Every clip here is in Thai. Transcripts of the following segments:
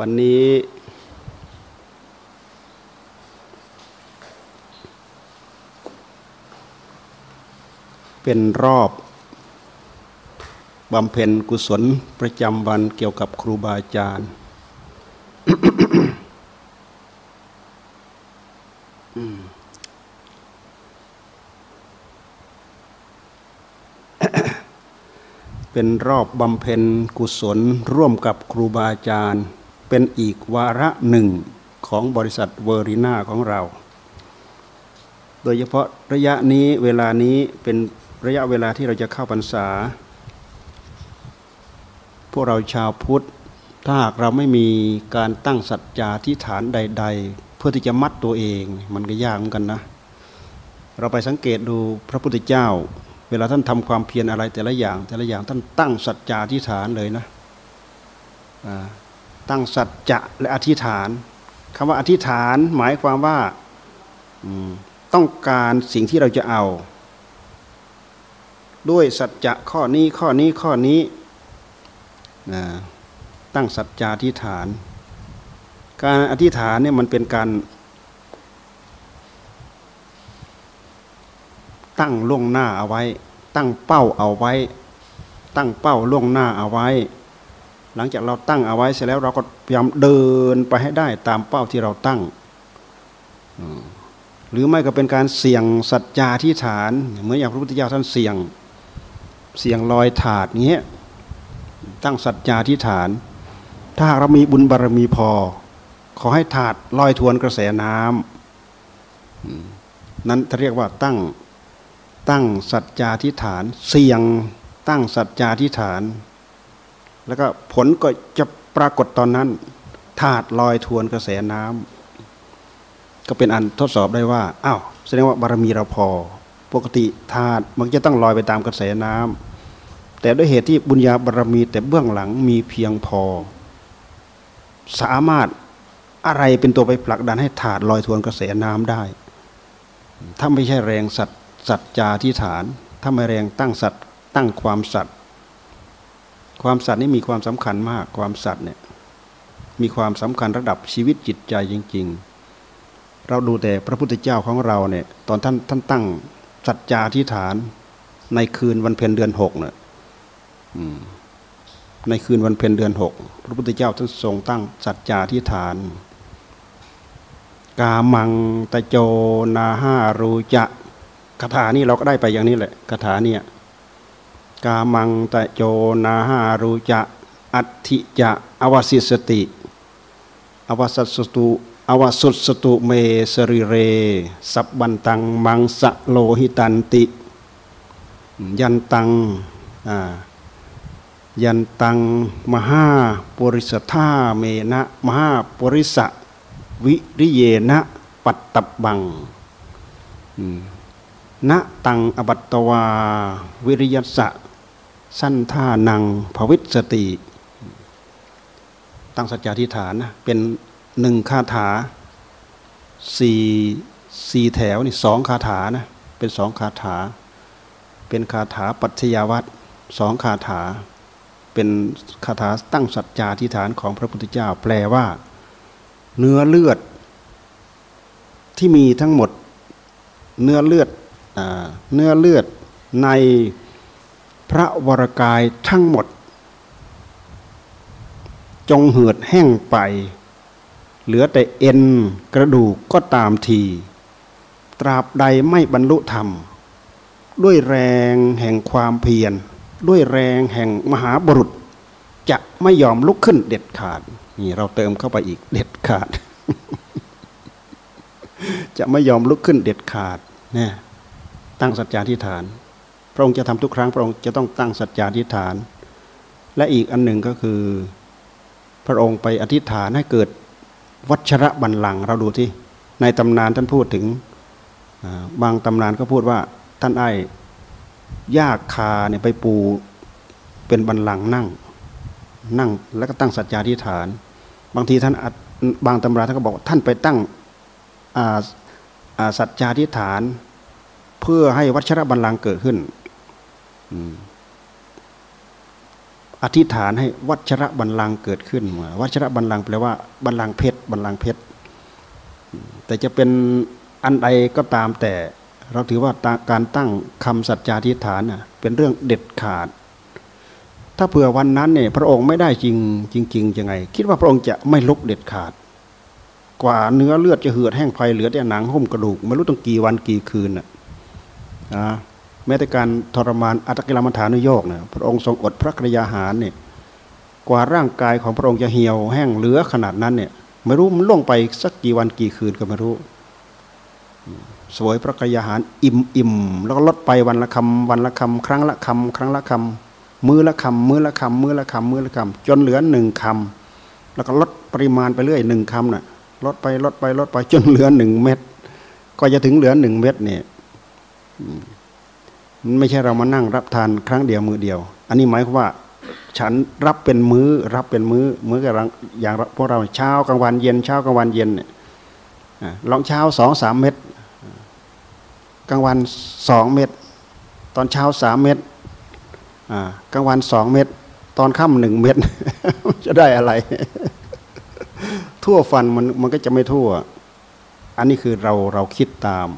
วันนี้ เป็นรอบบำเพ็ญกุศลประจำวันเกี่ยวกับครูบาอาจารย์ เป็นรอบบำเพ็ญกุศลร่วมกับครูบาอาจารย์ เป็นอีกวาระหนึ่งของบริษัทเวอริน่าของเรา โดยเฉพาะระยะนี้เวลานี้เป็นระยะเวลาที่เราจะเข้าพรรษา พวกเราชาวพุทธ ถ้าหากเราไม่มีการตั้งสัจจาทิฐานใด ๆ เพื่อที่จะมัดตัวเองมันก็ยากเหมือนกันนะ เราไปสังเกตดูพระพุทธเจ้า เวลาท่านทำความเพียรอะไรแต่ละอย่าง แต่ละอย่างท่านตั้งสัจจาทิฐานเลยนะ ตั้งสัจจะและอธิษฐานคำว่าอธิษฐานหมายความว่าต้องการสิ่งที่เราจะเอา ด้วยสัจจะข้อนี้ข้อนี้ข้อนี้ตั้งสัจจาธิษฐาน การอธิษฐานเนี่ยมันเป็นการตั้งล่วงหน้าเอาไว้ ตั้งเป้าเอาไว้ ตั้งเป้าล่วงหน้าเอาไว้ หลังจากเราตั้งเอาไว้เสร็จแล้วเราก็พยายามเดินไปให้ได้ตามเป้าที่เราตั้ง หรือไม่ก็เป็นการเสี่ยงสัจจาธิฐาน เหมือนอย่างพระพุทธเจ้าท่านเสี่ยงเสี่ยงลอยถาดเงี้ยตั้งสัจจาธิฐาน ถ้าหากเรามีบุญบารรมีพอ ขอให้ถาดลอยทวนกระแสน้ำนั้นเรียกว่าตั้งตั้งสัจจาธิฐาน เสี่ยงตั้งสัจจาธิฐาน แล้วก็ผลก็จะปรากฏตอนนั้นถาดลอยทวนกระแสน้ำก็เป็นอันทดสอบได้ว่าอ้าวแสดงว่าบารมีเราพอ ปกติธาตุมันจะต้องลอยไปตามกระแสน้ำแต่ด้วยเหตุที่บุญญาบารมีแต่เบื้องหลังมีเพียงพอ สามารถอะไรเป็นตัวไปผลักดันให้ถาดลอยทวนกระแสน้ำได้ ถ้าไม่ใช่แรงสัตสัจจาที่ฐาน ถ้าไม่แรงตั้งสัตตั้งความสัต ความสัตย์นี่มีความสำคัญมาก ความสัตย์เนี่ยมีความสำคัญระดับชีวิตจิตใจจริง ๆ เราดูแต่พระพุทธเจ้าของเราเนี่ยตอนท่านท่านตั้งสัจจาธิฐาน ในคืนวันเพ็ญเดือนหกเนี่ยในคืนวันเพ็ญเดือนหกพระพุทธเจ้าท่านทรงตั้งสัจจาธิฐาน กามังตะโจนาห้ารูจะคาถานี้เราก็ได้ไปอย่างนี้แหละคาถาเนี่ย กามังตะโจนาหารูจะอัติจะอวสิสติ อวสัสตุอวสุสตุเมสริเร สับบันตังมังสะโลหิตันติ ยันตังยันตังมหาปริสธาเมนะมหาปริสะวิริเยนะปัตตบังณตังอบัตตวา วิริยสะ สั้นท่านังภวิสติ ตั้งสัจจาธิฐานนะเป็นหนึ่งคาถาสี่สี่แถวนี่สองคาถานะเป็นสองคาถา เป็นคาถาปัจจยวัตรสองคาถา เป็นคาถาตั้งสัจจาธิฐานของพระพุทธเจ้า แปลว่า เนื้อเลือด ที่มีทั้งหมด เนื้อเลือดเนื้อเลือดใน พระวรกายทั้งหมด จงเหือดแห้งไป เหลือแต่เอ็นกระดูกก็ตามที ตราบใดไม่บรรลุธรรม ด้วยแรงแห่งความเพียร ด้วยแรงแห่งมหาบุรุษ จะไม่ยอมลุกขึ้นเด็ดขาด นี่เราเติมเข้าไปอีกเด็ดขาด จะไม่ยอมลุกขึ้นเด็ดขาดเนี่ยตั้งสัจจาธิฐาน พระองค์จะทำทุกครั้ง พระองค์จะต้องตั้งสัจจาธิษฐาน และอีกอันหนึ่งก็คือ พระองค์ไปอธิษฐานให้เกิดวัชระบัลลังก์เราดูที่ในตำนานท่านพูดถึงบางตำนานก็พูดว่าท่านไอ้ยากคาเนี่ยไปปูเป็นบัลลังก์นั่ง นั่งแล้วก็ตั้งสัจจาธิษฐาน บางทีท่านบางตำราท่านก็บอกท่านไปตั้งสัจจาธิษฐาน เพื่อให้วัชระบัลลังก์เกิดขึ้น อธิษฐานให้วัชระบัลลังก์เกิดขึ้นมาวัชระบัลลังก์แปลว่าบัลลังก์เพชรบัลลังก์เพชรแต่จะเป็นอันใดก็ตามแต่เราถือว่าการตั้งคำสัจจาธิษฐานเป็นเรื่องเด็ดขาด ถ้าเผื่อวันนั้นเนี่ยพระองค์ไม่ได้จริงจริงๆยังไง คิดว่าพระองค์จะไม่ลุกเด็ดขาด กว่าเนื้อเลือดจะเหือดแห้งไปเหลือแต่หนังหุ้มกระดูก ไม่รู้ต้องกี่วันกี่คืนน่ะ แม้แต่การทรมานอัตกิลมัฐานุโยกเนี่ยพระองค์ทรงอดพระกรยาหารเนี่ยกว่าร่างกายของพระองค์จะเหี่ยวแห้งเหลือขนาดนั้นเนี่ยไม่รู้มันล่วงไปสักกี่วันกี่คืนก็ไม่รู้ สวยพระกรยาหารอิ่มอิ่มแล้วก็ลดไปวันละคำวันละคำครั้งละคำครั้งละคำมือละคำมือละคำมือละคำมือละคำจนเหลือหนึ่งคำแล้วก็ลดปริมาณไปเรื่อยหนึ่งคำน่ะลดไปลดไปลดไปจนเหลือหนึ่งเม็ดก็จะถึงเหลือหนึ่งเม็ดเนี่ย ไม่ใช่เรามานั่งรับทานครั้งเดียวมือเดียว อันนี้หมายความว่า ฉันรับเป็นมือ้อรับเป็นมือ้อมื้อกับอย่างพวกเราเช้ากลางวันเย็นเช้ากลางวันเย็นเนี่ยลองเช้าสองสามเม็ดกลางวันสองเม็ดตอนเช้าสามเม็ดกลางวันสองเม็ดตอนค่ำหนึ่งเม็ดจะได้อะไร ทั่วฟันมันมันก็จะไม่ทั่ว อันนี้คือเราเราคิดตาม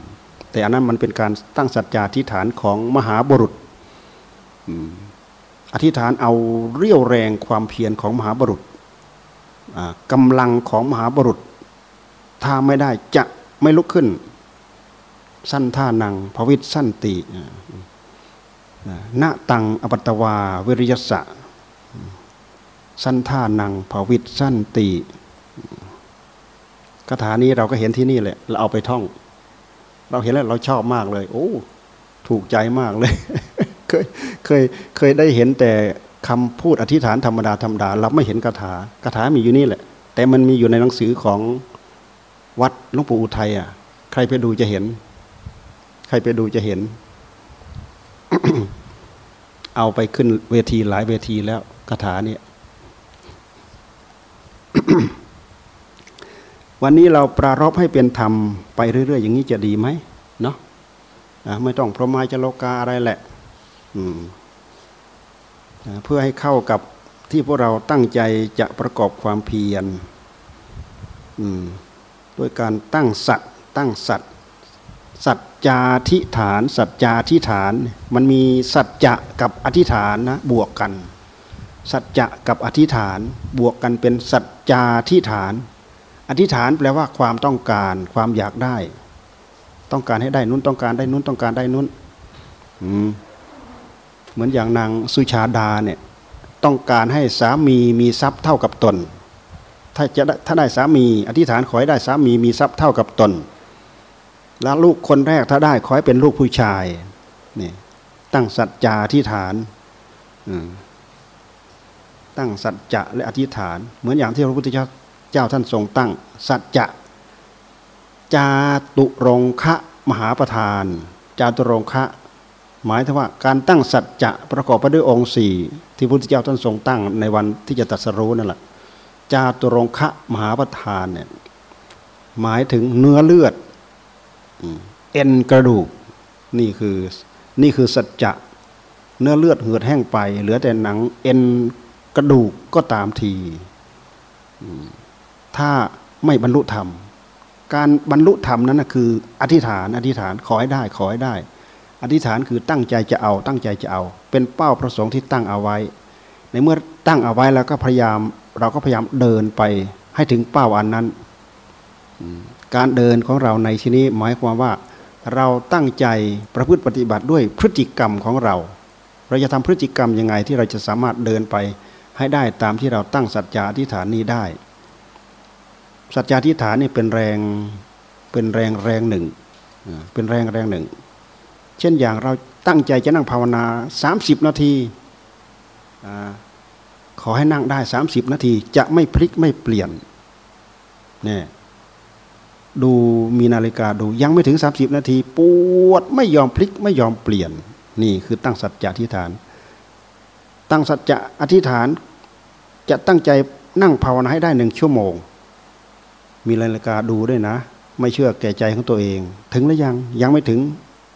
แต่อันนั้นมันเป็นการตั้งสัจจาธิฐานของมหาบุรุษอธิษฐานเอาเรี่ยวแรงความเพียรของมหาบุรุษกำลังของมหาบุรุษ ถ้าไม่ได้จะไม่ลุกขึ้น สั้นท่านังภวิตสั้นติณตังอปัตวาวิริยสะสั้นท่านังภวิตสั้นติคาถานี้เราก็เห็นที่นี่แหละ เราเอาไปท่อง เราเห็นแล้วเราชอบมากเลย โอ้ ถูกใจมากเลย เคยเคยเคยได้เห็นแต่คำพูดอธิษฐานธรรมดาธรรมดาเราไม่เห็นคาถาคาถามีอยู่นี่แหละ แต่มันมีอยู่ในหนังสือของวัดหลวงปู่อุทัยอะ ใครไปดูจะเห็น ใครไปดูจะเห็น เอาไปขึ้นเวทีหลายเวทีแล้วคาถาเนี่ย วันนี้เราปรารบให้เป็นธรรมไปเรื่อย ๆ อย่างนี้จะดีไหมเนาะไม่ต้องพรหมายจะโลกาอะไรแหละเพื่อให้เข้ากับที่พวกเราตั้งใจจะประกอบความเพียรด้วยการตั้งสัตตั้งสัตสัจจาธิฐาน สัจจาธิฐาน มันมีสัจจะกับอธิฐานนะบวกกัน สัจจะกับอธิฐาน บวกกันเป็นสัจจาธิฐาน อธิษฐานแปลว่าความต้องการความอยากได้ ต้องการให้ได้นู้นต้องการได้นู้นต้องการได้นู้นเหมือนอย่างนางสุชาดาเนี่ยต้องการให้สามีมีทรัพย์เท่ากับตน ถ้าจะถ้าได้สามี อธิษฐานขอให้ได้สามีมีทรัพย์เท่ากับตน แล้วลูกคนแรกถ้าได้ขอให้เป็นลูกผู้ชายนี่ตั้งสัจจาที่ฐานตั้งสัจจะและอธิษฐาน เหมือนอย่างที่พระพุทธเจ้า เจ้าท่านทรงตั้ง สัจจะจาตุรงคะมหาประธาน จาตุรงคะ หมายถึงว่าการตั้งสัจจะประกอบไปด้วยองค์สี่ที่พุทธเจ้าท่านทรงตั้งในวันที่จะตรัสรู้นั่นแหละจาตุรงคะมหาประธานเนี่ยหมายถึงเนื้อเลือดเอ็นกระดูกนี่คือนี่คือสัจจะเนื้อเลือดเหือดแห้งไป เหลือแต่หนังเอ็นกระดูกก็ตามที ถ้าไม่บรรลุธรรม การบรรลุธรรมนั้นคือ อธิษฐาน อธิษฐานขอให้ได้ขอให้ได้ อธิษฐานคือตั้งใจจะเอาตั้งใจจะเอา เป็นเป้าประสงค์ที่ตั้งเอาไว้ ในเมื่อตั้งเอาไว้แล้วก็พยายามเราก็พยายามเดินไปให้ถึงเป้าอันนั้น การเดินของเราในที่นี้หมายความว่าเราตั้งใจประพฤติปฏิบัติด้วยพฤติกรรมของเรา เราจะทำพฤติกรรมยังไงที่เราจะสามารถเดินไปให้ได้ตามที่เราตั้งสัจจะอธิษฐานนี้ได้ สัจจะอธิษฐานนี่เป็นแรงเป็นแรงแรงหนึ่งเป็นแรงแรงหนึ่ง เช่นอย่างเราตั้งใจจะนั่งภาวนา 30 นาทีขอให้นั่งได้ 30 นาทีจะไม่พลิกไม่เปลี่ยนเนี่ยดูมีนาฬิกาดูยังไม่ถึง 30 นาที ปวดไม่ยอมพลิกไม่ยอมเปลี่ยน นี่คือตั้งสัจจะอธิษฐาน ตั้งสัจจะอธิษฐานจะตั้งใจนั่งภาวนาให้ได้หนึ่งชั่วโมง มีนาฬิกาดูด้วยนะ ไม่เชื่อแก่ใจของตัวเอง ถึงหรือยังยังไม่ถึง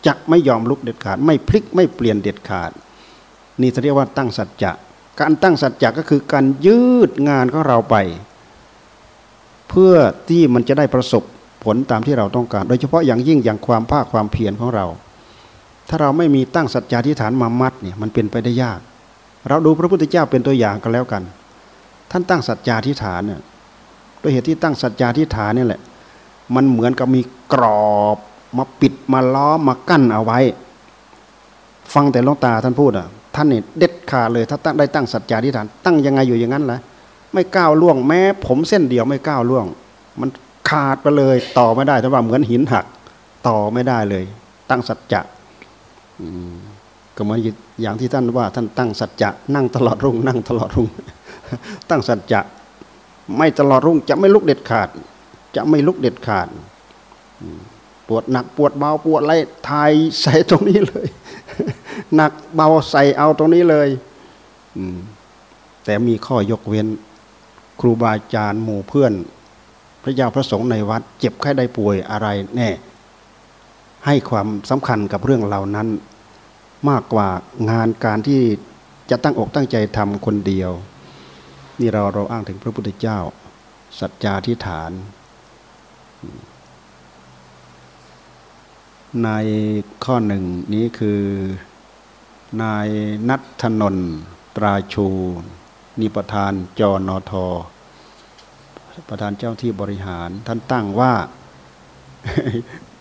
จะไม่ยอมลุกเด็ดขาด ไม่พลิกไม่เปลี่ยนเด็ดขาด นี่เรียกว่าตั้งสัจจะการตั้งสัจจะก็คือการยืดงานของเราไป เพื่อที่มันจะได้ประสบผลตามที่เราต้องการ โดยเฉพาะอย่างยิ่งอย่างความภาคความเพียรของเรา ถ้าเราไม่มีตั้งสัจจะที่ฐานมามัดเนี่ยมันเป็นไปได้ยาก เราดูพระพุทธเจ้าเป็นตัวอย่างกันแล้วกัน ท่านตั้งสัจจะที่ฐานเนี่ย ด้วยเหตุที่ตั้งสัจจะที่ฐานนี่แหละ มันเหมือนกับมีกรอบมาปิดมาล้อมมากั้นเอาไว้ ฟังแต่ลวงตาท่านพูดอะท่านนี่เด็ดขาดเลย ถ้าตั้งได้ตั้งสัจจะที่ฐาน ตั้งยังไงอยู่อย่างนั้นแหละไม่ก้าวล่วงแม้ ผมเส้นเดียวไม่ก้าวล่วง มันขาดไปเลยต่อไม่ได้แต่ว่าเหมือนหินหัก ต่อไม่ได้เลย ตั้งสัจจะก็เหมือนอย่างที่ท่านว่า ท่านตั้งสัจจะนั่งตลอดรุ่งนั่งตลอดรุ่ง ตั้งสัจจะ ไม่ตลอดรุ่งจะไม่ลุกเด็ดขาด จะไม่ลุกเด็ดขาด ปวดหนักปวดเบาปวดอะไรทายใส่ตรงนี้เลย หนักเบาใส่เอาตรงนี้เลยแต่มีข้อยกเว้น ครูบาอาจารย์หมู่เพื่อน พระยาพระสงฆ์ในวัด เจ็บไข้ได้ป่วยอะไรแน่ให้ความสำคัญกับเรื่องเหล่านั้น มากกว่างานการที่จะตั้งอกตั้งใจทำคนเดียว นี่เราเราอ้างถึงพระพุทธเจ้า สัจจาธิฐาน ในข้อหนึ่งนี้คือนายนัทนนตราชู นิประธานจอนอทอประธานเจ้าที่บริหาร ท่านตั้งว่า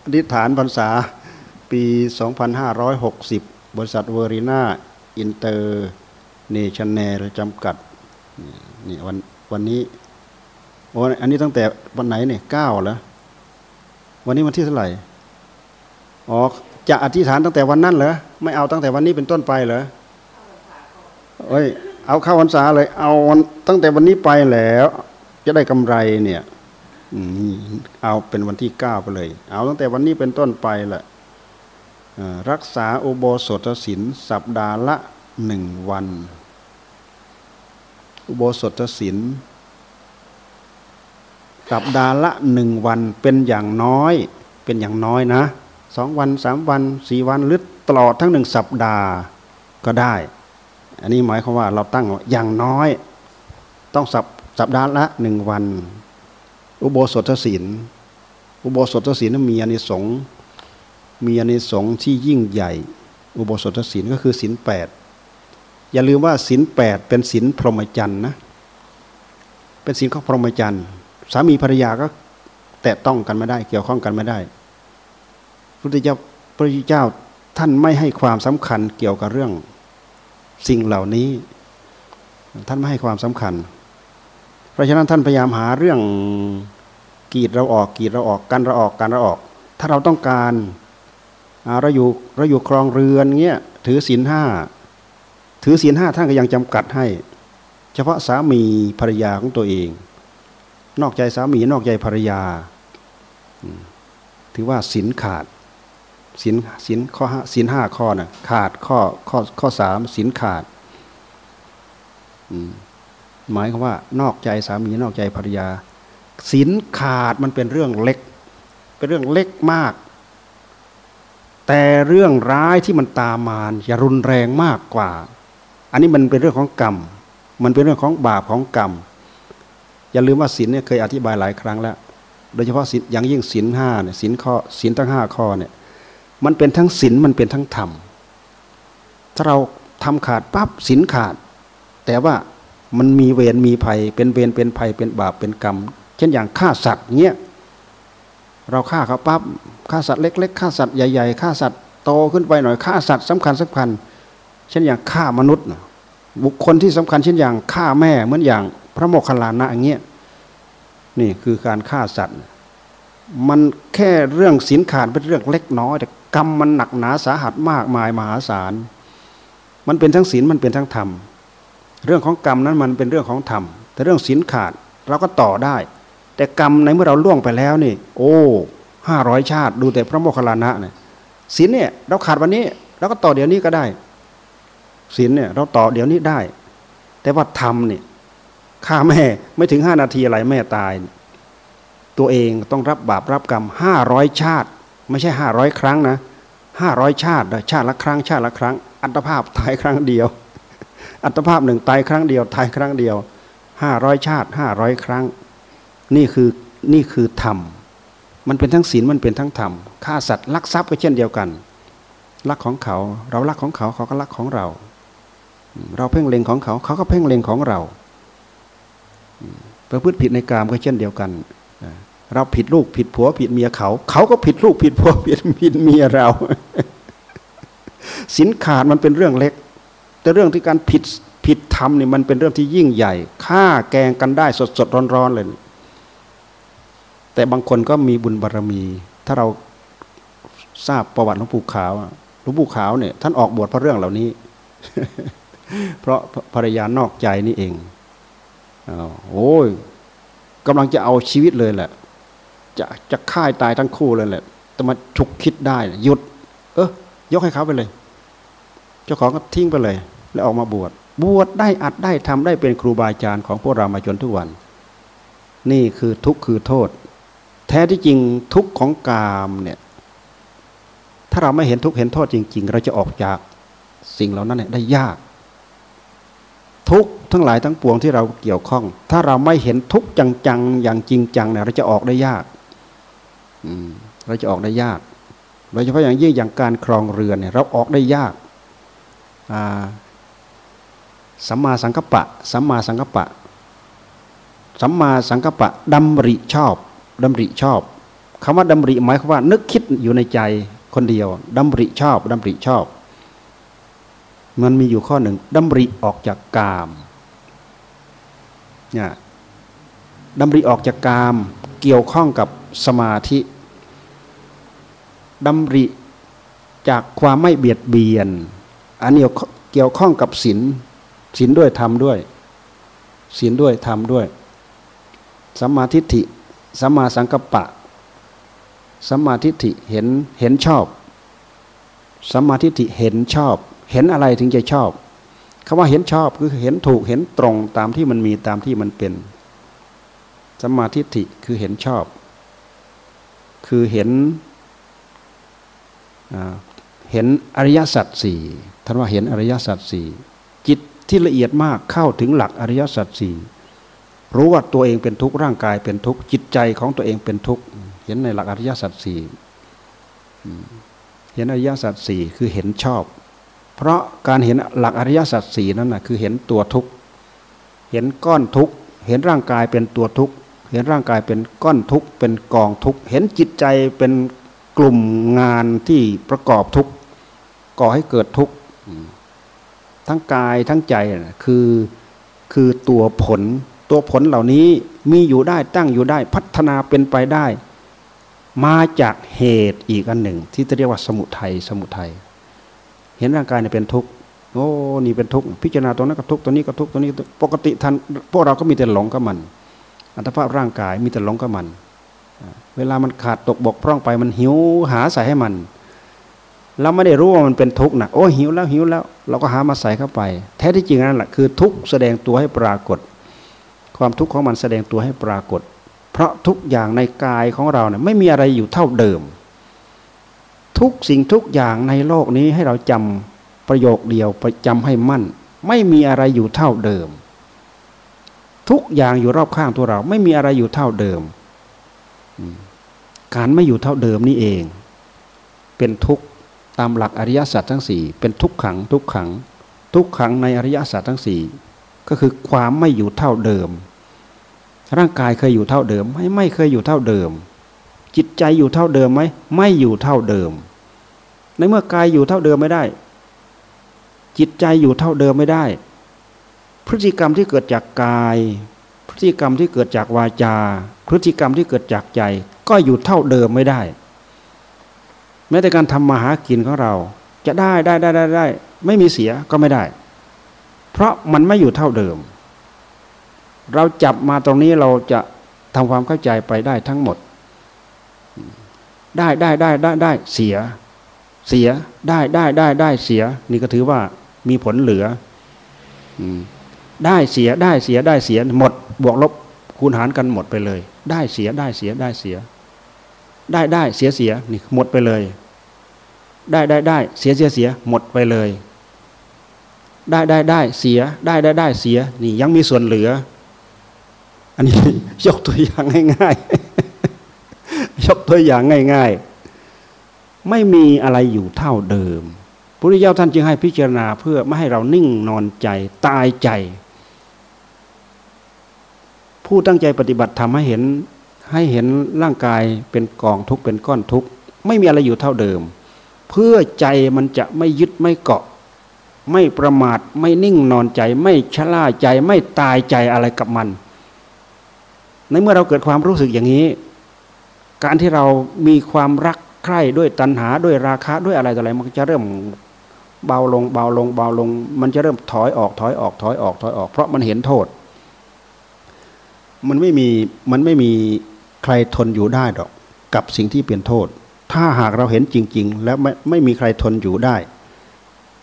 อธิษฐานพรรษาปี 2560 บริษัทเวอรีนาอินเตอร์เนชั่นแนลจำกัด นี่วันวันนี้โอ้อันนี้ตั้งแต่วันไหนเนี่ยเก้าแล้ววันนี้วันที่เท่าไหร่อ๋อจะอธิษฐานตั้งแต่วันนั้นเหรอไม่เอาตั้งแต่วันนี้เป็นต้นไปเหรอเอ้ยเอาเข้าพรรษาเลย เอาตั้งแต่วันนี้ไปแล้ว จะได้กำไรเนี่ยเอาเป็นวันที่เก้าไปเลย เอาตั้งแต่วันนี้เป็นต้นไปแหละรักษาอุโบสถศีลสัปดาห์ละหนึ่งวัน อุโบสถศีลสัปดาห์ละหนึ่งวันเป็นอย่างน้อย เป็นอย่างน้อยนะสองวันสามวันสี่วันหรือตลอดทั้งหนึ่งสัปดาห์ก็ได้ อันนี้หมายความว่าเราตั้งอย่างน้อย ต้องสัปสัปดาห์ละหนึ่งวัน อุโบสถศีลอุโบสถศีลนั้นมีอานิสงส์มีอานิสงส์ที่ยิ่งใหญ่ อุโบสถศีลก็คือศีลแปด อย่าลืมว่าศีลแปดเป็นศีลพรหมจรรย์นะเป็นศีลของพรหมจรรย์สามีภรรยาก็แตะต้องกันไม่ได้ เกี่ยวข้องกันไม่ได้พระพุทธเจ้าพระเจ้าท่านไม่ให้ความสำคัญเกี่ยวกับเรื่องสิ่งเหล่านี้ ท่านไม่ให้ความสำคัญ เพราะฉะนั้นท่านพยายามหาเรื่องกีดเราออกกีดเราออกกันเราออกกันเราออก ถ้าเราต้องการเราอยู่เราอยู่ครองเรือนเงี้ยถือศีลห้า ถือศีลห้าท่านก็ยังจำกัดให้ เฉพาะสามีภรรยาของตัวเอง นอกใจสามีนอกใจภรรยา ถือว่าศีลขาดศีลศีลข้อห้าศีลห้าข้อนะ่ะขาดข้อข้อข้อสามศีลขาดหมายความว่านอกใจสามีนอกใจภรรยาศีลขาดมันเป็นเรื่องเล็ก เป็นเรื่องเล็กมาก แต่เรื่องร้ายที่มันตามมาจะรุนแรงมากกว่า อันนี้มันเป็นเรื่องของกรรม มันเป็นเรื่องของบาปของกรรม อย่าลืมว่าศีลเนี่ยเคยอธิบายหลายครั้งแล้ว โดยเฉพาะศีลอย่างยิ่งศีลห้าเนี่ยศีลข้อศีลทั้งห้าข้อเนี่ยมันเป็นทั้งศีลมันเป็นทั้งธรรม ถ้าเราทำขาดปั๊บศีลขาด แต่ว่ามันมีเวรมีภัย เป็นเวรเป็นภัยเป็นบาปเป็นกรรม เช่นอย่างฆ่าสัตว์เงี้ยเราฆ่าเขาปั๊บฆ่าสัตว์เล็กๆฆ่าสัตว์ใหญ่ๆฆ่าสัตว์โตขึ้นไปหน่อยฆ่าสัตว์สำคัญสำคัญ เช่นอย่างฆ่ามนุษย์ บุคคลที่สำคัญเช่นอย่างฆ่าแม่เหมือนอย่างพระโมคคัลลานะอย่างเงี้ยนี่คือการฆ่าสัตว์ มันแค่เรื่องศีลขาดเป็นเรื่องเล็กน้อย แต่กรรมมันหนักหนาสาหัสมากมายมหาศาล มันเป็นทั้งศีลมันเป็นทั้งธรรม เรื่องของกรรมนั้นมันเป็นเรื่องของธรรม แต่เรื่องศีลขาดเราก็ต่อได้ แต่กรรมในเมื่อเราล่วงไปแล้วนี่ โอ้ห้าร้อยชาติ ดูแต่พระโมคคัลลานะเนี่ยศีลเนี่ยเราขาดวันนี้เราก็ต่อเดี๋ยวนี้ก็ได้ ศีลเนี่ย เราต่อเดี๋ยวนี้ได้ แต่ว่าธรรมเนี่ยฆ่าแม่ไม่ถึงห้านาทีอะไรแม่ตาย ตัวเองต้องรับบาปรับกรรมห้าร้อยชาติ ไม่ใช่ห้าร้อยครั้งนะห้าร้อยชาติชาติละครั้ง ชาติละครั้ง อัตภาพตายครั้งเดียว อัตภาพหนึ่งตายครั้งเดียวตายครั้งเดียวห้าร้อยชาติห้าร้อยครั้ง นี่คือนี่คือธรรม มันเป็นทั้งศีลมันเป็นทั้งธรรมฆ่าสัตว์ลักทรัพย์ก็เช่นเดียวกันรักของเขา เรารักของเขาเขาก็รักของเรา เราเพ่งเล็งของเขา เขาก็เพ่งเล็งของเราประพฤติผิดในกามก็เช่นเดียวกันเราผิดลูกผิดผัวผิดเมียเขา เขาก็ผิดลูกผิดผัวผิดผิดเมียเราสินขาดมันเป็นเรื่องเล็ก แต่เรื่องที่การผิดผิดธรรมนี่มันเป็นเรื่องที่ยิ่งใหญ่ฆ่าแกงกันได้สดสดร้อนร้อนเลย แต่บางคนก็มีบุญบารรมี ถ้าเราทราบประวัติหลวงปู่ขาวหลวงปู่ขาวเนี่ยท่านออกบวชเพราะเรื่องเหล่านี้ เพราะภรรยานอกใจนี่เองอโอ้ยกำลังจะเอาชีวิตเลยแหละ จะจะฆ่าตายทั้งคู่เลยแหละ แต่มาฉุกคิดได้หยุด เออยกให้เขาไปเลย เจ้าของก็ทิ้งไปเลย แล้วออกมาบวชบวชได้อัดได้ทำได้เป็นครูบาอาจารย์ของพวกเรามาจนทุกวัน นี่คือทุกข์คือโทษ แท้ที่จริงทุกข์ของกามเนี่ยถ้าเราไม่เห็นทุกข์เห็นโทษจริง ๆ เราจะออกจากสิ่งเหล่านั้นได้ยาก ทุกทั้งหลายทั้งปวงที่เราเกี่ยวข้อง ถ้าเราไม่เห็นทุกจังๆอย่างจริงจังเนี่ยเราจะออกได้ยากเราจะออกได้ยากโดยเฉพาะอย่างยิ่งอย่างการครองเรือนเนี่ยเราออกได้ยากสัมมาสังกัปปะสัมมาสังกัปปะสัมมาสังกัปปะดำริชอบดำริชอบคำว่าดำริหมายความว่า นึกคิดอยู่ในใจคนเดียวดำริชอบดำริชอบ มันมีอยู่ข้อหนึ่งดำริออกจากกามเนี่ยดำริออกจากกามเกี่ยวข้องกับสมาธิดำริจากความไม่เบียดเบียน อันนี้เกี่ยวข้องกับศีลศีลด้วยธรรมด้วยศีลด้วยธรรมด้วยสัมมาทิฏฐิสัมมาสังกัปปะสัมมาทิฏฐิเห็นเห็นชอบสัมมาทิฏฐิเห็นชอบ เห็นอะไรถึงจะชอบคำว่าเห็นชอบคือเห็นถูกเห็นตรงตามที่มันมีตามที่มันเป็นสมาธิิคือเห็นชอบ คือเห็นเห็นอริยสัจสี่ท่านว่าเห็นอริยสัจสี่จิตที่ละเอียดมากเข้าถึงหลักอริยสัจสี่รู้ว่าตัวเองเป็นทุกข์ร่างกายเป็นทุกข์จิตใจของตัวเองเป็นทุกข์เห็นในหลักอริยสัจสี่เห็นอริยสัจสี่คือเห็นชอบ เพราะการเห็นหลักอริยสัจสี่นั้นนะคือเห็นตัวทุกข์เห็นก้อนทุกข์เห็นร่างกายเป็นตัวทุกข์เห็นร่างกายเป็นก้อนทุกข์เป็นกองทุกข์เห็นจิตใจเป็นกลุ่มงานที่ประกอบทุกข์ก่อให้เกิดทุกข์ทั้งกายทั้งใจคือคือตัวผล ตัวผลเหล่านี้มีอยู่ได้ตั้งอยู่ได้พัฒนาเป็นไปได้ มาจากเหตุอีกอันหนึ่ง ที่จะเรียกว่าสมุทัยสมุทัย เห็นร่างกายเนี่ยเป็นทุกข์โอ้นี่เป็นทุกข์พิจารณาตรงนั้นก็ทุกข์ตัวนี้ก็ทุกข์ตัวนี้ปกติท่านพวกเราก็มีแต่หลงกับมัน อัตภาพร่างกายมีแต่หลงกับมัน เวลามันขาดตกบกพร่องไปมันหิวหาใส่ให้มันเราไม่ได้รู้ว่ามันเป็นทุกข์นะโอ้หิวแล้วหิวแล้ว เราก็หามาใส่เข้าไป แท้ที่จริงนั่นแหละคือทุกข์แสดงตัวให้ปรากฏ ความทุกข์ของมันแสดงตัวให้ปรากฏ เพราะทุกอย่างในกายของเราเนี่ยไม่มีอะไรอยู่เท่าเดิม ทุกสิ่งทุกอย่างในโลกนี้ให้เราจำประโยคเดียวประจำให้มั่น ไม่มีอะไรอยู่เท่าเดิม ทุกอย่างอยู่รอบข้างตัวเรา ไม่มีอะไรอยู่เท่าเดิม การไม่อยู่เท่าเดิมนี่เอง เป็นทุกข์ตามหลักอริยสัจทั้งสี่เป็นทุกขัง ทุกขัง ทุกขังในอริยสัจทั้งสี่ก็คือความไม่อยู่เท่าเดิม ร่างกายเคยอยู่เท่าเดิม ไม่ไม่เคยอยู่เท่าเดิม จิตใจอยู่เท่าเดิมไหมไม่อยู่เท่าเดิม ในเมื่อกายอยู่เท่าเดิมไม่ได้ จิตใจอยู่เท่าเดิมไม่ได้ พฤติกรรมที่เกิดจากกาย พฤติกรรมที่เกิดจากวาจา พฤติกรรมที่เกิดจากใจ ก็อยู่เท่าเดิมไม่ได้ แม้แต่การทำมาหากินของเรา จะได้ได้ได้ได้ได้ ไม่มีเสียก็ไม่ได้ เพราะมันไม่อยู่เท่าเดิม เราจับมาตรงนี้เราจะทำความเข้าใจไปได้ทั้งหมด ได้ได้ได้ได้ได้เสีย เสียได้ได้ได้ได้เสีย นี่ก็ถือว่ามีผลเหลือได้เสียได้เสียได้เสียหมด บวกลบคูณหารกันหมดไปเลย ได้เสียได้เสียได้เสีย ได้ได้เสียเสียนี่หมดไปเลย ได้ได้ได้เสียเสียเสียหมดไปเลย ได้ได้ได้เสียได้ได้ได้เสียนี่ยังมีส่วนเหลือ อันนี้ยกตัวอย่างง่ายๆ ยกตัวอย่างง่าย ๆ ไม่มีอะไรอยู่เท่าเดิมพระพุทธเจ้าท่านจึงให้พิจารณาเพื่อไม่ให้เรานิ่งนอนใจตายใจ ผู้ตั้งใจปฏิบัติทำให้เห็นให้เห็นร่างกายเป็นกองทุกข์เป็นก้อนทุกข์ไม่มีอะไรอยู่เท่าเดิม เพื่อใจมันจะไม่ยึดไม่เกาะ ไม่ประมาทไม่นิ่งนอนใจ ไม่ชะล่าใจไม่ตายใจอะไรกับมัน ในเมื่อเราเกิดความรู้สึกอย่างนี้ การที่เรามีความรักใคร่ด้วยตัณหาด้วยราคะด้วยอะไรต่ออะไรมันจะเริ่มเบาลงเบาลงเบาลง มันจะเริ่มถอยออกถอยออกถอยออกถอยออก เพราะมันเห็นโทษ มันไม่มีมันไม่มีใครทนอยู่ได้ดอก กับสิ่งที่เป็นโทษ ถ้าหากเราเห็นจริง ๆ แล้วไม่ไม่มีใครทนอยู่ได้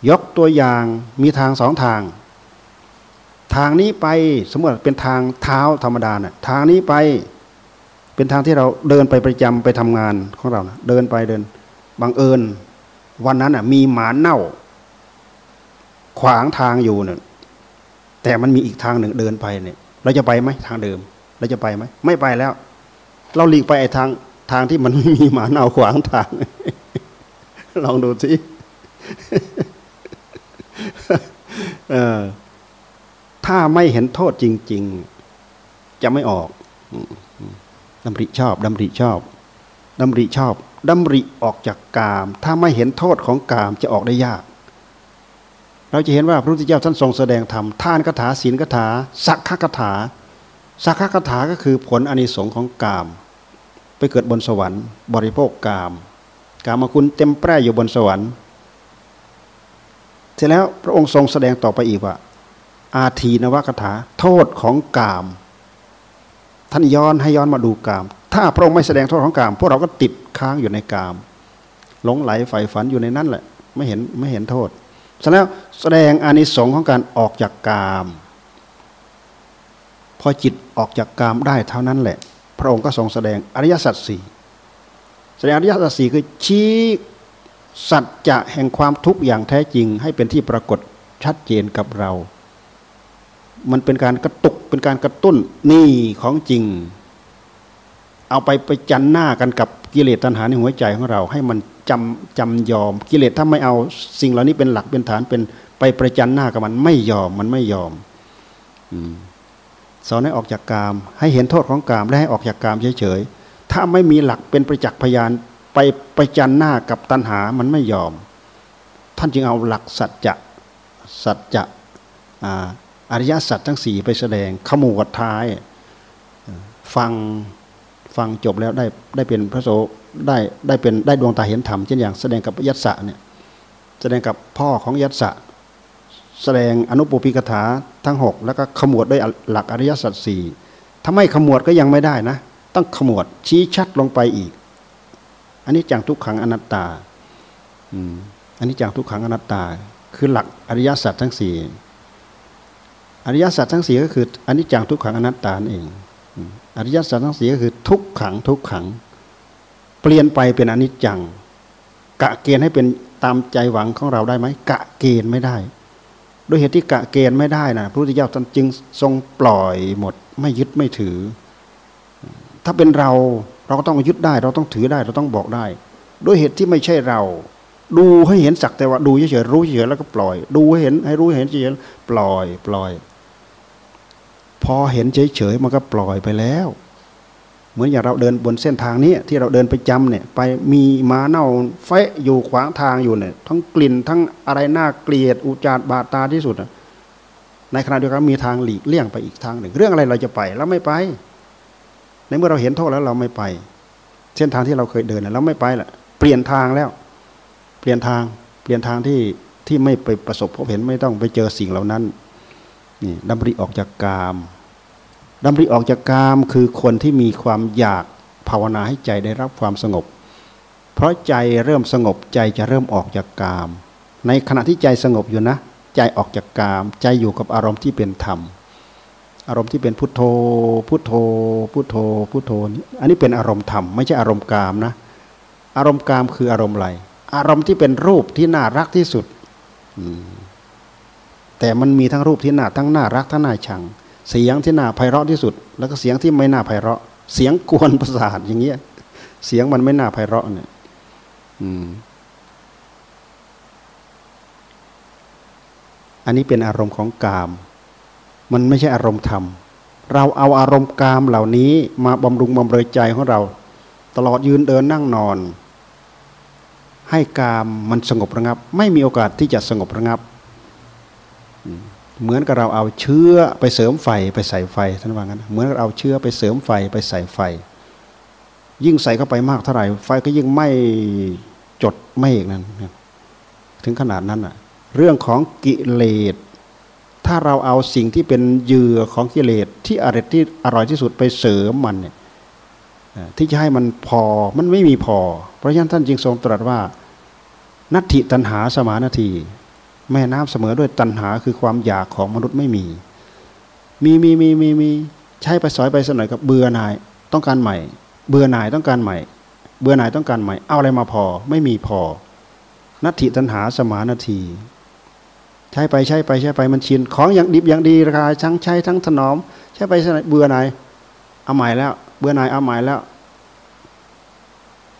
ยกตัวอย่างมีทางสองทาง ทางนี้ไปสมมติเป็นทางเท้าธรรมดานะ่ะทางนี้ไป เป็นทางที่เราเดินไปประจำไปทำงานของเรานะเดินไปเดินบังเอิญ วันนั้นอะ มีหมาเน่า ขวางทางอยู่เนี่ยแต่มันมีอีกทางหนึ่งเดินไปเนี่ย เราจะไปไหมทางเดิม เราจะไปไหมไม่ไปแล้ว เราหลีกไปไอ้ทางทางที่มันไม่มีหมาเน่าขวางทาง ลองดูสิถ้าไม่เห็นโทษจริง ๆ จะไม่ออก ดำริชอบดำริชอบดำริชอบดำริออกจากกาม ถ้าไม่เห็นโทษของกามจะออกได้ยาก เราจะเห็นว่าพระพุทธเจ้าท่านทรงแสดงธรรมท่านคาถาศีลคาถา สักขคาถา สักขคาถาก็คือผลอนิสงค์ของกาม ไปเกิดบนสวรรค์ บริโภคกาม กามคุณเต็มแปร่อยู่บนสวรรค์เสร็จแล้วพระองค์ทรงแสดงต่อไปอีกว่า อาทีนวคาถา โทษของกาม ท่านย้อนให้ย้อนมาดูกาม ถ้าพระองค์ไม่แสดงโทษของกามพวกเราก็ติดค้างอยู่ในกาม หลงไหลใฝ่ฝันอยู่ในนั้นแหละ ไม่เห็นไม่เห็นโทษฉะนั้นแสดงอานิสงส์ของการออกจากกาม พอจิตออกจากกามได้เท่านั้นแหละ พระองค์ก็ทรงแสดงอริยสัจสี่แสดงอริยสัจสี่คือชี้สัจจะแห่งความทุกข์อย่างแท้จริงให้เป็นที่ปรากฏชัดเจนกับเรา มันเป็นการกระตุกเป็นการกระตุ้นนี่ของจริง เอาไปไปจันหน้ากันกับกิเลสตัณหาในหัวใจของเรา ให้มันจำจำยอม กิเลสถ้าไม่เอาสิ่งเหล่านี้เป็นหลักเป็นฐานเป็นไปประจันหน้ากับมันไม่ยอมมันไม่ยอมสอนให้ออกจากกาม ให้เห็นโทษของกามและให้ออกจากกามเฉยๆ ถ้าไม่มีหลักเป็นประจักษ์พยานไปประจันหน้ากับตัณหามันไม่ยอม ท่านจึงเอาหลักสัจจะสัจจะ อริยสัจทั้งสี่ไปแสดงขมวดท้ายฟังฟังจบแล้วได้ได้เป็นพระโสได้ได้เป็นได้ดวงตาเห็นธรรมเช่นอย่างแสดงกับยัตสะเนี่ยแสดงกับพ่อของยัตสะแสดงอนุปุพิกถาทั้งหกแล้วก็ขมวดด้วยหลักอริยสัจสี่ถ้าไม่ขมวดก็ยังไม่ได้นะ ต้องขมวดชี้ชัดลงไปอีก อันนี้จังทุกขังอนัตตาอันนี้จังทุกขังอนัตตา คือหลักอริยสัจทั้งสี่ อริยสัจทั้งสี่ก็คืออนิจจังทุกขังอนัตตาเองอริยสัจทั้งสี่ก็คือทุกขังทุกขัง เปลี่ยนไปเป็นอนิจจัง กะเกณฑ์ให้เป็นตามใจหวังของเราได้ไหมกะเกณฑ์ไม่ได้ด้วยเหตุที่กะเกณฑ์ไม่ได้นะพระพุทธเจ้าท่านจึงทรงปล่อยหมด ไม่ยึดไม่ถือ ถ้าเป็นเราเราก็ต้องยึดได้ เราต้องถือได้เราต้องบอกได้ ด้วยเหตุที่ไม่ใช่เรา ดูให้เห็นสักแต่ว่าดูเฉยๆรู้เฉยๆแล้วก็ปล่อย ดูให้เห็นให้รู้เห็นเฉยๆปล่อยปล่อย อเห็นเฉยๆมันก็ปล่อยไปแล้ว เหมือนอย่างเราเดินบนเส้นทางนี้ที่เราเดินไปจำเนี่ย ไปมีม้าเน่าเฟะอยู่ขวางทางอยู่เนี่ย ทั้งกลิ่นทั้งอะไรน่าเกลียดอุจารบาดตาที่สุดในขณะเดียวกันมีทางหลีกเลี่ยงไปอีกทางหนึ่ง เรื่องอะไรเราจะไปเราไม่ไป ในเมื่อเราเห็นโทษแล้วเราไม่ไป เส้นทางที่เราเคยเดินเราไม่ไปละเปลี่ยนทางแล้ว เปลี่ยนทางเปลี่ยนทางที่ที่ไม่ไปประสบพบเห็นไม่ต้องไปเจอสิ่งเหล่านั้นนี่ดำริออกจากกาม ดำริออกจากกามคือคนที่มีความอยากภาวนาให้ใจได้รับความสงบ เพราะใจเริ่มสงบใจจะเริ่มออกจากกาม ในขณะที่ใจสงบอยู่นะ ใจออกจากกาม ใจอยู่กับอารมณ์ที่เป็นธรรม อารมณ์ที่เป็นพุทโธ พุทโธ พุทโธ พุทโธนี่อันนี้เป็นอารมณ์ธรรมไม่ใช่อารมณ์กามนะ อารมณ์กามคืออารมณ์อะไร อารมณ์ที่เป็นรูปที่น่ารักที่สุดแต่มันมีทั้งรูปที่น่าทั้งน่ารักทั้งน่าชัง เสียงที่น่าไพเราะที่สุด แล้วก็เสียงที่ไม่น่าไพเราะ เสียงกวนประสาทอย่างเงี้ย เสียงมันไม่น่าไพเราะเนี่ยอืมอันนี้เป็นอารมณ์ของกาม มันไม่ใช่อารมณ์ธรรม เราเอาอารมณ์กามเหล่านี้มาบำรุงบำเรอใจของเรา ตลอดยืนเดินนั่งนอน ให้กามมันสงบระงับ ไม่มีโอกาสที่จะสงบระงับ เหมือนกับเราเอาเชื้อไปเสริมไฟไปใส่ไฟท่านว่างั้นเหมือนกับเอาเชื้อไปเสริมไฟไปใส่ไฟ ยิ่งใส่เข้าไปมากเท่าไหร่ ไฟก็ยิ่งไม้จดไม่อีกนั้นถึงขนาดนั้นอะ เรื่องของกิเลสถ้าเราเอาสิ่งที่เป็นเหยื่อของกิเลสที่อร่อยที่อร่อยที่สุดไปเสริมมันเนี่ยที่จะให้มันพอมันไม่มีพอ เพราะฉะนั้นท่านจึงทรงตรัสว่า นัตถิตันหาสมานาที แม่น้ำเสมอด้วยตันหาคือความอยากของมนุษย์ไม่มี มีมีมีมีมีใช้ไปสอยไปสนอยกับเบื่อหน่ายต้องการใหม่ เบื่อหน่ายต้องการใหม่ เบื่อหน่ายต้องการใหม่ เอาอะไรมาพอ ไม่มีพอ นัตถิตันหาสมานาที ใช้ไปใช้ไปใช้ไปมันชินของอย่างดิบอย่างดีราคาทั้งใช้ทั้งถนอม ใช้ไปเบื่อหน่ายเอาใหม่แล้ว เบื่อหน่ายเอาใหม่แล้ว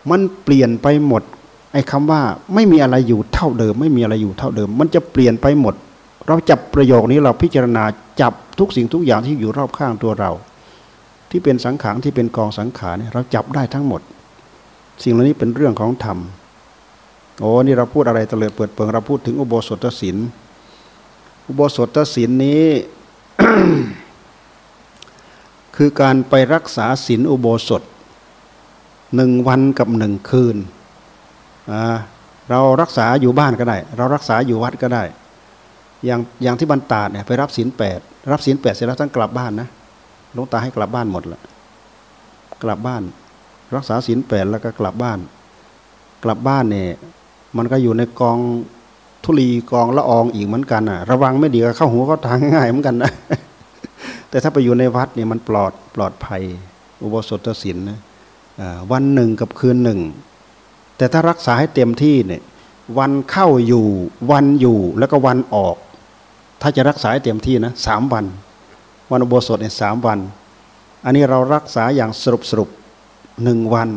มันเปลี่ยนไปหมด ไอ้คาว่าไม่มีอะไรอยู่เท่าเดิม ไม่มีอะไรอยู่เท่าเดิม มันจะเปลี่ยนไปหมด เราจับประโยคนี้เราพิจารณาจับทุกสิ่งทุกอย่างที่อยู่รอบข้างตัวเรา ที่เป็นสังขารที่เป็นกองสังขารเนี่ยเราจับได้ทั้งหมด สิ่งเหล่านี้เป็นเรื่องของธรรมโอ้นี่เราพูดอะไรตะเลิดเปิดเปิงเราพูดถึงอุโบสถศีลอุโบสถศีลนี้ คือการไปรักษาศีลอุโบสถหนึ่งวันกับหนึ่งคืน เรารักษาอยู่บ้านก็ได้ เรารักษาอยู่วัดก็ได้ อย่างอย่างที่บรรดาเนี่ยไปรับศีลแปดรับศีลแปดเสร็จแล้วต้องกลับบ้านนะลวงตาให้กลับบ้านหมดละกลับบ้าน รักษาศีลแปดแล้วก็กลับบ้าน กลับบ้านเนี่ยมันก็อยู่ในกองทุลีกองละอองอีกเหมือนกันอะ ระวังไม่ดีก็เข้าหัวเข้าทางง่ายเหมือนกันนะแต่ถ้าไปอยู่ในวัดเนี่ยมันปลอดปลอดภัย อุโบสถศีลนะวันหนึ่งกับคืนหนึ่ง แต่ถ้ารักษาให้เต็มที่เนี่ยวันเข้าอยู่วันอยู่แล้วก็วันออก ถ้าจะรักษาให้เต็มที่นะสามวัน วันอุโบสถเนี่ยสามวัน อันนี้เรารักษาอย่างสรุปสรุปหนึ่งวัน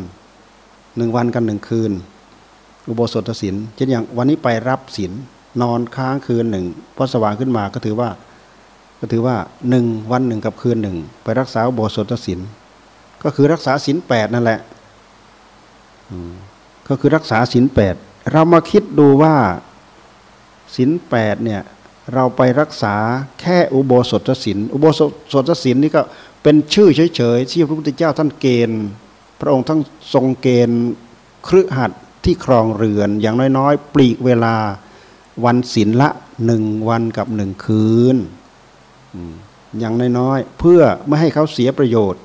หนึ่งวันกันหนึ่งคืน อุโบสถศีลเช่นอย่างวันนี้ไปรับศีลนอนค้างคืนหนึ่งพอสว่างขึ้นมาก็ถือว่า ก็ถือว่าหนึ่งวันหนึ่งกับคืนหนึ่งไปรักษาอุโบสถศีลก็คือรักษาศีลแปดนั่นแหละ ก็คือรักษาศีลแปดเรามาคิดดูว่าศีลแปดเนี่ยเราไปรักษาแค่อุโบสถศีลอุโบสถศีลนี่ก็เป็นชื่อเฉยๆที่พระพุทธเจ้าท่านเกณฑ์ พระองค์ทั้งทรงเกณฑ์ครือหัดที่ครองเรือนอย่างน้อยๆ ปลีกเวลาวันศีลละหนึ่งวันกับหนึ่งคืนอย่างน้อยๆ เพื่อไม่ให้เขาเสียประโยชน์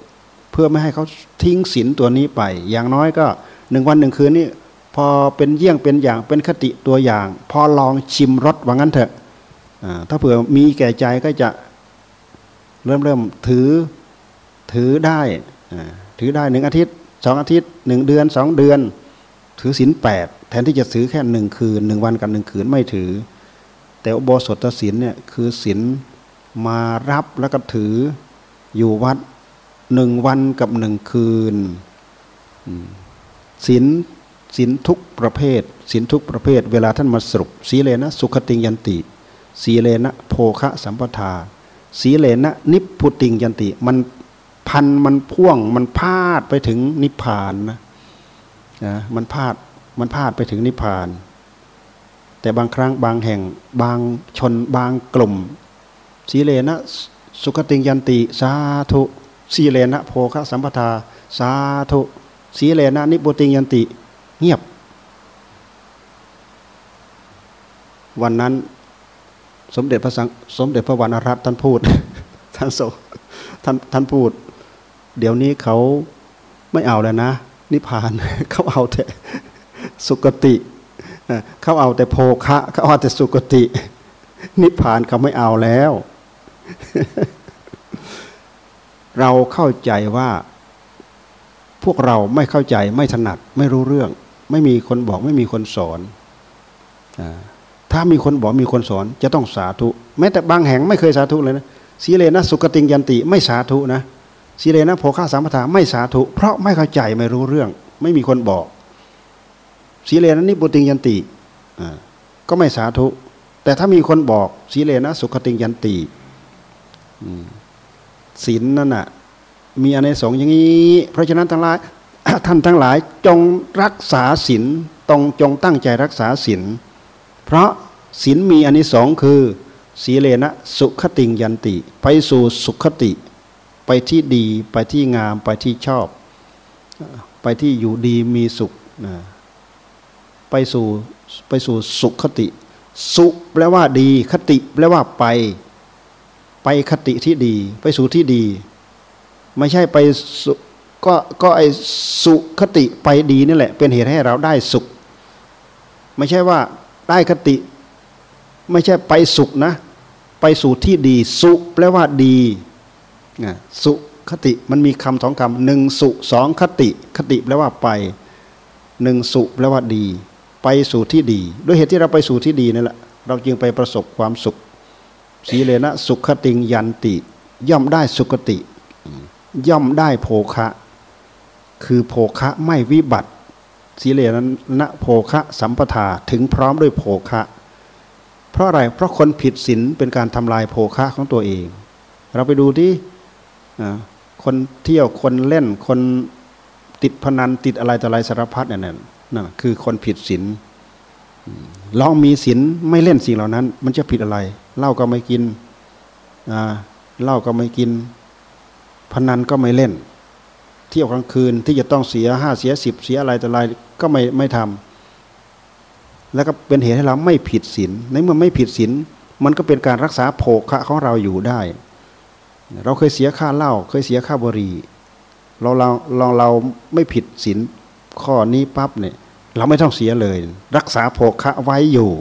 เพื่อไม่ให้เขาทิ้งศีลตัวนี้ไป อย่างน้อยก็ หนึ่งวันหนึ่งคืนนี่พอเป็นเยี่ยงเป็นอย่างเป็นคติตัวอย่าง พอลองชิมรสว่างั้นเถอะถ้าเผื่อมีแก่ใจก็จะเริ่มเริ่มถือถือได้ถือได้หนึ่งอาทิตย์สองอาทิตย์หนึ่งเดือนสองเดือน ถือศีลแปดแทนที่จะถือแค่หนึ่งคืนหนึ่งวันกับหนึ่งคืนไม่ถือ แต่อุโบสถศีลเนี่ยคือศีลมารับแล้วก็ถืออยู่วัดหนึ่งวันกับหนึ่งคืน ศีลศีลทุกประเภทศีลทุกประเภท เวลาท่านมาสรุปสีเลนะสุขติงยันติ สีเลนะโภคะสัมปทา สีเลนะนิพพุติงยันติ มันพันมันพ่วงมันพาดไปถึงนิพพานนะนะมันพาดมันพาดไปถึงนิพพาน แต่บางครั้งบางแห่งบางชนบางกลุ่ม สีเลนะสุขติงยันติ สาธุสีเลนะโภคะสัมปทา สาธุ สีเลนะนิบุติงยันติ เงียบ วันนั้น สมเด็จพระสังสมเด็จพระวรรณรัตน์ท่านพูด ท่านโซท่านท่านพูด เดี๋ยวนี้เขาไม่เอาแล้วนะ นิพพานเขาเอาแต่สุกติเขาเอาแต่โภคะเขาเอาแต่สุกติ นิพพานเขาไม่เอาแล้ว เราเข้าใจว่า วกเราไม่เข้าใจไม่ถนัดไม่รู้เรื่อง ไม่มีคนบอกไม่มีคนสอนถ้ามีคนบอกมีคนสอนจะต้องสาธุ แม้แต่บางแห่งไม่เคยสาธุเลยนะสีเลนะสุกติงยันติไม่สาธุนะสีเลนะโภคาสัมปทาไม่สาธุ เพราะไม่เข้าใจไม่รู้เรื่อง ไม่มีคนบอกสีเลนะนิบุติงยันติก็ไม่สาธุ แต่ถ้ามีคนบอกสีเลนะสุขติงยันติศีลนั่นน่ะ มีอเนสงส์อย่างนี้ เพราะฉะนั้นทั้งหลายท่านทั้งหลายจงรักษาศีลตรงจงตั้งใจรักษาศีลเพราะศีลมีอันิสงส์คือสีเลนะสุขติงยันติ ไปสู่สุขติ ไปที่ดีไปที่งามไปที่ชอบ ไปที่อยู่ดีมีสุขไปสู่ไปสู่สุขติ สุแปลว่าดีคติแปลว่าไป ไปคติที่ดี ไปสู่ที่ดี ไม่ใช่ไปสุก็ก็ไอสุคติไปดีนี่แหละ เป็นเหตุให้เราได้สุข ไม่ใช่ว่าได้คติ ไม่ใช่ไปสุขนะ ไปสู่ที่ดี สุแปลว่าดีสุคติมันมีคำสองคำหนึ่งสุสองคติ คติแปลว่าไปหนึ่งสุแปลว่าดี ไปสู่ที่ดี ด้วยเหตุที่เราไปสู่ที่ดีนั่นแหละเราจึงไปประสบความสุข สีเลนะสุขติงยันติ ย่อมได้สุขติ ย่อมได้โภคะ คือโภคะไม่วิบัติสีเลนะโภคะสัมปทาถึงพร้อมด้วยโภคะ เพราะอะไรเพราะคนผิดศีลเป็นการทำลายโภคะของตัวเอง เราไปดูที่คนเที่ยวคนเล่นคนติดพนันติดอะไรต่ออะไรสารพัดเนี่ยนั่นคือคนผิดศีลลองมีศีลไม่เล่นสิ่งเหล่านั้น มันจะผิดอะไรเหล้าก็ไม่กินเหล้าก็ไม่กิน พนันก็ไม่เล่น เที่ยวกลางคืนที่จะต้องเสียห้าเสียสิบเสียอะไรแต่อะไรก็ไม่ไม่ทำแล้วก็เป็นเหตุให้เราไม่ผิดศีลในเมื่อไม่ผิดศีลมันก็เป็นการรักษาโภคะของเราอยู่ได้ เราเคยเสียค่าเหล้าเคยเสียค่าบุหรี่เราเราเราเราไม่ผิดศีลข้อนี้ปั๊บเนี่ยเราไม่ต้องเสียเลย รักษาโภคะไว้อยู่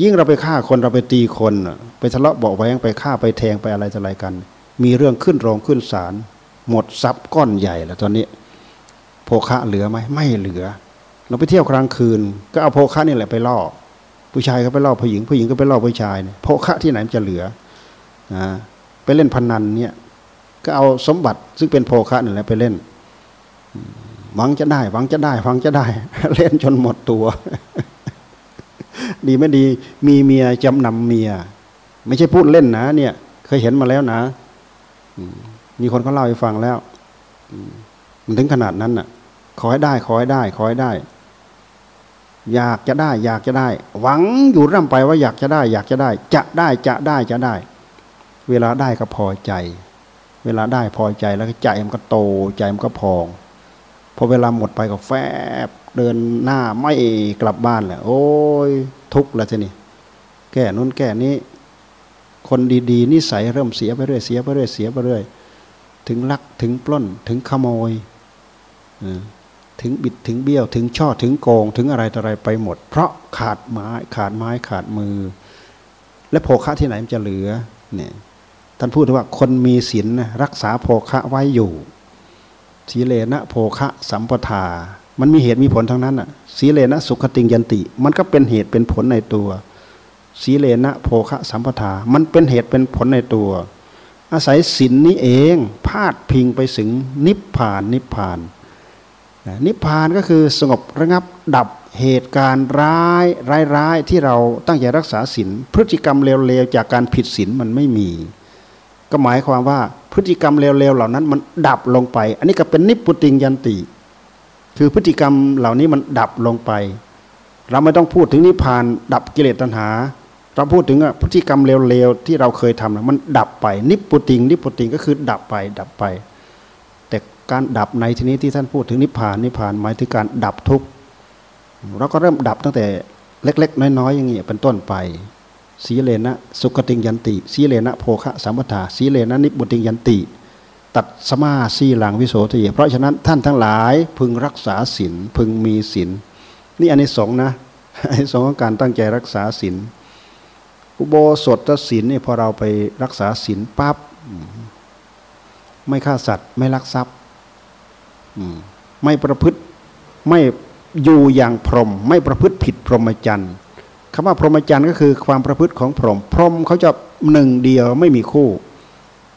ยิ่งเราไปฆ่าคนเราไปตีคน ไปทะเลาะเบาแวงไปฆ่าไปแทงไปอะไรจะอะไรกัน มีเรื่องขึ้นโรงขึ้นศาลหมดทรัพย์ก้อนใหญ่แล้วตอนนี้ โภคะเหลือไหมไม่เหลือ เราไปเที่ยวกลางคืน ก็เอาโภคะนี่แหละไปล่อผู้ชายก็ไปล่อผู้หญิงผู้หญิงก็ไปล่อผู้ชายโภคะที่ไหนมันจะเหลือนะไปเล่นพนันเนี่ยก็เอาสมบัติซึ่งเป็นโภคะนี่แหละไปเล่นหวังจะได้หวังจะได้หวังจะได้ เล่นจนหมดตัว ดีไม่ดี มีเมียจำนำเมีย ไม่ใช่พูดเล่นนะเนี่ย เคยเห็นมาแล้วนะ มีคนเขาเล่าให้ฟังแล้วมันถึงขนาดนั้นน่ะ ขอให้ได้ ขอให้ได้ ขอให้ได้ อยากจะได้ อยากจะได้ หวังอยู่ร่ำไปว่าอยากจะได้ อยากจะได้ จะได้จะได้จะได้ เวลาได้ก็พอใจ เวลาได้พอใจแล้วใจมันก็โตใจมันก็พองพอเวลาหมดไปก็แฟบเดินหน้าไม่กลับบ้านแหละโอ้ยทุกข์แล้วทีนี้แก่นู้นแก่นี้ คนดีๆ นิสัยเริ่มเสียไปเรื่อยเสียไปเรื่อยเสียไปเรื่อยถึงลักถึงปล้นถึงขโมยถึงบิดถึงเบี้ยวถึงช่อถึงโกง ถึงอะไรต่ออะไรไปหมด เพราะขาดไม้ขาดไม้ขาดมือ และโภคะที่ไหนมันจะเหลือเนี่ยท่านพูดว่าคนมีศีลรักษาโภคะไว้อยู่สีเลนะโภคะสัมปทา มันมีเหตุมีผลทั้งนั้นอะสีเลนะสุขติงยันติ มันก็เป็นเหตุเป็นผลในตัว สีเลนะโภคะสัมปทา มันเป็นเหตุเป็นผลในตัว อาศัยศีลนนี้เองพาดพิงไปถึงนิพพานนิพพานนิพพานก็คือสงบระงับดับเหตุการณ์ร้ายร้ายร้ายที่เราตั้งใจรักษาศีลพฤติกรรมเลวๆจากการผิดศีลมันไม่มี ก็หมายความว่าพฤติกรรมเลวๆเหล่านั้นมันดับลงไป อันนี้ก็เป็นนิพุติงยันติ คือพฤติกรรมเหล่านี้มันดับลงไป เราไม่ต้องพูดถึงนิพพานดับกิเลสตัณหา เราพูดถึงพฤติกรรมเลวๆที่เราเคยทำมันดับไป นิพุติง นิพุติงก็คือดับไป ดับไป แต่การดับในที่นี้ที่ท่านพูดถึงนิพพานนิพพานหมายถึงการดับทุกข์เราก็เริ่มดับตั้งแต่เล็ก ๆ น้อยๆอย่างนี้เป็นต้นไปสีเลนะสุขติงยันติสีเลนะโภคะสัมปทาสีเลนะนิบุติงยันติ ตัดสมาสีหลังวิโสทีเพราะฉะนั้นท่านทั้งหลายพึงรักษาศีลพึงมีศีลนี่อันนี้สองนะอันนี้สองของการตั้งใจรักษาศีล อุโบสถศีลนี่พอเราไปรักษาศีลปั๊บไม่ฆ่าสัตว์ไม่ลักทรัพย์ไม่ประพฤติไม่อยู่อย่างพรหมไม่ประพฤติผิดพรหมจรรย์คำว่าพรหมจรรย์ก็คือความประพฤติของพรหมพรหมเขาจะหนึ่งเดียวไม่มีคู่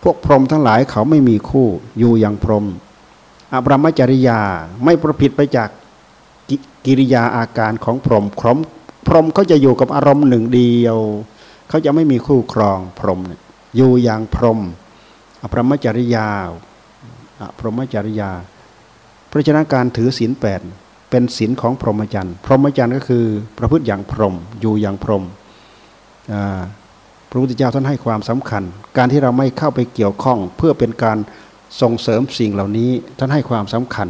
พวกพรหมทั้งหลายเขาไม่มีคู่ อยู่อย่างพรหมอบรมจริยาไม่ประผิดไปจากกิริยาอาการของพรหมพรหมพรหมเขาจะอยู่กับอารมณ์หนึ่งเดียว เขาจะไม่มีคู่ครองพรหมอยู่อย่างพรหมอภรมจริยาอภรมจริยา เพราะฉะนั้นการถือศีลแปดเป็นศีลของพรหมจรรย์ พรหมจรรย์ก็คือประพฤติอย่างพรหมอยู่อย่างพรหมพระพุทธเจ้าท่านให้ความสำคัญ การที่เราไม่เข้าไปเกี่ยวข้องเพื่อเป็นการส่งเสริมสิ่งเหล่านี้ท่านให้ความสำคัญ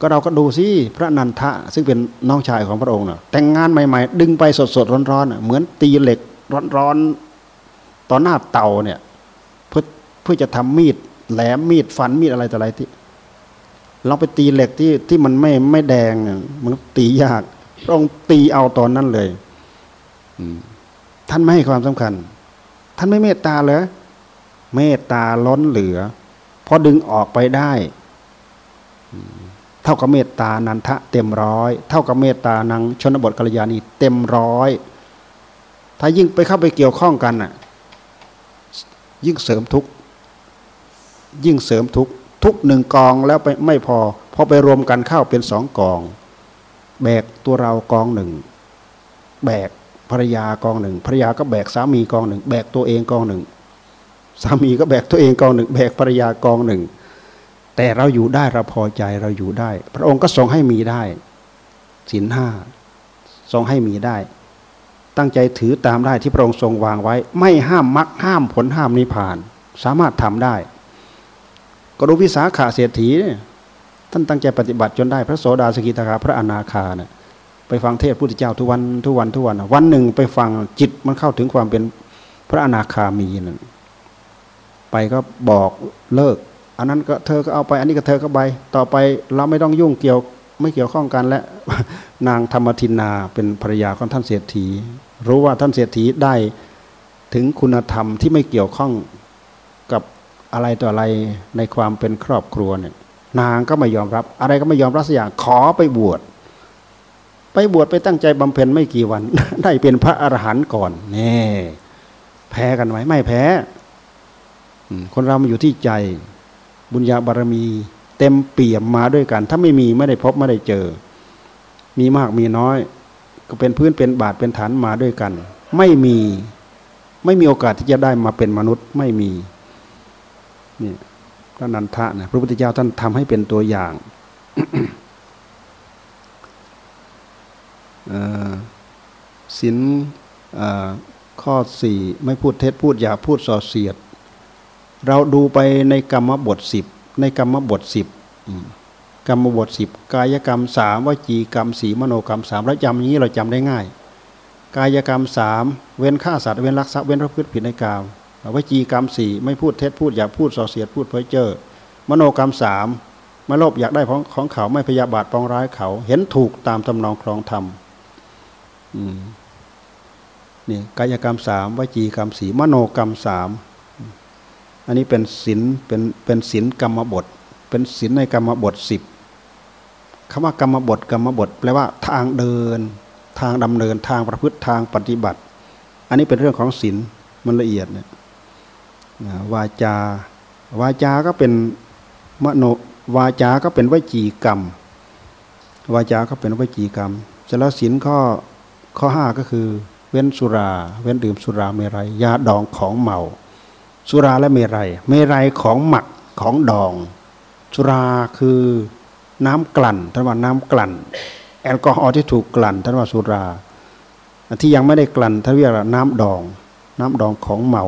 ก็เราก็ดูสิพระนันทะซึ่งเป็นน้องชายของพระองค์นะแต่งงานใหม่ ๆ ดึงไปสดๆร้อนๆเหมือนตีเหล็กร้อนๆต่อหน้าเตาเนี่ยเพื่อเพื่อจะทำมีดแหลมมีดฟันมีดอะไรต่ออะไรที่เราไปตีเหล็กที่ที่มันไม่ไม่แดงมันตียากต้องตีเอาตอนนั้นเลยท่านไม่ให้ความสำคัญ ท่านไม่เมตตาเลยเมตตาล้นเหลือพอดึงออกไปได้ เท่ากับเมตตานันทะเต็มร้อยเท่ากับเมตตานางชนบทกัลยาณีเต็มร้อยถ้ายิ่งไปเข้าไปเกี่ยวข้องกันน่ะยิ่งเสริมทุกยิ่งเสริมทุกทุกหนึ่งกองแล้วไปไม่พอพอไปรวมกันเข้าเป็นสองกอง แบกตัวเรากองหนึ่งแบกภรรยากองหนึ่งภรรยาก็แบกสามีกองหนึ่งแบกตัวเองกองหนึ่งสามีก็แบกตัวเองกองหนึ่งแบกภรรยากองหนึ่ง แต่เราอยู่ได้เราพอใจเราอยู่ได้ พระองค์ก็ทรงให้มีได้ศีลห้าทรงให้มีได้ ตั้งใจถือตามได้ที่พระองค์ทรงวางไว้ ไม่ห้ามมรรคห้ามผลห้ามนิพพาน สามารถทำได้ก็รู้วิสาขาเศรษฐีท่านตั้งใจปฏิบัติจนได้พระโสดาสกิทาคาพระอนาคาเนี่ยไปฟังเทศพุทธเจ้าทุกวันทุกวันทุกวันวันหนึ่งไปฟังจิตมันเข้าถึงความเป็นพระอนาคามีนั่นไปก็บอกเลิก อันนั้นก็เธอก็เอาไป อันนี้ก็เธอก็ไป ต่อไปเราไม่ต้องยุ่งเกี่ยวไม่เกี่ยวข้องกันและนางธรรมทินนาเป็นภรรยาของท่านเศรษฐี รู้ว่าท่านเศรษฐีได้ถึงคุณธรรมที่ไม่เกี่ยวข้องกับอะไรต่ออะไรในความเป็นครอบครัวเนี่ย นางก็ไม่ยอมรับ อะไรก็ไม่ยอมรับสักอย่างขอไปบวชไปบวชไปตั้งใจบำเพ็ญไม่กี่วัน ได้เป็นพระอรหันต์ก่อนนี่แพ้กันไหมไม่แพ้คนเรามันอยู่ที่ใจ บุญญาบารมี เต็มเปี่ยมมาด้วยกัน ถ้าไม่มีไม่ได้พบไม่ได้เจอ มีมากมีน้อย ก็เป็นพื้นเป็นบาทเป็นฐานมาด้วยกัน ไม่มีไม่มีโอกาสที่จะได้มาเป็นมนุษย์ไม่มีนี่พระนันทะนะพระพุทธเจ้าท่านทำให้เป็นตัวอย่างสินข้อสี่ไม่พูดเท็จพูดอย่าพูดส่อเสียด เราดูไปในกรรมบทสิบในกรรมบทสิบกรรมบทสิบกายกรรมสามวจีกรรมสีมโนกรรมสามแล้วจำอย่างนี้เราจำได้ง่าย กายกรรมสามเว้นฆ่าสัตว์เว้นรักทรัพย์เว้นพระพฤติผิดในกามวจีกรรมสี่ไม่พูดเท็จพูดอยากพูดส่อเสียดพูดเพ้อเจ้อมโนกรรมสามไม่โลภอยากได้ของของเขาไม่พยาบาทปองร้ายเขา เห็นถูกตามตำนองครองธรรมนี่กายกรรมสามวจีกรรมสี่มโนกรรมสาม อันนี้เป็นศีลเป็นเป็นศีลกรรมบท เป็นศีลในกรรมบทสิบคำว่ากรรมบทกรรมบท แปลว่าทางเดิน ทางดำเนินทางประพฤติทางปฏิบัติ อันนี้เป็นเรื่องของศีลมันละเอียดเนี่ยวาจาวาจาก็เป็นมโนวาจาก็เป็นวจีกรรม วาจาก็เป็นวจีกรรมจะแล้วศีลข้อข้อห้าก็คือ เว้นสุรา เว้นดื่มสุราเมรัยยาดองของเมา สุราและเมรัยเมรัยของหมักของดอง สุราคือน้ำกลั่นท่านว่าน้ำกลั่น แอลกอฮอล์ที่ถูกกลั่นท่านว่าสุราที่ยังไม่ได้กลั่นท่านเรียกว่าน้ำดอง น้ำดองของเมา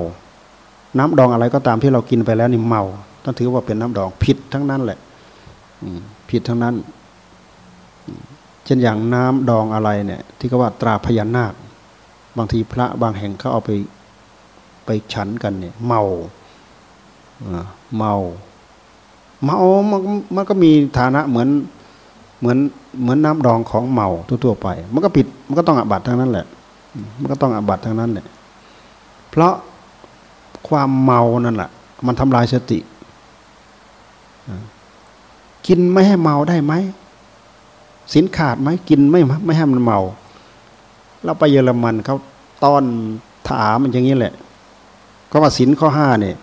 น้ำดองอะไรก็ตามที่เรากินไปแล้วนี่เมาต้องถือว่าเป็นน้ำดองผิดทั้งนั้นแหละผิดทั้งนั้น เช่นอย่างน้ำดองอะไรเนี่ย ที่เขาว่าตราพญานาค บางทีพระบางแห่งเขาเอาไป ไปฉันกันเนี่ย เมาเมาเมามันมันก็มีฐานะเหมือนเหมือนเหมือนน้ำดองของเมาทั่วๆไป มันก็ผิดมันก็ต้องอาบัตทั้งนั้นแหละ มันก็ต้องอาบัตทั้งนั้นเนี่ยเพราะความเมานั่นแหละมันทำลายสติกินไม่ให้เมาได้ไหมสินขาดไหมกินไม่ไม่ให้มันเมา เราไปเยอรมันเขาต้อนถามมันอย่างนี้แหละ ก็ว่าศีลข้อห้าเนี่ย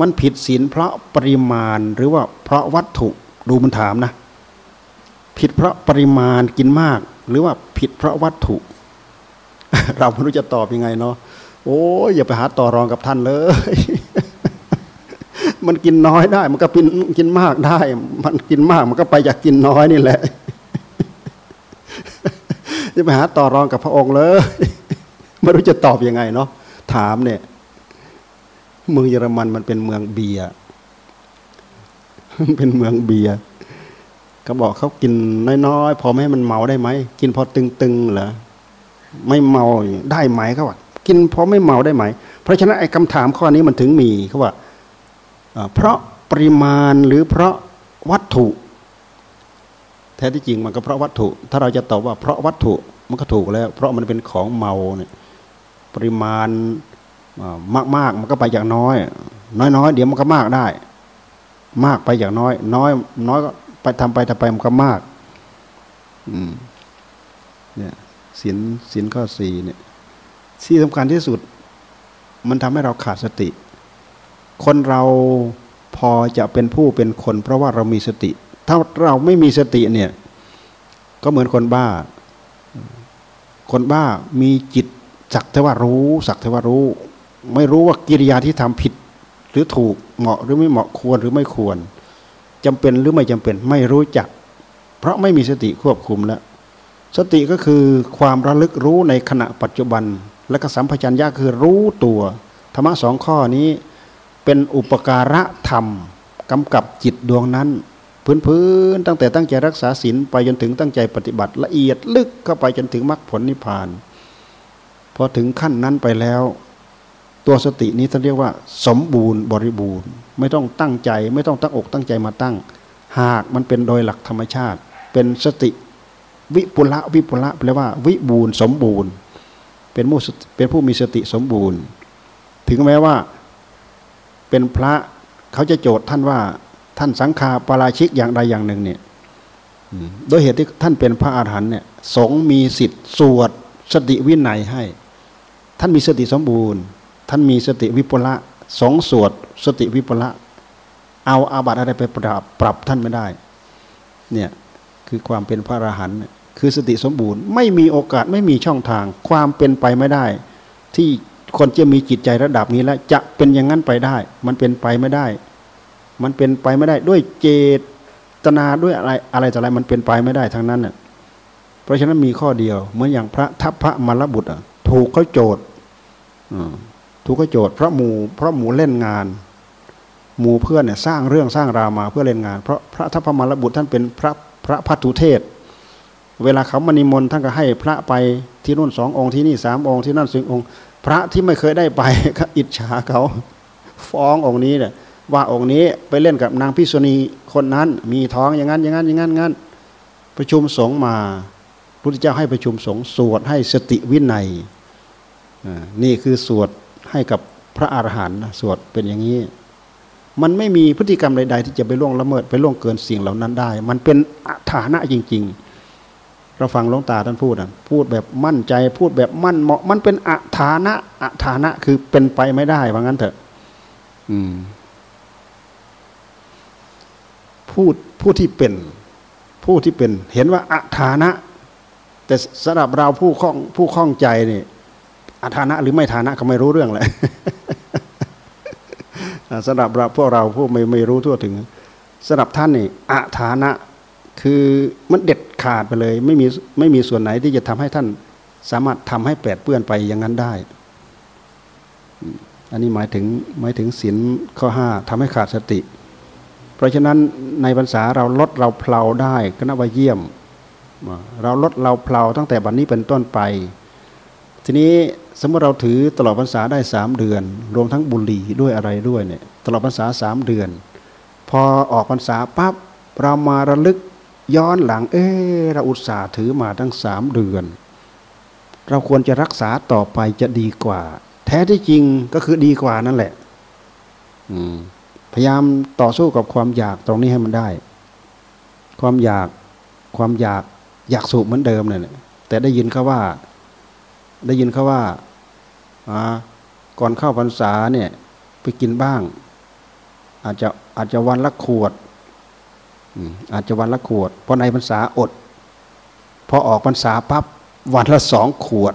มันผิดศีลเพราะปริมาณหรือว่าเพราะวัตถุดูมันถามนะ ผิดเพราะปริมาณกินมาก หรือว่าผิดเพราะวัตถุ เราไม่รู้จะตอบยังไงเนาะโอ้ยอย่าไปหาต่อรองกับท่านเลย มันกินน้อยได้ มันก็กินกินมากได้ มันกินมากมันก็ไปอยากกินน้อยนี่แหละจะไปหาต่อรองกับพระองค์เลย ไม่รู้จะตอบยังไงเนาะถามเนี่ย เมืองเยอรมันมันเป็นเมืองเบียร์เป็นเมืองเบียร์เขาบอกเขากินน้อยๆ พอไม่ให้มันเมาได้ไหม กินพอตึงๆเหรอไม่เมาได้ไหมเขาว่ากินพอไม่เมาได้ไหม เพราะฉะนั้นไอ้คำถามข้อนี้มันถึงมีเขาว่าเพราะปริมาณหรือเพราะวัตถุ แท้ที่จริงมันก็เพราะวัตถุ ถ้าเราจะตอบว่าเพราะวัตถุมันก็ถูกแล้ว เพราะมันเป็นของเมาเนี่ยปริมาณ มากมากมันก็ไปอย่างน้อย น้อยน้อยเดี๋ยวมันก็มากได้ มากไปอย่างน้อย น้อย น้อยก็ไปทำไปทำไปมันก็มาก อืมเนี่ยศีลศีลข้อสี่เนี่ยที่สำคัญที่สุด มันทำให้เราขาดสติ คนเราพอจะเป็นผู้เป็นคน เพราะว่าเรามีสติ ถ้าเราไม่มีสติเนี่ย ก็เหมือนคนบ้า คนบ้ามีจิตสักแต่ว่ารู้สักแต่ว่ารู้ ไม่รู้ว่ากิริยาที่ทำผิด หรือถูกเหมาะหรือไม่เหมาะควรหรือไม่ควรจำเป็นหรือไม่จำเป็นไม่รู้จัก เพราะไม่มีสติควบคุมแล้วสติก็คือความระลึกรู้ในขณะปัจจุบัน และก็สัมปชัญญะคือรู้ตัว ธรรมะสองข้อนี้เป็นอุปการะธรรมกำกับจิตดวงนั้น พื้นๆตั้งแต่ตั้งใจรักษาศีลไปจนถึงตั้งใจปฏิบัติละเอียดลึกเข้าไปจนถึงมรรคผลนิพพาน พอถึงขั้นนั้นไปแล้ว ตัวสตินี้ท่านเรียกว่า สมบูรณ์บริบูรณ์ ไม่ต้องตั้งใจ ไม่ต้องตั้งอกตั้งใจมาตั้ง หากมันเป็นโดยหลักธรรมชาติ เป็นสติวิปุละวิปุละแปลว่า วิบูรณ์สมบูรณ์ เป็นผู้เป็นผู้มีสติสมบูรณ์ ถึงแม้ว่าเป็นพระเขาจะโจทย์ท่านว่าท่านสังฆาปราชิกอย่างใดอย่างหนึ่งเนี่ยโดยเหตุที่ท่านเป็นพระอาหารหันต์เนี่ยสงมีสิทธิ์สวดสติวินัยให้ ท่านมีสติสมบูรณ์ ท่านมีสติวิปละสองสวดสติวิปละ เอาอาบัติอะไรไปปรับปรับท่านไม่ได้ เนี่ยคือความเป็นพระอรหันต์คือสติสมบูรณ์ ไม่มีโอกาสไม่มีช่องทาง ความเป็นไปไม่ได้ ที่คนจะมีจิตใจระดับนี้แล้วจะเป็นอย่างนั้นไปได้ มันเป็นไปไม่ได้ มันเป็นไปไม่ได้ด้วยเจตนาด้วยอะไรอะไรต่ออะไรมันเป็นไปไม่ได้ทั้งนั้นน่ะเพราะฉะนั้นมีข้อเดียวเหมือนอย่างพระทัพพระมรบุตรถูกเขาโจทย์ ถูกขโจทย์เพราะหมูเพราะหมูเล่นงาน หมูเพื่อนเนี่ยสร้างเรื่องสร้างราวมาเพื่อเล่นงาน เพราะพระทัพพระมรบุตรท่านเป็นพระพระพัทุเทศ เวลาเขามานิมนต์ท่านก็ให้พระไปที่นู่นสององค์ที่นี่สามองค์ที่นั่นสี่องค์ พระที่ไม่เคยได้ไปก็อิจฉาเขาฟ้ององค์นี้เนี่ยว่าองค์นี้ไปเล่นกับนางพิษณีคนนั้น มีท้องอย่างนั้นอย่างนั้นอย่างนั้นงั้นประชุมสงฆ์มาพุทธเจ้าให้ประชุมสงฆ์สวดให้สติวินัยนี่คือสวด ให้กับพระอาหารหันต์สวดเป็นอย่างนี้ มันไม่มีพฤติกรรมใด ๆ ที่จะไปล่วงละเมิดไปล่วงเกินสิ่งเหล่านั้นได้ มันเป็นฐานะจริง ๆ เราฟังหลวงตาท่านพูดอะพูดแบบมั่นใจพูดแบบมั่นเหมาะ มันเป็นอัฐานะอัฐานะคือเป็นไปไม่ได้ว่างั้นเถอะอืมพูดผู้ที่เป็นผู้ที่เป็น เห็นว่าอัฐานะ แต่สำหรับเราผู้คล้องผู้คล้องใจนี่ อาฐานะหรือไม่ฐานะก็ไม่รู้เรื่องเลยสำหรับเราพวกเราผู้ไม่ไม่รู้ทั่วถึงสำหรับท่านนี่อาฐานะคือมันเด็ดขาดไปเลย ไม่มีไม่มีส่วนไหนที่จะทำให้ท่านสามารถทำให้แปดเปื้อนไปอย่างนั้นได้ อันนี้หมายถึงหมายถึงศีลข้อห้าทำให้ขาดสติ เพราะฉะนั้นในภาษาเราลดเราเพลาได้ก็นับว่าเยี่ยม เราลดเราเพลาตั้งแต่บัดนนี้เป็นต้นไป ทีนี้สมมติเราถือตลอดพรรษาได้สามเดือน รวมทั้งบุหรี่ด้วยอะไรด้วยเนี่ยตลอดพรรษาสามเดือน พอออกพรรษาปั๊บเรามาระลึกย้อนหลัง เออเราอุตส่าห์ถือมาทั้งสามเดือน เราควรจะรักษาต่อไปจะดีกว่า แท้ที่จริงก็คือดีกว่านั่นแหละพยายามต่อสู้กับความอยากตรงนี้ให้มันได้ ความอยากความอยากอยากสูบเหมือนเดิมเนี่ยแต่ได้ยินเขาว่า ได้ยินเขาว่าก่อนเข้าพรรษาเนี่ยไปกินบ้าง อาจจะอาจจะวันละขวดอาจจะวันละขวดเพราะในพรรษาอด พอออกพรรษาปั๊บวันละสองขวด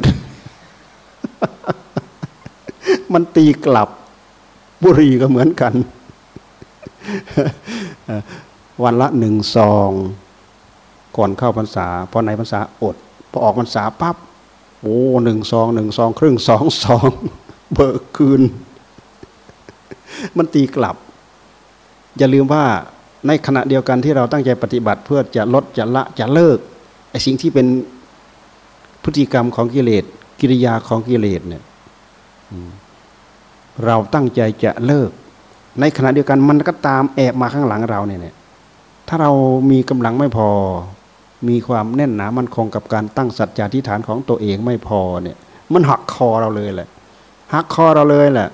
มันตีกลับบุรีก็เหมือนกัน วันละหนึ่งซอง ก่อนเข้าพรรษาพอในพรรษาอด พอออกพรรษาปั๊บ โอ้หนึ่งซองหนึ่งซองครึ่งสองซองเบิกคืน มันตีกลับ อย่าลืมว่าในขณะเดียวกันที่เราตั้งใจปฏิบัติเพื่อจะลดจะละจะเลิกไอ้สิ่งที่เป็นพฤติกรรมของกิเลสกิริยาของกิเลสเนี่ยเราตั้งใจจะเลิก ในขณะเดียวกันมันก็ตามแอบมาข้างหลังเราเนี่ยถ้าเรามีกำลังไม่พอ มีความแน่นหนามันคงกับการตั้งสัจจะทิฏฐานของตัวเองไม่พอเนี่ย มันหักคอเราเลยแหละหักคอเราเลยแหละ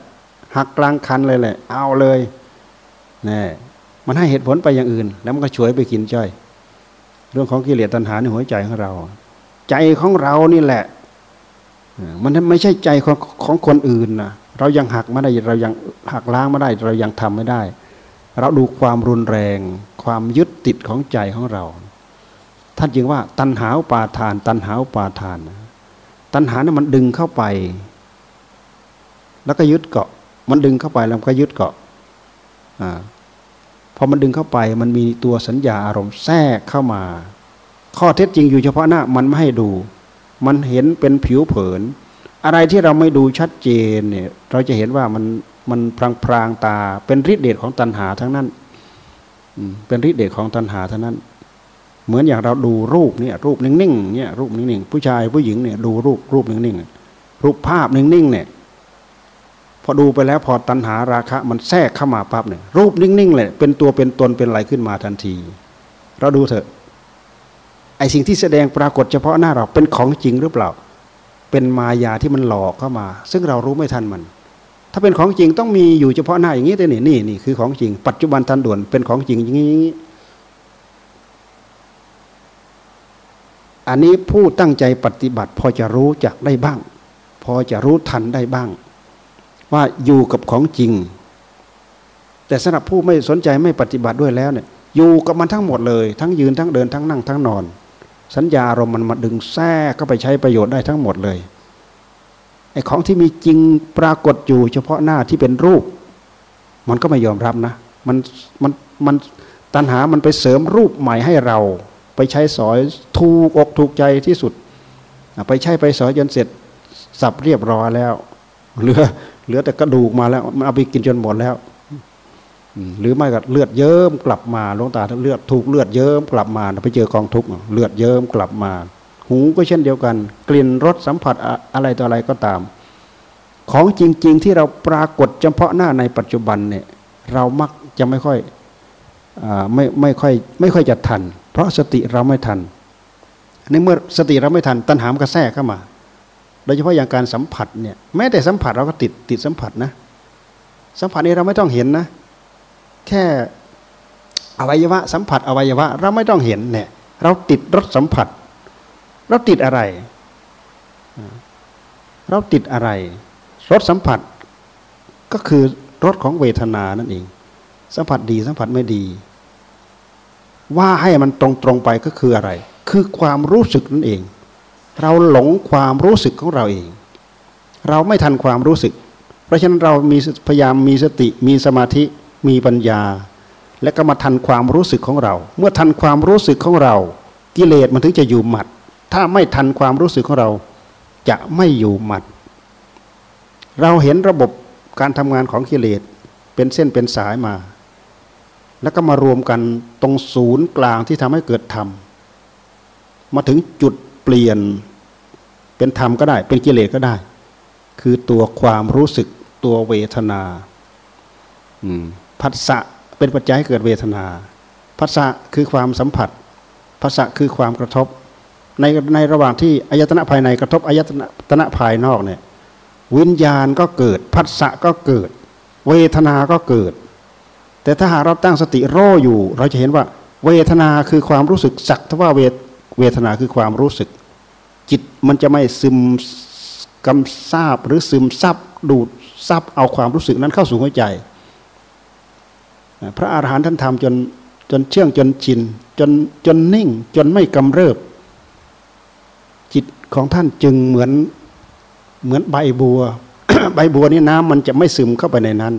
หักกลางคันเลยแหละ เอาเลยนี่มันให้เหตุผลไปอย่างอื่น แล้วมันก็ช่วยไปกินจ้อย เรื่องของกิเลสตัณหาในหัวใจของเรา ใจของเรานี่แหละ มันไม่ใช่ใจของของคนอื่นนะเรายังหักไม่ได้เรายังหักล้างไม่ได้ เรายังทำไม่ได้ เราดูความรุนแรง ความยึดติดของใจของเรา ท่านจึงว่า ตัณหาวปาทาน ตัณหาวปาทาน ตัณหานี่มันดึงเข้าไป แล้วก็ยึดเกาะ มันดึงเข้าไปแล้วก็ยึดเกาะอ่าพอมันดึงเข้าไปมันมีตัวสัญญาอารมณ์แทรกเข้ามา ข้อเท็จจริงอยู่เฉพาะหน้ามันไม่ให้ดู มันเห็นเป็นผิวเผิน อะไรที่เราไม่ดูชัดเจนเนี่ยเราจะเห็นว่ามันมันพรางพรางตา เป็นฤทธิเดชของตัณหาทั้งนั้นเป็นฤทธิเดชของตัณหาทั้งนั้น เหมือนอย่างเราดูรูปเนี่ยรูปนิ่งๆเนี่ยรูปนิ่งๆผู้ชายผู้หญิงเนี่ยดูรูปรูปนิ่งๆรูปภาพนิ่งๆเนี่ยพอดูไปแล้วพอตัณหาราคะมันแทรกเข้ามาปั๊บเนี่ยรูปนิ่งๆเลยเป็นตัวเป็นตนเป็นอะไรขึ้นมาทันที เราดูเถอะไอสิ่งที่แสดงปรากฏเฉพาะหน้าเราเป็นของจริงหรือเปล่า เป็นมายาที่มันหลอกเข้ามา ซึ่งเรารู้ไม่ทันมัน ถ้าเป็นของจริงต้องมีอยู่เฉพาะหน้าอย่างนี้แต่นี่นี่นี่คือของจริง ปัจจุบันทันด่วนเป็นของจริงอย่างนี้ อันนี้ผู้ตั้งใจปฏิบัติ พอจะรู้จักได้บ้าง พอจะรู้ทันได้บ้าง ว่าอยู่กับของจริง แต่สำหรับผู้ไม่สนใจไม่ปฏิบัติด้วยแล้วเนี่ยอยู่กับมันทั้งหมดเลย ทั้งยืนทั้งเดินทั้งนั่งทั้งนอน สัญญาอารมณ์มันมาดึงแทรกก็ไปใช้ประโยชน์ได้ทั้งหมดเลยไอ้ของที่มีจริงปรากฏอยู่ เฉพาะหน้าที่เป็นรูป มันก็ไม่ยอมรับนะ มันมันมันตัณหามันไปเสริมรูปใหม่ให้เรา ไปใช้สอยถูกอกถูกใจที่สุด ไปใช้ไปสอยจนเสร็จสับเรียบร้อยแล้ว เหลือเหลือแต่กระดูกมาแล้วมันเอาไปกินจนหมดแล้วหรือไม่ก็เลือดเยิ้มกลับมาลงตาเลือดถูกเลือดเยิ้มกลับมาไปเจอกองทุกข์เลือดเยิ้มกลับมา หูก็เช่นเดียวกัน กลิ่นรสสัมผัสอะไรต่ออะไรก็ตาม ของจริง ๆ ที่เราปรากฏเฉพาะหน้าในปัจจุบันเนี่ย เรามักจะไม่ค่อยอไม่ไม่ค่อยไม่ค่อยจะทัน เพราะสติเราไม่ทันในเมื่อสติเราไม่ทัน ตัณหามก็แทกเข้ามา โดยเฉพาะอย่างการสัมผัสเนี่ยแม้แต่สัมผัสเราก็ติดติดสัมผัสนะ สัมผัสนี้เราไม่ต้องเห็นนะ แค่อวัยวะ สัมผัสอวัยวะ เราไม่ต้องเห็นเนี่ยเราติดรสสัมผัส เราติดอะไร เราติดอะไรรสสัมผัสก็คือรสของเวทนานั่นเอง สัมผัสดีสัมผัสไม่ดี ว่าให้มันตรงๆไปก็คืออะไร คือความรู้สึกนั่นเอง เราหลงความรู้สึกของเราเอง เราไม่ทันความรู้สึก เพราะฉะนั้นเรามีพยายามมีสติ มีสมาธิมีปัญญา และก็มาทันความรู้สึกของเรา เมื่อทันความรู้สึกของเรา กิเลสมันถึงจะอยู่หมัด ถ้าไม่ทันความรู้สึกของเรา จะไม่อยู่หมัด เราเห็นระบบการทำงานของกิเลสเป็นเส้นเป็นสายมา แล้วก็มารวมกันตรงศูนย์กลางที่ทำให้เกิดธรรม มาถึงจุดเปลี่ยนเป็นธรรมก็ได้ เป็นกิเลสก็ได้ คือตัวความรู้สึกตัวเวทนาผัสสะเป็นปัจจัยให้เกิดเวทนาผัสสะคือความสัมผัสผัสสะคือความกระทบ ในในระหว่างที่อายตนะภายในกระทบอายตนะภายนอกเนี่ยวิญญาณก็เกิดผัสสะก็เกิด เวทนาก็เกิด แต่ถ้าหากเราตั้งสติรออยู่ เราจะเห็นว่า เวทนาคือความรู้สึกสักทว่าเวทเวทนาคือความรู้สึก จิตมันจะไม่ซึมกำซาบหรือซึมซับดูดซับเอาความรู้สึกนั้นเข้าสู่หัวใจ พระอาหารหันต์ท่านทำจนจนเชื่องจนชินจนจนนิ่ง จนไม่กำเริบ จิตของท่านจึงเหมือนเหมือนใบบัว ใบบัวนี่น้ำมันจะไม่ซึมเข้าไปในนั้น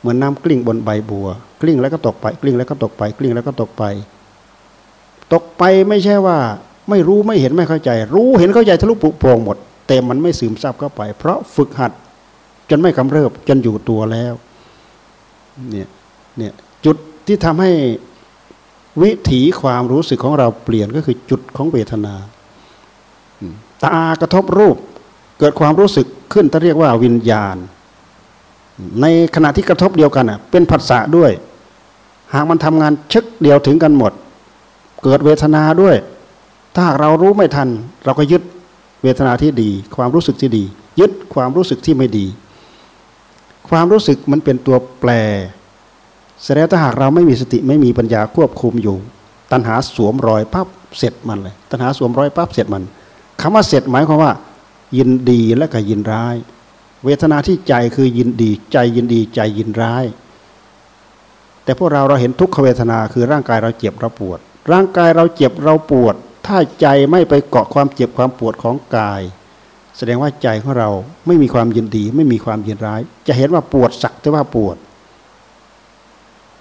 เหมือนน้ากลิ้งบนใบบัว กลิ้งแล้วก็ตกไป กลิ้งแล้วก็ตกไป กลิ้งแล้วก็ตกไป ตกไปไม่ใช่ว่า ไม่รู้ไม่เห็นไม่เข้าใจ รู้เห็นเข้าใจทะลุปุโปร่งหมด แต่มันไม่ซึมซับเข้าไป เพราะฝึกหัด จนไม่กำเริบจนอยู่ตัวแล้วเนี่ยเนี่ยจุดที่ทำให้วิถีความรู้สึกของเราเปลี่ยนก็คือจุดของเวทนาตากระทบรูป เกิดความรู้สึกขึ้นที่เรียกว่าวิญญาณ ในขณะที่กระทบเดียวกันเป็นผัสสะด้วย หากมันทำงานชึกเดียวถึงกันหมด เกิดเวทนาด้วย ถ้าหากเรารู้ไม่ทัน เราก็ยึดเวทนาที่ดี ความรู้สึกที่ดี ยึดความรู้สึกที่ไม่ดี ความรู้สึกมันเป็นตัวแปรแสดงถ้าหากเราไม่มีสติไม่มีปัญญาควบคุมอยู่ ตัณหาสวมรอยปั๊บเสร็จมันเลย ตัณหาสวมรอยปั๊บเสร็จมันคำว่าเสร็จหมายความว่า ยินดีและก็ยินร้าย เวทนาที่ใจคือยินดีใจยินดีใจยินร้าย แต่พวกเราเราเห็นทุกขเวทนาคือร่างกายเราเจ็บเราปวด ร่างกายเราเจ็บเราปวด ถ้าใจไม่ไปเกาะความเจ็บความปวดของกาย แสดงว่าใจของเราไม่มีความยินดี ไม่มีความยินร้าย จะเห็นว่าปวดสักแต่ว่าปวด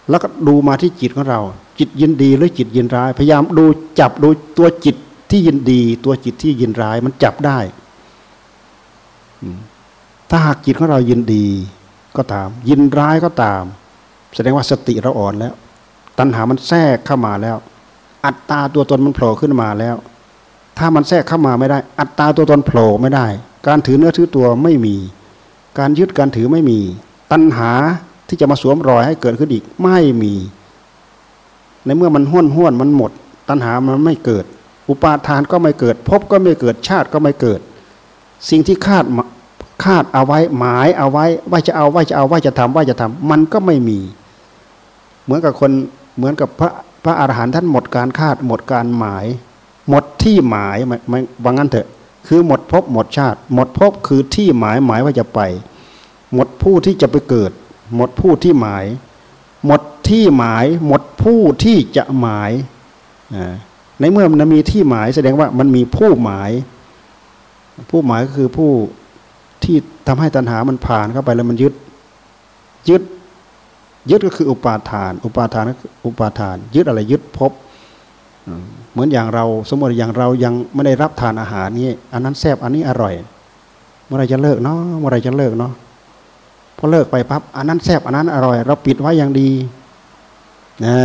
แล้วก็ดูมาที่จิตของเรา จิตยินดีหรือจิตยินร้าย พยายามดูจับดูตัวจิตที่ยินดี ตัวจิตที่ยินร้ายมันจับได้ ถ้าหากจิตของเรายินดีก็ตาม ยินร้ายก็ตาม แสดงว่าสติเราอ่อนแล้ว ตัณหามันแทรกเข้ามาแล้ว อัตตาตัวตนมันโผล่ขึ้นมาแล้ว ถ้ามันแทรกเข้ามาไม่ได้ อัตตาตัวตนโผล่ไม่ได้ การถือเนื้อถือตัวไม่มี การยึดการถือไม่มี ตัณหาที่จะมาสวมรอยให้เกิดขึ้นอีกไม่มี ในเมื่อมันห้วนห้วนมันหมด ตัณหามันไม่เกิด อุปาทานก็ไม่เกิดพบก็ไม่เกิดชาติก็ไม่เกิด สิ่งที่คาด คาดเอาไว้หมายเอาไว้ ว่าจะเอาว่าจะเอาว่าจะทำว่าจะทำมันก็ไม่มี เหมือนกับคนเหมือนกับพระพระอาหารหันต์ท่านหมดการคาดหมดการหมาย หมดที่หมายไม่ว่างั้นเถอะ คือหมดพบหมดชาติ หมดพบคือที่หมายหมายว่าจะไป หมดผู้ที่จะไปเกิด หมดผู้ที่หมาย หมดที่หมาย หมดผู้ที่จะหมายในเมื่อมันมีที่หมายแสดงว่ามันมีผู้หมาย ผู้หมายก็คือผู้ ที่ทำให้ตัณหามันผ่านเข้าไปแล้วมันยึด ยึด ยึดก็คืออุปาทาน อุปาทานก็อุปาทาน ยึดอะไรยึดพบเหมือนอย่างเราสมมติอย่างเรายังไม่ได้รับทานอาหารนี้อันนั้นแซ่บอันนี้อร่อย เมื่อไรจะเลิกเนาะเมื่อไรจะเลิกเนาะพอเลิกไปปั๊บอันนั้นแซ่บอันนั้นอร่อย เราปิดไว้อย่างดีนะ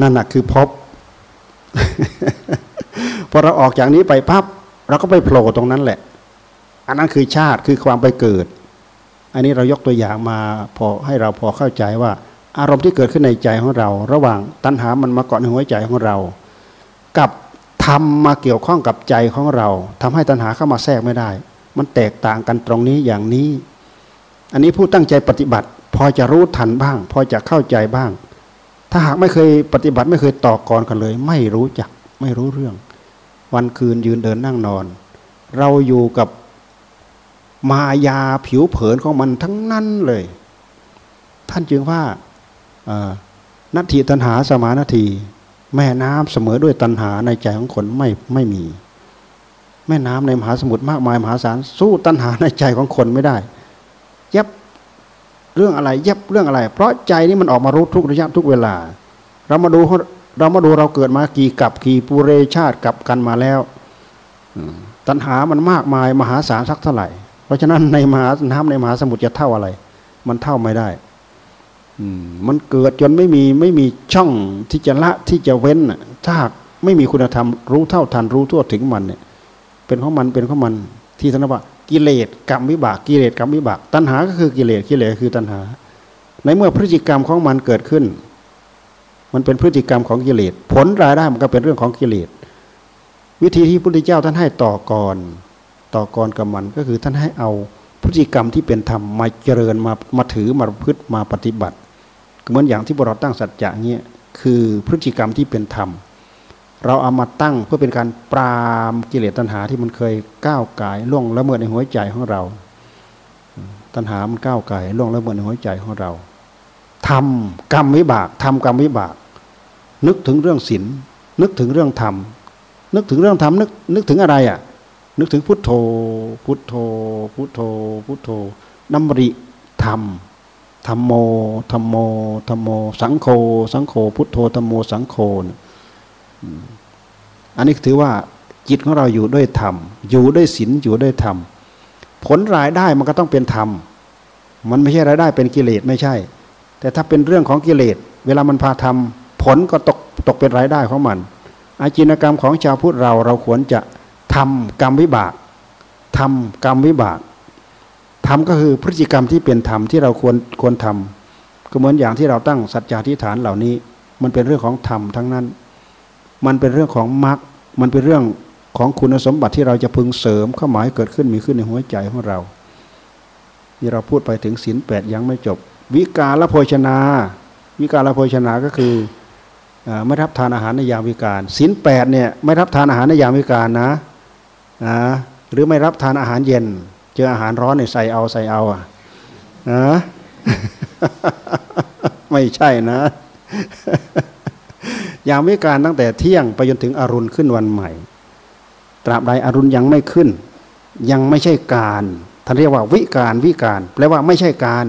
นั่นแหะคือพบพอเราออกจากนี้ไปปั๊บเราก็ไปโผล่ตรงนั้นแหละ อันนั้นคือชาติคือความไปเกิด อันนี้เรายกตัวอย่างมาพอให้เราพอเข้าใจว่า อารมณ์ที่เกิดขึ้นในใจของเรา ระหว่างตัณหามันมาเกาะในหัวใจของเรา กับทำมาเกี่ยวข้องกับใจของเราทำให้ตัณหาเข้ามาแทรกไม่ได้ มันแตกต่างกันตรงนี้อย่างนี้ อันนี้ผู้ตั้งใจปฏิบัติ พอจะรู้ทันบ้าง พอจะเข้าใจบ้าง ถ้าหากไม่เคยปฏิบัติไม่เคยต่อกรกันเลย ไม่รู้จักไม่รู้เรื่อง วันคืนยืนเดินนั่งนอน เราอยู่กับ มายาผิวเผินของมันทั้งนั้นเลย ท่านจึงว่านัตถิตันหาสมานาที แม่น้ำเสมอด้วยตันหาในใจของคนไม่ไม่มี แม่น้ำในมหาสมุทรมากมายมหาศาลสู้ตันหาในใจของคนไม่ได้ยับเรื่องอะไรยับเรื่องอะไร เพราะใจนี่มันออกมารู้ทุกระยะทุกเวลา เรามาดูเรามาดูเราเกิดมากี่กับกี่ปุเรชาติกับกันมาแล้วตัณหามันมากมายมหาศาลสักเท่าไหร่ ราะฉะนั้นในมหาน้ำในมหาสมุทรจะเท่าอะไร มันเท่าไม่ได้มันเกิดจนไม่มีไม่มีช่องที่จะละที่จะเว้นถ้าหากไม่มีคุณธรรมรู้เท่าทันรู้ทั่วถึงมันเนี่ย เป็นของมันเป็นของมัน ที่ท่านว่ากิเลสกรรมวิบากกิเลสกรรมวิบาก ตัณหาก็คือกิเลสกิเลสคือตัณหา ในเมื่อพฤติกรรมของมันเกิดขึ้น มันเป็นพฤติกรรมของกิเลสผลรายได้มันก็เป็นเรื่องของกิเลสวิธีที่พระพุทธเจ้าท่านให้ต่อกร ต่อกรกับมันก็คือท่านให้เอาพฤติกรรมที่เป็นธรรมมาเจริญมามาถือมาพฤติมาปฏิบัติเหมือนอย่างที่เราตั้งสัจจะเนี้ยคือพฤติกรรมที่เป็นธรรม เราเอามาตั้งเพื่อเป็นการปรามกิเลสตัณหาที่มันเคยก้าวไก่ล่วงละเมิดในหัวใจของเรา ตัณหามันก้าวไก่ล่วงละเมิดในหัวใจของเราทำกรรมวิบากทำกรรมวิบาก นึกถึงเรื่องศีลนึกถึงเรื่องธรรมนึกถึงเรื่องธรรมนึกนึกถึงอะไรอะ นึกถึงพุทโธ พุทโธ พุทโธ พุทโธน้ำริธรรมธรรมโมธรรมโมธรรมโม สังโฆ สังโฆ พุทโธธรรมโม สังโฆอันนี้ถือว่าจิตของเราอยู่ด้วยธรรม อยู่ด้วยศีล อยู่ด้วยธรรม ผลรายได้มันก็ต้องเป็นธรรม มันไม่ใช่รายได้เป็นกิเลสไม่ใช่ แต่ถ้าเป็นเรื่องของกิเลส เวลามันพาทำผลก็ตกตกเป็นรายได้ของมัน อาจินกรรมของชาวพุทธเราเราควรจะ ทำกรรมวิบากทำกรรมวิบากทำก็คือพฤติกรรมที่เป็นธรรมที่เราควรควรทำก็เหมือนอย่างที่เราตั้งสัจจาธิฐานเหล่านี้ มันเป็นเรื่องของธรรมทั้งนั้น มันเป็นเรื่องของมรรคมันเป็นเรื่องของคุณสมบัติที่เราจะพึงเสริมเข้าหมายเกิดขึ้นมีขึ้นในหัวใจของเราที่เราพูดไปถึงศีลแปดยังไม่จบ วิกาลโภชนา วิกาลโภชนาก็คือไม่รับทานอาหารในยามวิการศีลแปดเนี่ยไม่รับทานอาหารในยามวิการนะ นะหรือไม่รับทานอาหารเย็น เจออาหารร้อนเนี่ยใส่เอาใส่เอาอะนะไม่ใช่นะยามวิการตั้งแต่เที่ยงไปจนถึงอรุณขึ้นวันใหม่ ตราบใดอรุณยังไม่ขึ้น ยังไม่ใช่การท่านเรียกว่าวิการวิการ แปลว่าไม่ใช่การ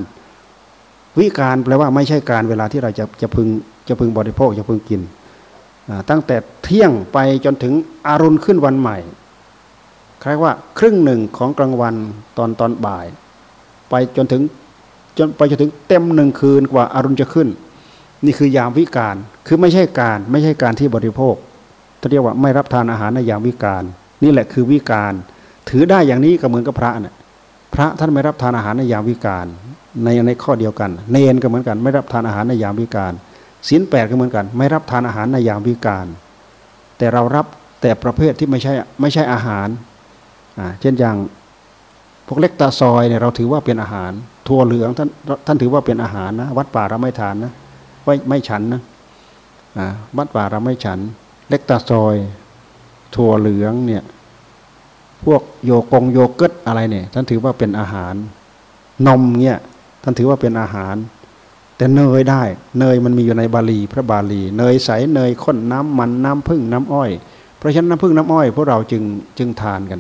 วิการแปลว่าไม่ใช่การเวลาที่เราจะจะพึงจะพึงบริโภคจะพึงกิน ตั้งแต่เที่ยงไปจนถึงอรุณขึ้นวันใหม่ คล้ายว่าครึ่งหนึ่งของกลางวันตอนตอนบ่าย ไปจนถึงจนไปจนถึงเต็มหนึ่งคืนกว่าอารุณจะขึ้น นี่คือยามวิการคือไม่ใช่การไม่ใช่การที่บริโภคเขาเรียกว่าไม่รับทานอาหารในยามวิการ นี่แหละคือวิการ ถือได้อย่างนี้ก็เหมือนกับพระเนี่ยพระท่านไม่รับทานอาหารในยามวิการในในข้อเดียวกัน เนนก็เหมือนกัน ไม่รับทานอาหารในยามวิการศีลแปดก็เหมือนกัน ไม่รับทานอาหารในยามวิการ แต่เรารับแต่ประเภทที่ไม่ใช่ไม่ใช่อาหาร เช่นอย่างพวกเล็กตาซอยเนี่ยเราถือว่าเป็นอาหารทั่วเหลืองท่านท่านถือว่าเป็นอาหารนะวัดป่าเราไม่ทานนะไม่ไม่ฉันนะวัดป่าเราไม่ฉัน เล็กตาซอย ถั่วเหลืองเนี่ยพวกโยกงโยเกิร์ตอะไรเนี่ยท่านถือว่าเป็นอาหาร นมเนี่ยท่านถือว่าเป็นอาหาร แต่เนยได้ เนยมันมีอยู่ในบาลีพระบาลี เนยใสเนยข้นน้ำมันน้ำพึ่งน้ำอ้อย เพราะฉะนั้นน้ำพึ่งน้ำอ้อยพวกเราจึงจึงทานกัน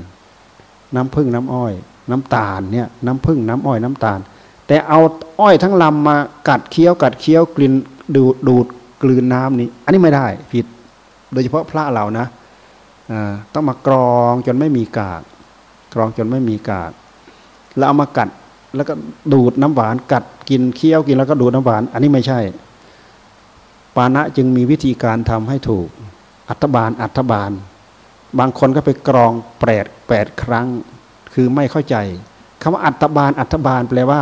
น้ำพึ่งน้ำอ้อย น้ำตาลเนี่ยน้ำพึ่งน้ำอ้อยน้ำตาล แต่เอาอ้อยทั้งลำมากัดเคี้ยวกัดเคี้ยวกลิ่นดูดดูดกลืนน้ำนี้ อันนี้ไม่ได้ผิด โดยเฉพาะพระเรานะต้องมากรองจนไม่มีกาก กรองจนไม่มีกาก แล้วเอามากัดแล้วก็ดูดน้ำหวานกัดกินเคี้ยวกินแล้วก็ดูดน้ำหวาน อันนี้ไม่ใช่ ปานะจึงมีวิธีการทำให้ถูก อัตบานอัตบาน บางคนก็ไปกรองแปดแปดครั้ง คือไม่เข้าใจคำว่าอัตบานอัตบานแปลว่า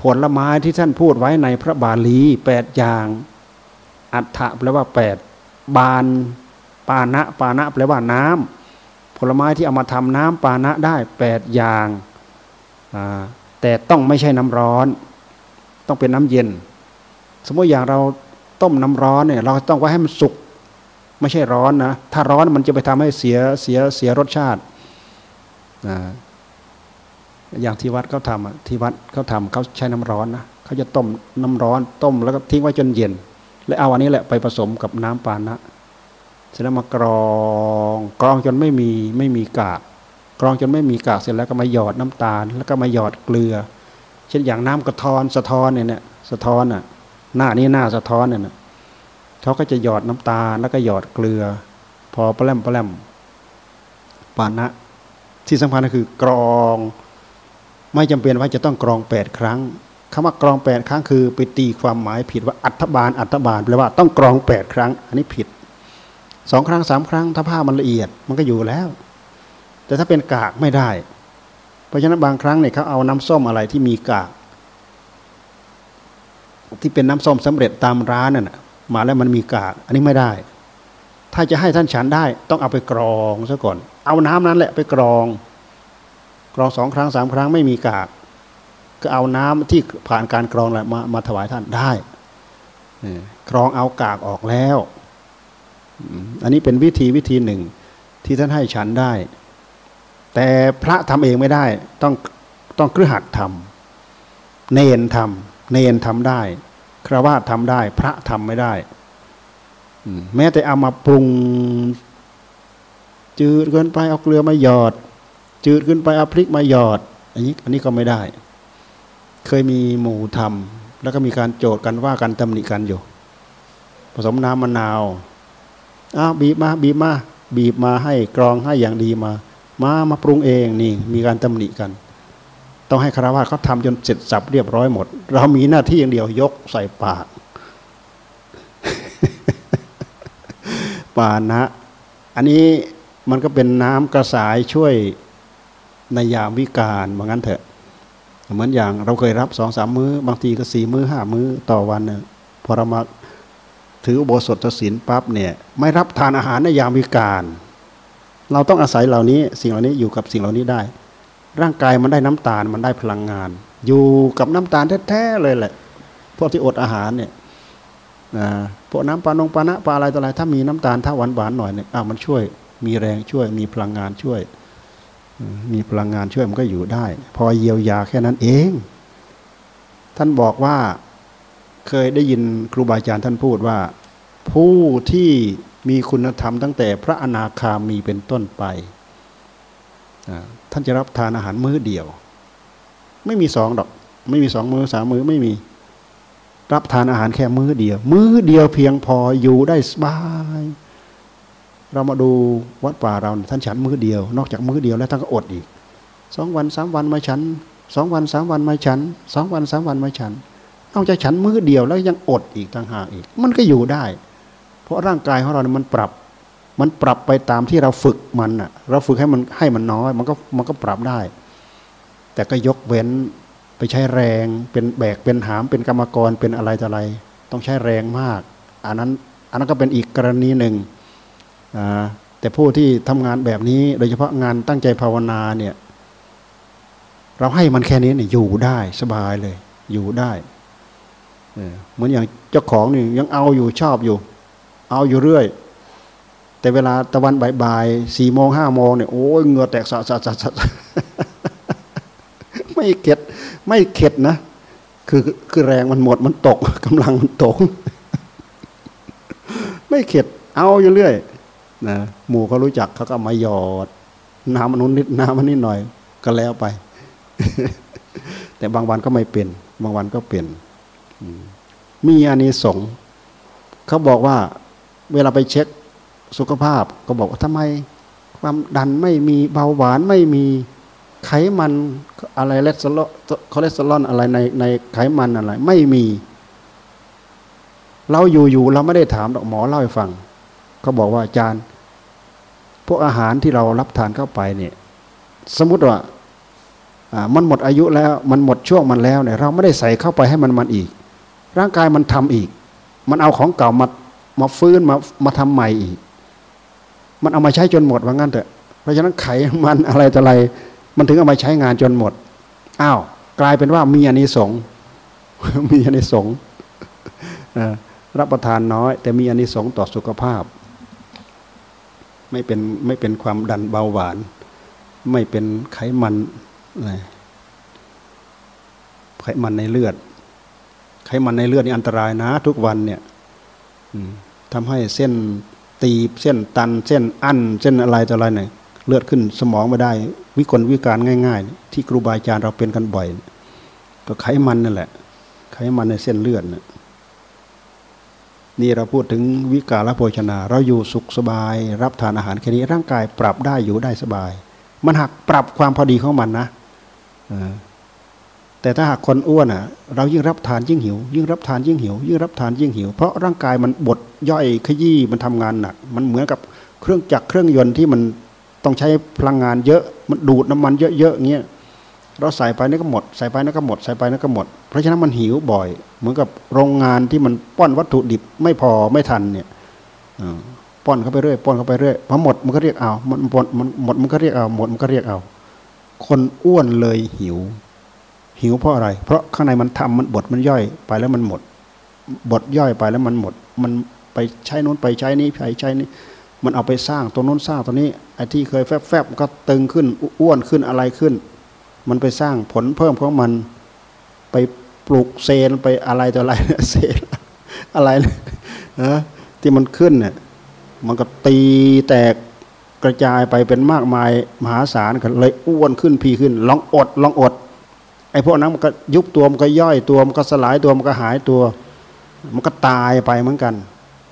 ผลไม้ที่ท่านพูดไว้ในพระบาลีแปดอย่าง อัฏฐะแปลว่าแปดบานปานะปานะแปลว่าน้ำผลไม้ที่เอามาทำน้ำปานะได้แปดอย่างแต่ต้องไม่ใช่น้ำร้อน ต้องเป็นน้ำเย็น สมมติอย่างเราต้มน้ำร้อนเนี่ยเราต้องไว้ให้มันสุก ไม่ใช่ร้อนนะ ถ้าร้อนมันจะไปทำให้เสียเสียเสียรสชาติอย่างที่วัดเขาทำที่วัดเขาทำเขาใช้น้ำร้อนนะเขาจะต้มน้ำร้อนต้มแล้วก็ทิ้งไว้จนเย็น แล้วเอาอันนี้แหละไปผสมกับน้ำปานะเสร็จแล้วมากรองกรองจนไม่มีไม่มีกากกรองจนไม่มีกากเสร็จแล้วก็มาหยอดน้ำตาล แล้วก็มาหยอดเกลือ เช่นอย่างน้ำกระทอนสะท้อนเนี่ยสะท้อนอะหน้านี้หน้าสะท้อนเนี่ย เขาก็จะหยอดน้ำตาแล้วก็หยอดเกลือ พอปล้มปล้มปานะ ที่สำคัญก็คือกรอง ไม่จำเป็นว่าจะต้องกรองแปดครั้งคำว่ากรองแปดครั้งคือ ไปตีความหมายผิดว่าอัฐบาลอัฐบาลแปลว่าต้องกรองแปดครั้ง อันนี้ผิดสองครั้งสามครั้ง ถ้าผ้ามันละเอียดมันก็อยู่แล้ว แต่ถ้าเป็นกากไม่ได้ เพราะฉะนั้นบางครั้งเนี่ยเขาเอาน้ำส้มอะไรที่มีกาก ที่เป็นน้ำส้มสำเร็จตามร้านน่ะ มาแล้วมันมีกาก อันนี้ไม่ได้ ถ้าจะให้ท่านฉันได้ ต้องเอาไปกรองซะก่อน เอาน้ำนั้นแหละไปกรอง กรองสองครั้งสามครั้งไม่มีกาก ก็เอาน้ำที่ผ่านการกรองแหละมามาถวายท่านได้กรองเอากากออกแล้วอันนี้เป็นวิธีวิธีหนึ่งที่ท่านให้ฉันได้ แต่พระทำเองไม่ได้ ต้องต้องครือหัดทำเนนทำเนนทำได้ คราวาสทำได้ พระทำไม่ได้แม้แต่เอามาปรุง จืดเกินไปเอาเกลือมาหยอด จืดขึ้นไปเอาพริกมาหยอด อันนี้อันนี้ก็ไม่ได้ เคยมีหมู่ทำแล้วก็มีการโจทย์กันว่ากันตำหนิกันอยู่ ผสมน้ำมะนาวอ้าวบีบมาบีบมาบีบมาให้กรองให้อย่างดีมา มามาปรุงเองนี่ มีการตำหนิกัน ต้องให้คารวะเขาทำจนเสร็จสับเรียบร้อยหมด เรามีหน้าที่อย่างเดียวยกใส่ปาก ปานะ อันนี้มันก็เป็นน้ำกระสายช่วยในยามวิการเหมือนกันเถอะ เหมือนอย่างเราเคยรับสองสามมือ้อบางทีก็สี่มื้อห้ามื้อต่อวันเนี่ยพอเรามาถือโบสถศีลปั๊บเนี่ย ไม่รับทานอาหารในยามวิการ เราต้องอาศัยเหล่านี้ สิ่งเหล่านี้อยู่กับสิ่งเหล่านี้ได้ ร่างกายมันได้น้ำตาลมันได้พลังงาน อยู่กับน้ำตาลแท้ๆเลยแหละ พวกที่อดอาหารเนี่ยพวกน้ำปลานงปลานะปลาอะไรต่ออะไรถ้ามีน้ำตาลถ้าหวานหวานหน่อยเนี่ยอ้าวมันช่วย มีแรงช่วย มีพลังงานช่วย มีพลังงานช่วยมันก็อยู่ได้ พอเยียวยาแค่นั้นเอง ท่านบอกว่าเคยได้ยินครูบาอาจารย์ท่านพูดว่า ผู้ที่มีคุณธรรมตั้งแต่พระอนาคามีเป็นต้นไป ท่านจะรับทานอาหารมื้อเดียว ไม่มีสองดอก ไม่มีสองมือสามมือไม่มี รับทานอาหารแค่มื้อเดียว มื้อเดียวเพียงพออยู่ได้สบาย เรามาดูวัดป่าเราท่านฉันมื้อเดียว นอกจากมื้อเดียวแล้วท่านก็อดอีกสองวันสามวันมาฉันสองวันสามวันมาฉันสองวันสามวันมาฉันนอกจากฉันมื้อเดียวแล้วยังอดอีกต่างหากอีก มันก็อยู่ได้ เพราะร่างกายของเราเนี่ยมันปรับ มันปรับไปตามที่เราฝึกมันอะเราฝึกให้มันให้มันน้อย มันก็มันก็ปรับได้ แต่ก็ยกเว้นไปใช้แรงเป็นแบกเป็นหามเป็นกรรมกรเป็นอะไรต่ออะไร ต้องใช้แรงมาก อันนั้นอันนั้นก็เป็นอีกกรณีหนึ่งแต่ผู้ที่ทำงานแบบนี้ โดยเฉพาะงานตั้งใจภาวนาเนี่ย เราให้มันแค่นี้เนี่ยอยู่ได้สบายเลย อยู่ได้เหมือนอย่างเจ้าของนี่ยังเอาอยู่ชอบอยู่ เอาอยู่เรื่อย แต่เวลาตะวันบ่ายๆสี่โมงห้าโมงเนี่ยโอ้ยเหงื่อแตกสะสะสะสะไม่เข็ดไม่เข็ดนะ คือคือแรงมันหมดมันตกกำลังมันตก ไม่เข็ด เอาอยู่เรื่อยนะหมู่เขารู้จักเขาก็มาหยอด น้ำมันนุนนิดน้ำมันนิดหน่อย ก็แล้วไป แต่บางวันก็ไม่เป็น บางวันก็เปลี่ยนมีอานิสงส์เขาบอกว่า เวลาไปเช็ค สุขภาพก็บอกว่าทำไมความดันไม่มีเบาหวานไม่มีไขมันอะไรเลสเตอรอลคอเลสเตอรอลอะไรในในไขมันอะไร ไม่มี เราอยู่ๆเราไม่ได้ถามดอกหมอเล่าให้ฟังเขาบอกว่าอาจารย์ พวกอาหารที่เรารับทานเข้าไปเนี่ย สมมติว่ามันหมดอายุแล้วมันหมดช่วงมันแล้วเนี่ยเราไม่ได้ใส่เข้าไปให้มันมันอีก ร่างกายมันทำอีก มันเอาของเก่ามามาฟื้นมามาทำใหม่อีก มันเอามาใช้จนหมดว่างั้นเถอะ เพราะฉะนั้นไขมันอะไรต่ออะไร มันถึงเอามาใช้งานจนหมด อ้าว กลายเป็นว่ามีอานิสงส์มีอานิสงส์รับประทานน้อย แต่มีอานิสงส์ต่อสุขภาพ ไม่เป็นไม่เป็นความดันเบาหวาน ไม่เป็นไขมันอะไรไขมันในเลือด ไขมันในเลือดนี่อันตรายนะ ทุกวันเนี่ยทำให้เส้น ตีบเส้นตันเส้นอั้นเส้นอะไรต่ออะไรเนี่ยเลือดขึ้นสมองไม่ได้ วิกลวิการง่าย ๆ ที่ครูบาอาจารย์เราเป็นกันบ่อย ก็ไขมันนั่นแหละ ไขมันในเส้นเลือดนะนี่เราพูดถึงวิกาลโภชนา เราอยู่สุขสบาย รับทานอาหารแค่นี้ร่างกายปรับได้อยู่ได้สบาย มันหักปรับความพอดีของมันนะ แต่ถ้าหากคนอ้วนอะ เรายิ่งรับทานยิ่งหิว ยิ่งรับทานยิ่งหิว ยิ่งรับทานยิ่งหิว เพราะร่างกายมันบดย่อยขยี้มันทำงานหนักมันเหมือนกับเครื่องจักรเครื่องยนต์ที่มันต้องใช้พลังงานเยอะมันดูดน้ำมันเยอะๆเงี้ยเราใส่ไปนี่ก็หมด ใส่ไปนี่ก็หมด ใส่ไปนี่ก็หมด เพราะฉะนั้นมันหิวบ่อย เหมือนกับโรงงานที่มันป้อนวัตถุดิบไม่พอไม่ทันเนี่ยป้อนเข้าไปเรื่อยป้อนเข้าไปเรื่อยพอหมดมันก็เรียกเอามันหมดมันหมดมันก็เรียกเอาหมดมันก็เรียกเอา คนอ้วนเลยหิว หิวเพราะอะไร เพราะข้างในมันทำมันบดมันย่อยไปแล้วมันหมด บดย่อยไปแล้วมันหมด มันไปใช้นู้นไปใช้นี้ไปใช้นี้ มันเอาไปสร้างตัวนู้นสร้างตัวนี้ไอ้ที่เคยแฟบๆก็ตึงขึ้นอ้วนขึ้นอะไรขึ้น มันไปสร้างผลเพิ่มของมันไปปลูกเซนไปอะไรต่ออะไรเซนอะไรนะที่มันขึ้นเนี่ยมันก็ตีแตกกระจายไปเป็นมากมายมหาศาลกันเลยอ้วนขึ้นพีขึ้น ลองอดลองอด ไอ้พวกนั้นมันก็ยุบตัวมันก็ย่อยตัวมันก็สลายตัวมันก็หายตัว มันก็ตายไปเหมือนกัน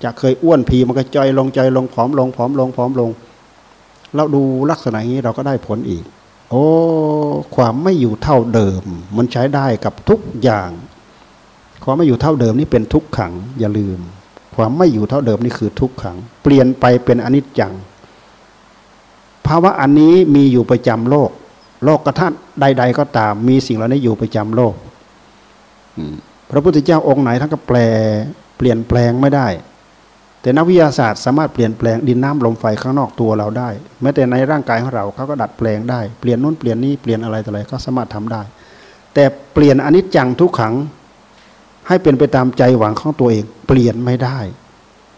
จากเคยอ้วนพีมันก็จอยลงจอยลงผอมลงผอมลงผอมลงเราดูลักษณะนี้เราก็ได้ผลอีก โอ้ ความไม่อยู่เท่าเดิม มันใช้ได้กับทุกอย่าง ความไม่อยู่เท่าเดิมนี่เป็นทุกขัง อย่าลืม ความไม่อยู่เท่าเดิมนี่คือทุกขัง เปลี่ยนไปเป็นอนิจจัง ภาวะอันนี้มีอยู่ประจำโลก โลกกระทันใด ๆ ก็ตาม มีสิ่งเหล่านี้อยู่ประจำโลกพระพุทธเจ้าองค์ไหนท่านก็แปลเปลี่ยนแปลงไม่ได้ แต่นักวิทยาศาสตร์สามารถเปลี่ยนแปลงดินน้ำลมไฟข้างนอกตัวเราได้ แม้แต่ในร่างกายของเราเขาก็ดัดแปลงได้เปลี่ยนนู้นเปลี่ยนนี้เปลี่ยนอะไรต่ออะไรก็สามารถทำได้ แต่เปลี่ยนอนิจจังทุกขังให้เป็นไปตามใจหวังของตัวเอง เปลี่ยนไม่ได้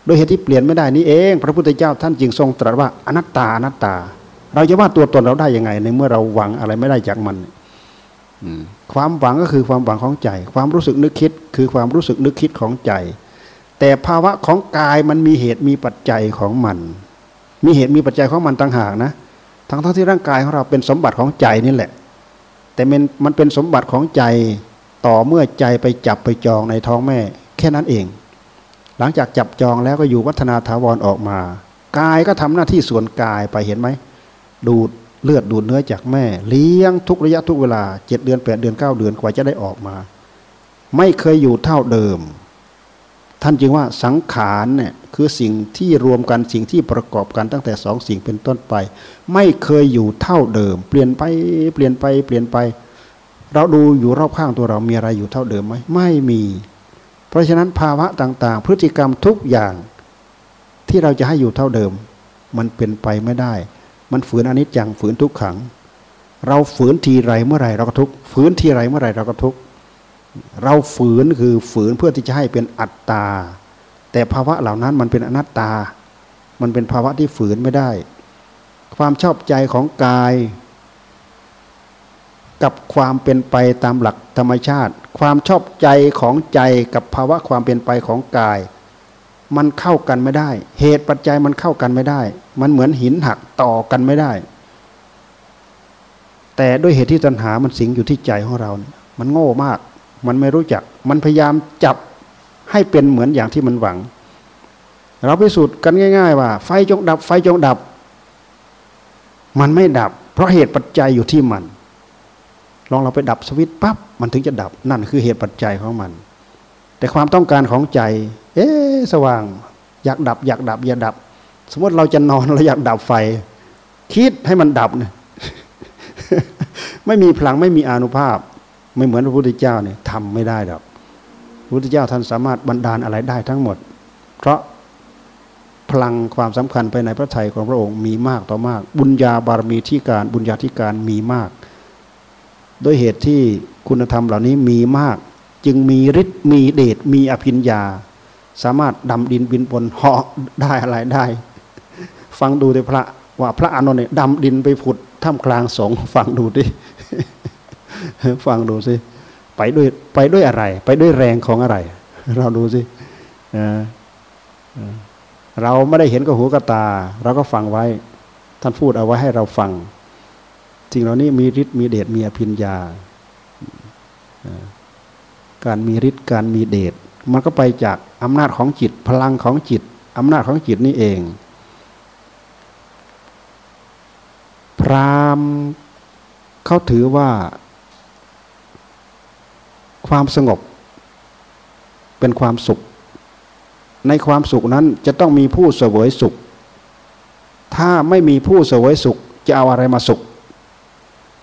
โดยเหตุที่เปลี่ยนไม่ได้นี้เอง พระพุทธเจ้าท่านจึงทรงตรัสว่าอนัตตาอนัตตา เราจะว่าตัวตนเราได้ยังไง ในเมื่อเราหวังอะไรไม่ได้จากมันความหวังก็คือความหวังของใจ ความรู้สึกนึกคิดคือความรู้สึกนึกคิดของใจ แต่ภาวะของกายมันมีเหตุมีปัจจัยของมัน มีเหตุมีปัจจัยของมันต่างหากนะทั้งทั้งที่ร่างกายของเราเป็นสมบัติของใจนี่แหละ แต่มันมันเป็นสมบัติของใจต่อเมื่อใจไปจับไปจองในท้องแม่ แค่นั้นเอง หลังจากจับจองแล้วก็อยู่วัฒนาถาวรออกมากายก็ทำหน้าที่ส่วนกายไปเห็นไหม ดูดเลือดดูดเนื้อจากแม่ เลี้ยงทุกระยะทุกเวลาเจ็ดเดือนแปดเดือนเก้าเดือนกว่าจะได้ออกมา ไม่เคยอยู่เท่าเดิม ท่านจึงว่าสังขารเนี่ยคือสิ่งที่รวมกันสิ่งที่ประกอบกันตั้งแต่สองสิ่งเป็นต้นไป ไม่เคยอยู่เท่าเดิม เปลี่ยนไปเปลี่ยนไปเปลี่ยนไป เราดูอยู่รอบข้างตัวเรามีอะไรอยู่เท่าเดิมไหมไม่มี เพราะฉะนั้นภาวะต่างๆ พฤติกรรมทุกอย่างที่เราจะให้อยู่เท่าเดิม มันเป็นไปไม่ได้ มันฝืนอนิจจังฝืนทุกขัง เราฝืนทีไรเมื่อไรเราก็ทุกฝืนทีไรเมื่อไรเราก็ทุกเราฝืนคือฝืนเพื่อที่จะให้เป็นอัตตา แต่ภาวะเหล่านั้นมันเป็นอนัตตา มันเป็นภาวะที่ฝืนไม่ได้ ความชอบใจของกาย กับความเป็นไปตามหลักธรรมชาติ ความชอบใจของใจกับภาวะความเป็นไปของกาย มันเข้ากันไม่ได้ เหตุปัจจัยมันเข้ากันไม่ได้ มันเหมือนหินหักต่อกันไม่ได้ แต่ด้วยเหตุที่ตัณหามันสิงอยู่ที่ใจของเราเนี่ยมันโง่มาก มันไม่รู้จัก มันพยายามจับให้เป็นเหมือนอย่างที่มันหวัง เราพิสูจน์กันง่าย ๆ ว่า ไฟจงดับ ไฟจงดับ มันไม่ดับ เพราะเหตุปัจจัยอยู่ที่มัน ลองเราไปดับสวิตปั๊บมันถึงจะดับนั่นคือเหตุปัจจัยของมัน แต่ความต้องการของใจ เอ๊สว่าง อยากดับ อยากดับ อย่าดับ สมมติเราจะนอนเราอยากดับไฟ คิดให้มันดับเนี่ยไม่มีพลังไม่มีอนุภาพ ไม่เหมือนพระพุทธเจ้าเนี่ยทำไม่ได้หรอกพระพุทธเจ้าท่านสามารถบันดาลอะไรได้ทั้งหมด เพราะพลังความสำคัญไปในพระทัยของพระองค์มีมากต่อมาก บุญญาบารมีที่การบุญญาธิการมีมาก โดยเหตุที่คุณธรรมเหล่านี้มีมาก จึงมีฤทธิ์มีเดชมีอภิญญา สามารถดำดินบินบนเหาะได้อะไรได้ ฟังดูแต่พระว่าพระอานนท์เนี่ยดำดินไปผุดท่ามกลางสงฟังดูดิฟังดูสิไปด้วยไปด้วยอะไร ไปด้วยแรงของอะไร เราดูสิเราไม่ได้เห็นกับหูกับตา เราก็ฟังไว้ ท่านพูดเอาไว้ให้เราฟังสิ่งเหล่านี้มีฤทธิ์มีเดชมีอภิญญา การมีฤทธิ์การมีเดช มันก็ไปจากอำนาจของจิต พลังของจิตอำนาจของจิตนี่เอง พรามเขาถือว่า ความสงบ เป็นความสุข ในความสุขนั้นจะต้องมีผู้เสวยสุข ถ้าไม่มีผู้เสวยสุขจะเอาอะไรมาสุข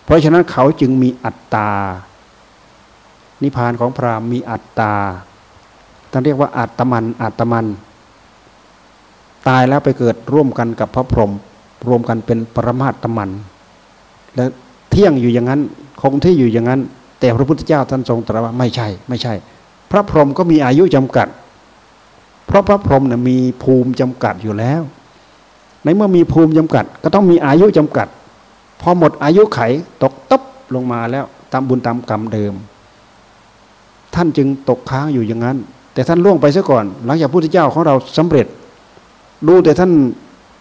เพราะฉะนั้นเขาจึงมีอัตตา นิพพานของพรามมีอัตตา ท่านเรียกว่าอาตมันอาตมัน ตายแล้วไปเกิดร่วมกันกับพระพรหมรวมกันเป็นปรมาตมัน และเที่ยงอยู่อย่างนั้นคงที่อยู่อย่างนั้น แต่พระพุทธเจ้าท่านทรงตรัสว่าไม่ใช่ ไม่ใช่ พระพรหมก็มีอายุจำกัด เพราะพระพรหมนี่ยมีภูมิจำกัดอยู่แล้ว ในเมื่อมีภูมิจำกัด ก็ต้องมีอายุจำกัด พอหมดอายุไขตกตบลงมาแล้วตามบุญตามกรรมเดิม ท่านจึงตกค้างอยู่อย่างนั้น แต่ท่านล่วงไปซะก่อน หลังจากพระพุทธเจ้าของเราสำเร็จ ดูแต่ท่าน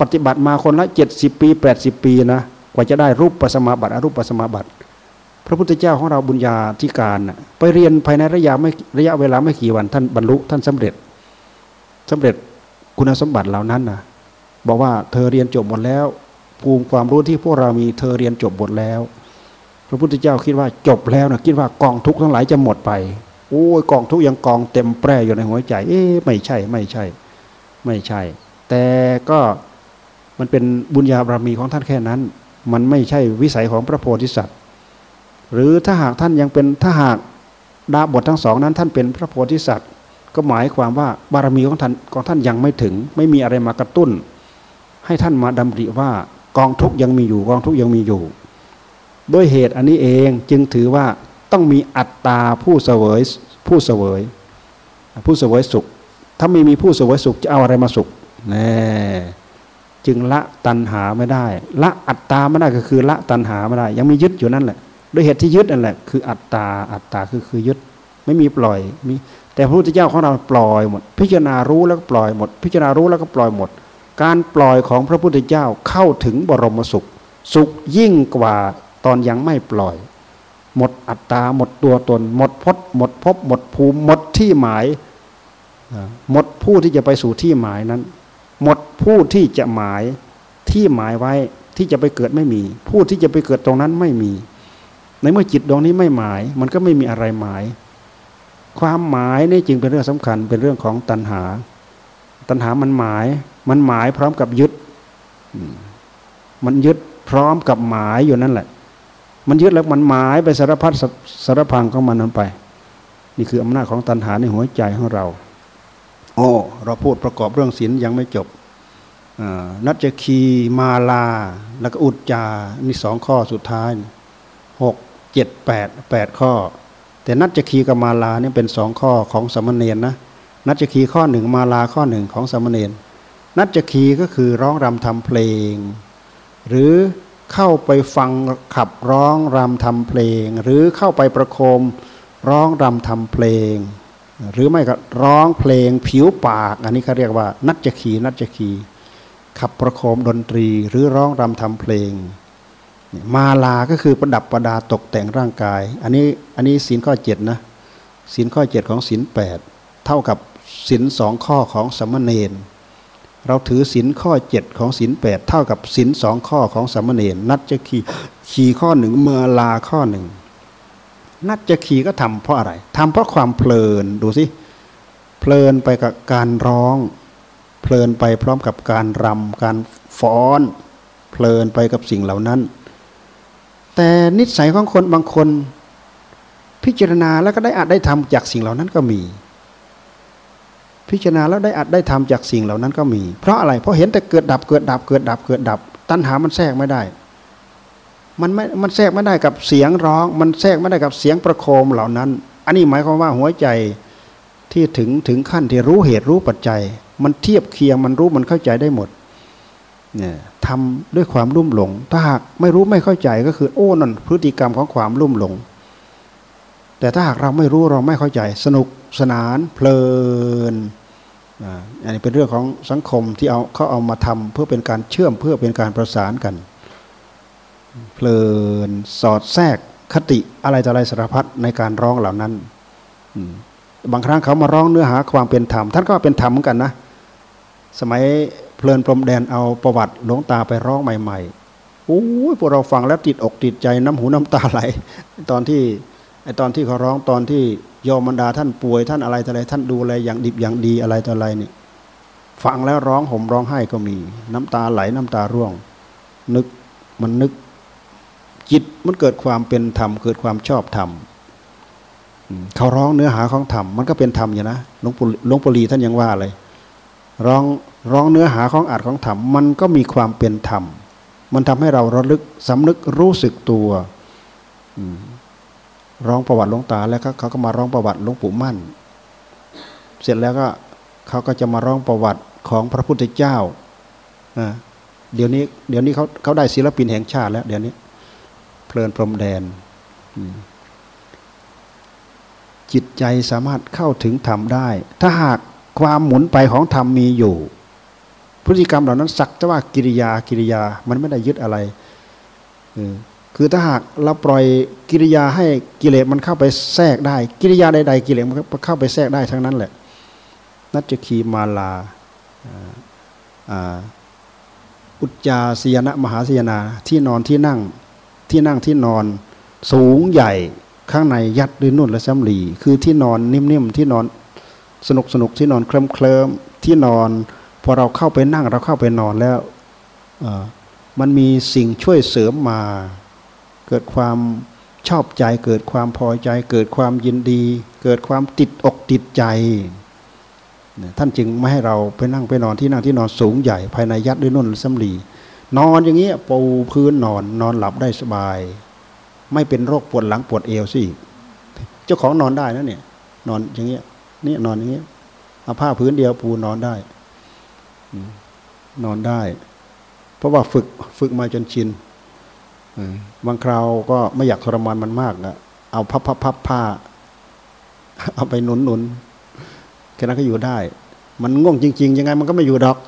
ปฏิบัติมาคนละเจ็ดสิบปีแปดสิบปีนะกว่าจะได้รูปปัสมาบัติอรูปปัสมาบัติ พระพุทธเจ้าของเราบุญญาธิการนะไปเรียนภายในระยะไม่ระยะเวลาไม่กี่วัน ท่านบรรลุท่านสำเร็จสำเร็จคุณสมบัติเหล่านั้นนะบอกว่าเธอเรียนจบหมดแล้ว ภูมิความรู้ที่พวกเรามีเธอเรียนจบหมดแล้ว พระพุทธเจ้าคิดว่าจบแล้วนะคิดว่ากองทุกข์ทั้งหลายจะหมดไป โอ้ยกองทุกยังกองเต็มแปร่อยู่ในหัวใจ เอ๊ะไม่ใช่ไม่ใช่ ไม่ใช่ แต่ก็มันเป็นบุญญาบารมีของท่านแค่นั้น มันไม่ใช่วิสัยของพระโพธิสัตว์ หรือถ้าหากท่านยังเป็นถ้าหากดาบททั้งสองนั้น ท่านเป็นพระโพธิสัตว์ ก็หมายความว่าบารมีของท่านของท่านยังไม่ถึง ไม่มีอะไรมากระตุ้น ให้ท่านมาดำริว่ากองทุกยังมีอยู่กองทุกยังมีอยู่ ด้วยเหตุอันนี้เองจึงถือว่า ต้องมีอัตตาผู้เสวยผู้เสวย ผู้เสวยสุข ถ้าไม่มีผู้เสวยสุขจะเอาอะไรมาสุขแน่จึงละตัณหาไม่ได้ ละอัตตาไม่ได้ก็คือละตัณหาไม่ได้ ยังมียึดอยู่นั่นแหละด้วยเหตุที่ยึดนั่นแหละคืออัตตาอัตตาคือคือยึดไม่มีปล่อยมีแต่พระพุทธเจ้าของเราปล่อยหมด พิจารณารู้แล้วก็ปล่อยหมด พิจารณารู้แล้วก็ปล่อยหมด การปล่อยของพระพุทธเจ้าเข้าถึงบรมสุข สุขยิ่งกว่าตอนยังไม่ปล่อย หมดอัตตา หมดตัวตน หมดพจหมดพบ หมดภูมิ หมดที่หมาย หมดผู้ที่จะไปสู่ที่หมายนั้น หมดผู้ที่จะหมายที่หมายไว้ที่จะไปเกิดไม่มี ผู้ที่จะไปเกิดตรงนั้นไม่มี ในเมื่อจิตดวงนี้ไม่หมาย มันก็ไม่มีอะไรหมาย ความหมายนี่จึงเป็นเรื่องสำคัญเป็นเรื่องของตัณหา ตัณหามันหมาย มันหมายพร้อมกับยึด มันยึดพร้อมกับหมายอยู่นั่นแหละ มันยึดแล้วมันหมายไปสารพัดสารพังของมันนั้นไป นี่คืออำนาจของตัณหาในหัวใจของเราโอ้เราพูดประกอบเรื่องศีลยังไม่จบนัจคีมาลา แล้วก็อุจจานี่สองข้อสุดท้ายหกเจ็ดแปดแปดข้อ แต่นัจคีกับมาลานี่เป็นสองข้อของสมณเณรนะนัจคีข้อหนึ่งมาลาข้อหนึ่งของสมณเณรนัจจคีก็คือร้องรำทำเพลง หรือ เข้าไปฟังขับร้องรำทำเพลง หรือเข้าไปประโคมร้องรำทำเพลง หรือไม่ก็ร้องเพลงผิวปาก อันนี้เขาเรียกว่า นัจจคีนัจจคีขับประโคมดนตรีหรือร้องรำทำเพลง มาลาก็คือประดับประดาตกแต่งร่างกาย อันนี้อันนี้ศีลข้อเจ็ดนะศีลข้อเจ็ดของศีลแปดเท่ากับศีลสองข้อของสมณเณร เราถือศีลข้อเจ็ดของศีลแปดเท่ากับศีลสองข้อของสามเณรนัดจะขี่ขี่ข้อหนึ่งเมื่อลาข้อหนึ่งนัดจะขี่ก็ทำเพราะอะไรทำเพราะความเพลินดูสิเพลินไปกับการร้อง เพลินไปพร้อมกับการรำการฟ้อน เพลินไปกับสิ่งเหล่านั้น แต่นิสัยของคนบางคน พิจารณาแล้วก็ได้อาจได้ทำจากสิ่งเหล่านั้นก็มี พิจารณาแล้วได้อัดได้ทำจากสิ่งเหล่านั้นก็มี เพราะอะไรเพราะเห็นแต่เกิดดับเกิดดับเกิดดับเกิดดับ ตัณหามันแทรกไม่ได้ มันไม่มันแทรกไม่ได้กับเสียงร้อง มันแทรกไม่ได้กับเสียงประโคมเหล่านั้น อันนี้หมายความว่าหัวใจที่ถึงถึงขั้นที่รู้เหตุรู้ปัจจัย มันเทียบเคียงมันรู้มันเข้าใจได้หมดเนี่ยทำด้วยความรุ่มหลง ถ้าหากไม่รู้ไม่เข้าใจก็คือโอ้นั่นพฤติกรรมของความรุ่มหลง แต่ถ้าหากเราไม่รู้เราไม่เข้าใจสนุก สนานเพลินอันนี้เป็นเรื่องของสังคมที่เอาเขาเอามาทำเพื่อเป็นการเชื่อมเพื่อเป็นการประสานกัน เพลินสอดแทรกคติอะไรต่ออะไรสารพัดในการร้องเหล่านั้นบางครั้งเขามาร้องเนื้อหาความเป็นธรรมท่านก็เป็นธรรมเหมือนกันนะสมัยเพลินพรมแดนเอาประวัติหลวงตาไปร้องใหม่ๆโอ้ยพวกเราฟังแล้วติดอกติดใจน้ำหูน้ำตาไหล ตอนที่ไอตอนที่เขาร้องตอนที่ ยอมบรรดาท่านป่วยท่านอะไรต่ออะไร ท่านดูแลอย่างดิบอย่างดีอะไรต่ออะไรนี่ฟังแล้วร้องห่มร้องไห้ก็มี น้ำตาไหลน้ำตาร่วง นึกมันนึก จิตมันเกิดความเป็นธรรมเกิดความชอบธรรมเขาร้องเนื้อหาของธรรมมันก็เป็นธรรมอยู่นะหลวงปู่หลวงปู่ลีท่านยังว่าเลย ร้องร้องเนื้อหาของอัดของธรรมมันก็มีความเป็นธรรมมันทำให้เราระลึกสำนึกรู้สึกตัว ร้องประวัติหลวงตาแล้วเขาก็มาร้องประวัติหลวงปู่มั่น เสร็จแล้วก็เขาก็จะมาร้องประวัติของพระพุทธเจ้าเดี๋ยวนี้เดี๋ยวนี้เขาเขาได้ศิลปินแห่งชาติแล้วเดี๋ยวนี้ เพลินพรมแดน จิตใจสามารถเข้าถึงธรรมได้ ถ้าหากความหมุนไปของธรรมมีอยู่ พฤติกรรมเหล่านั้นสักแต่ว่ากิริยากิริยามันไม่ได้ยึดอะไร คือถ้าหากเราปล่อยกิริยาให้กิเลสมันเข้าไปแทรกได้ กิริยาใดๆกิเลสมันเข้าไปแทรกได้ทั้งนั้นแหละ นัจคีมาลาอุจจาสยนะมหาสยนาที่นอนที่นั่งที่นั่งที่นอนสูงใหญ่ข้างในยัดด้วยนุ่นและซ้ำหลี คือที่นอนนิ่มๆที่นอนสนุกสนุกที่นอนเคลิ้มเคลิมที่นอนพอเราเข้าไปนั่งเราเข้าไปนอนแล้วมันมีสิ่งช่วยเสริมมา กิดความชอบใจ เกิดความพอใจ เกิดความยินดี เกิดความติดอกติดใจ ท่านจึงไม่ให้เราไปนั่งไปนอนที่นั่งที่นอนสูงใหญ่ภายในยัดด้วยนุ่นสำลีนอนอย่างนี้ปูพื้นนอนนอนหลับได้สบาย ไม่เป็นโรคปวดหลังปวดเอวสิเจ้าของนอนได้นะเนี่ย นอนอย่างเงี้ยนี่นอนอย่างเงี้ยเอาผ้าพื้นเดียวปูนอนได้ นอนได้ เพราะว่าฝึกฝึกมาจนชิน บางคราวก็ไม่อยากทรมานมันมากอะเอาพับพับพับผ้า เอาไปหนุนหนุนแค่นั้นก็อยู่ได้ มันง่วงจริง ๆ ยังไงมันก็ไม่อยู่ดอก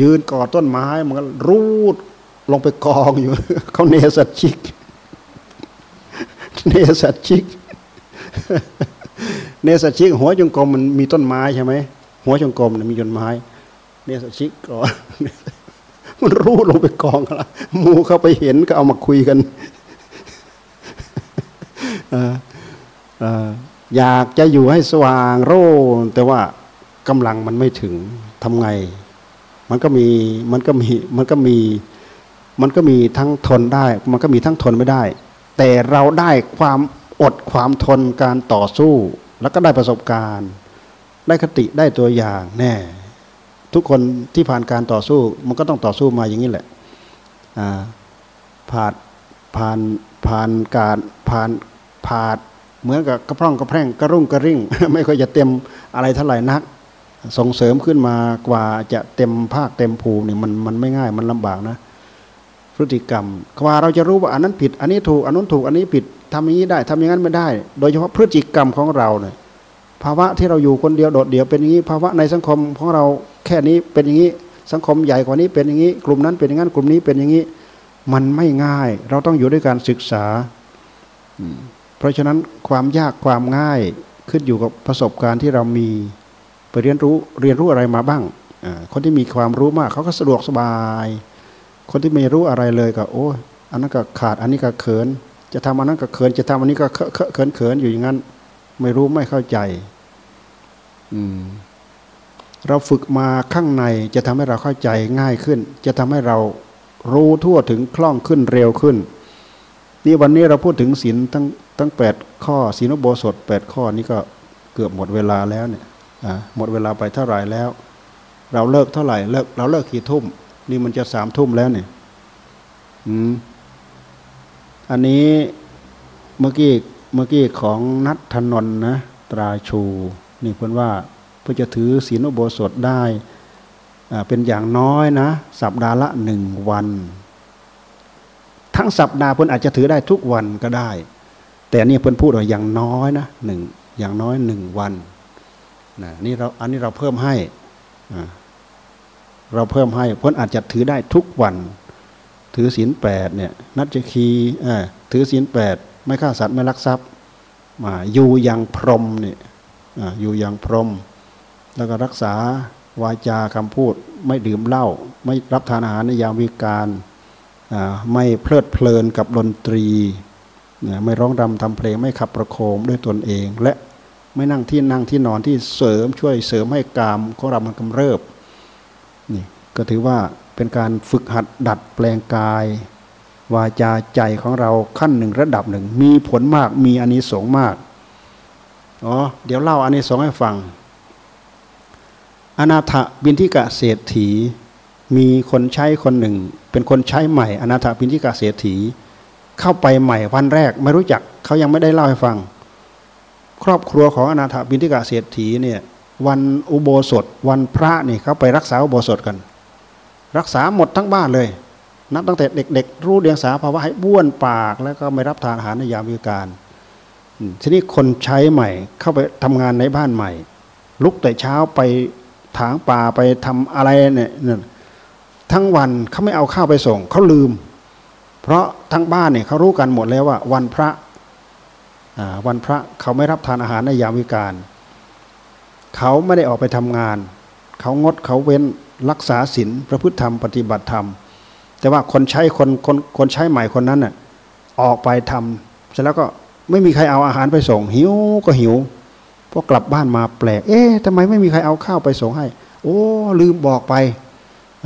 ยืนกอดต้นไม้ มันก็รูดลงไปกองอยู่ เขาเนสัตชิก เนสัตชิก เนสัตชิก หัวจงกรมมันมีต้นไม้ใช่ไหมหัวจงกรมมีต้นไม้ เนสัตชิกก่อน มันรู้ลงไปกองละมูเข้าไปเห็นก็เอามาคุยกันอยากจะอยู่ให้สว่างโร่แต่ว่ากำลังมันไม่ถึงทำไง มันก็มีมันก็มีมันก็มีมันก็มีทั้งทนได้ มันก็มีทั้งทนไม่ได้ แต่เราได้ความอดความทนการต่อสู้ แล้วก็ได้ประสบการณ์ ได้คติได้ตัวอย่างแน่ ทุกคนที่ผ่านการต่อสู้ มันก็ต้องต่อสู้มาอย่างนี้แหละผ่านผ่านผ่านการผ่านผ่านเหมือนกับกระพร่องกระแพร่งกระรุ่งกระริ่ง ไม่ค่อยจะเต็มอะไรเท่าไหร่นัก ส่งเสริมขึ้นมากว่าจะเต็มภาคเต็มภูมิเนี่ยมันมันไม่ง่ายมันลำบากนะ พฤติกรรมกว่าเราจะรู้ว่าอันนั้นผิด อันนี้ถูกอันนั้นถูกอันนี้ผิดทำอย่างนี้ได้ทำอย่างนั้นไม่ได้ โดยเฉพาะพฤติกรรมของเราเนี่ย ภาวะที่เราอยู่คนเดียวโดดเดี่ยวเป็นอย่างนี้ ภาวะในสังคมของเราแค่นี้เป็นอย่างนี้ สังคมใหญ่กว่านี้เป็นอย่างนี้ กลุ่มนั้นเป็นอย่างนั้นกลุ่มนี้เป็นอย่างนี้ มันไม่ง่าย เราต้องอยู่ด้วยการศึกษา เพราะฉะนั้นความยากความง่ายขึ้นอยู่กับประสบการณ์ที่เรามีไปเรียนรู้เรียนรู้อะไรมาบ้าง คนที่มีความรู้มากเขาก็สะดวกสบาย คนที่ไม่รู้อะไรเลยก็ โอ้อันนั้นก็ขาดอันนี้ก็เขิน จะทำอันนั้นก็เขินจะทำอันนี้ก็เขินเขินอยู่อย่างนั้น ไม่รู้ไม่เข้าใจ อืม เราฝึกมาข้างในจะทำให้เราเข้าใจง่ายขึ้น จะทำให้เรารู้ทั่วถึงคล่องขึ้นเร็วขึ้น นี่วันนี้เราพูดถึงศีลตั้งตั้งแปดข้อศีลโบสถแปดข้อนี้ก็เกือบหมดเวลาแล้วเนี่ยหมดเวลาไปเท่าไหร่แล้ว เราเลิกเท่าไหร่เลิกเราเลิกกี่ทุ่ม นี่มันจะสามทุ่มแล้วเนี่ยอืมอันนี้เมื่อกี้ เมื่อกี้ของนัทธนนนะตราชู นี่เพื่อนว่าเพื่อจะถือศีลอุโบสถได้เป็นอย่างน้อยนะ สัปดาห์ละหนึ่งวัน ทั้งสัปดาห์เพื่อนอาจจะถือได้ทุกวันก็ได้ แต่นี่เพื่อนพูดว่าอย่างน้อยนะหนึ่งอย่างน้อยหนึ่งวันนะนี่เราอันนี้เราเพิ่มให้เราเพิ่มให้เพื่อนอาจจะถือได้ทุกวัน ถือศีลแปดเนี่ยนัจคีถือศีลแปด ไม่ฆ่าสัตว์ไม่ลักทรัพย์มาอยู่อย่างพรหมเนี่ยอยู่อย่างพรหมแล้วก็รักษาวาจาคำพูดไม่ดื่มเหล้าไม่รับทานอาหารในยามวิการไม่เพลิดเพลินกับดนตรี ไม่ร้องรำทำเพลงไม่ขับประโคมด้วยตนเอง และไม่นั่งที่นั่งที่นอนที่เสริมช่วยเสริมให้กามของเรามันกำเริบนี่ก็ถือว่าเป็นการฝึกหัดดัดแปลงกาย วาจาใจของเราขั้นหนึ่งระดับหนึ่ง มีผลมากมีอานิสงส์มากอ๋อเดี๋ยวเล่าอานิสงส์ให้ฟัง อนาถบินทิกะเศรษฐี มีคนใช้คนหนึ่ง เป็นคนใช้ใหม่ อนาถบินทิกะเศรษฐี เข้าไปใหม่วันแรกไม่รู้จักเขายังไม่ได้เล่าให้ฟัง ครอบครัวของอนาถบินทิกะเศรษฐีเนี่ยวันอุโบสถ วันพระนี่เขาไปรักษาอุโบสถกัน รักษาหมดทั้งบ้านเลย นับตั้งแต่เด็ก ๆ รู้เดียงสาภาวะให้บ้วนปากแล้วก็ไม่รับทานอาหารในยามวิการทีนี้คนใช้ใหม่เข้าไปทำงานในบ้านใหม่ ลุกแต่เช้าไปถางป่าไปทำอะไรเนี่ยทั้งวันเขาไม่เอาข้าวไปส่งเขาลืม เพราะทั้งบ้านเนี่ยเขารู้กันหมดแล้วว่า วันพระวันพระเขาไม่รับทานอาหารในยามวิการเขาไม่ได้ออกไปทำงาน เขางดเขาเว้นรักษาศีลพระพุทธธรรมปฏิบัติธรรม แต่ว่าคนใช้คนคนคนใช้ใหม่คนนั้นน่ะออกไปทำเสร็จแล้วก็ไม่มีใครเอาอาหารไปส่ง หิวก็หิวพอกลับบ้านมาแปลก เอ๊ะทำไมไม่มีใครเอาข้าวไปส่งให้ โอ้ ลืมบอกไป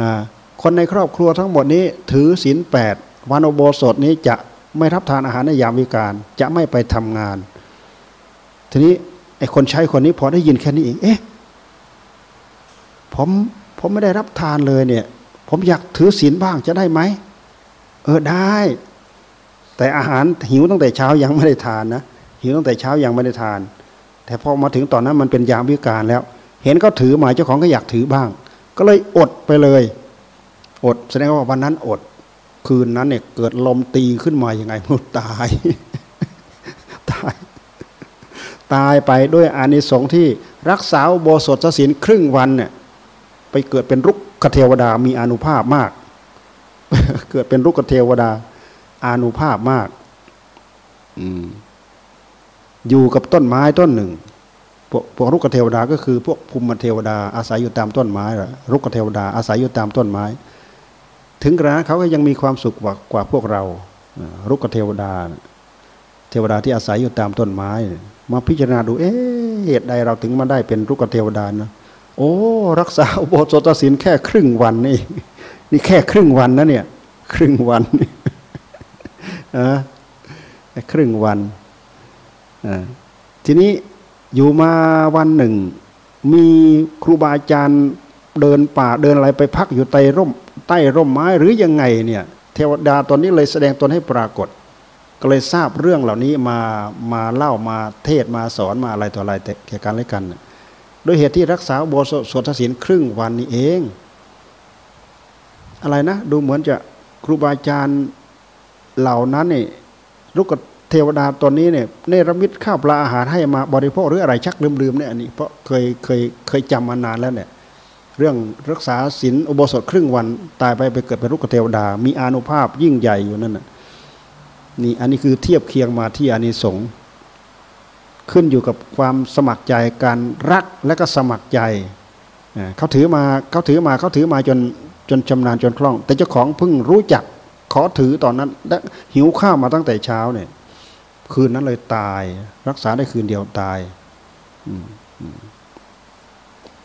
อ่าคนในครอบครัวทั้งหมดนี้ ถือศีลแปดวันโบสถนี้จะไม่รับทานอาหารในยามวิการ จะไม่ไปทำงาน ทีนี้ไอ้คนใช้คนนี้พอได้ยินแค่นี้เองเอ๊ะผมผมไม่ได้รับทานเลยเนี่ย ผมอยากถือศีลบ้างจะได้ไหม เออได้ แต่อาหารหิวตั้งแต่เช้ายังไม่ได้ทานนะหิวตั้งแต่เช้ายังไม่ได้ทาน แต่พอมาถึงตอนนั้นมันเป็นยามวิการแล้ว เห็นเขาถือหมายเจ้าของก็อยากถือบ้าง ก็เลยอดไปเลย อดแสดงว่าวันนั้นอด คืนนั้นเนี่ยเกิดลมตีขึ้นมาอย่างไงมันตายตาย ตายไปด้วยอานิสงส์ที่รักษาโบสถศีลครึ่งวันเนี่ย ไปเกิดเป็นรุกขเทวดามีอนุภาพมาก เกิดเป็นรุกขเทวดาอนุภาพมากออยู่กับต้นไม้ต้นหนึ่ง พวกพวกรุกขเทวดาก็คือ พวกภูมิเทวดาอาศัยอยู่ตามต้นไม้รุกขเทวดาอาศัยอยู่ตามต้นไม้ ถึงกระนั้นเขาก็ยังมีความสุขกว่าพวกเรารุกขเทวดา เทวดาที่อาศัยอยู่ตามต้นไม้ มาพิจารณาดู เอ๊ะเหตุใดเราถึงมาได้เป็นรุกขเทวดานะ โอ้ รักษาอุโบสถศีลแค่ครึ่งวันนี่ นี่แค่ครึ่งวันนะเนี่ย ครึ่งวันนะครึ่งวันทีนี้อยู่มาวันหนึ่ง มีครูบาอาจารย์เดินป่าเดินอะไรไปพักอยู่ใต้ร่ม ใต้ร่มไม้หรือยังไงเนี่ยเทวดาตอนนี้เลยแสดงตนให้ปรากฏ ก็เลยทราบเรื่องเหล่านี้มามาเล่ามาเทศมาสอนมาอะไรต่ออะไรแต่แก่กันและกัน โดยเหตุที่รักษาโบสถศีลครึ่งวันนี้เอง อะไรนะ ดูเหมือนจะครูบาอาจารย์เหล่านั้นเนี่ยลูกเทวดาตอนนี้เนี่ยเนรมิตข้าวปลาอาหารให้มาบริโภคหรืออะไรชักลืมๆเนี่ยอันนี้เพราะเคยเคยเคยจำมานานแล้วเนี่ยเรื่องรักษาศีลอุโบสถครึ่งวันตายไปไปเกิดเป็นลูกเทวดา มีอานุภาพยิ่งใหญ่อยู่นั่นน่ะนี่อันนี้คือเทียบเคียงมาที่อานิสงส์ ขึ้นอยู่กับความสมัครใจการรักและก็สมัครใจเขาถือมาเขาถือมาเขาถือมาจนจนชำนาญจนคล่อง แต่เจ้าของเพิ่งรู้จักขอถือตอนนั้นและหิวข้าวมาตั้งแต่เช้าเนี่ย คืนนั้นเลยตาย รักษาได้คืนเดียวตาย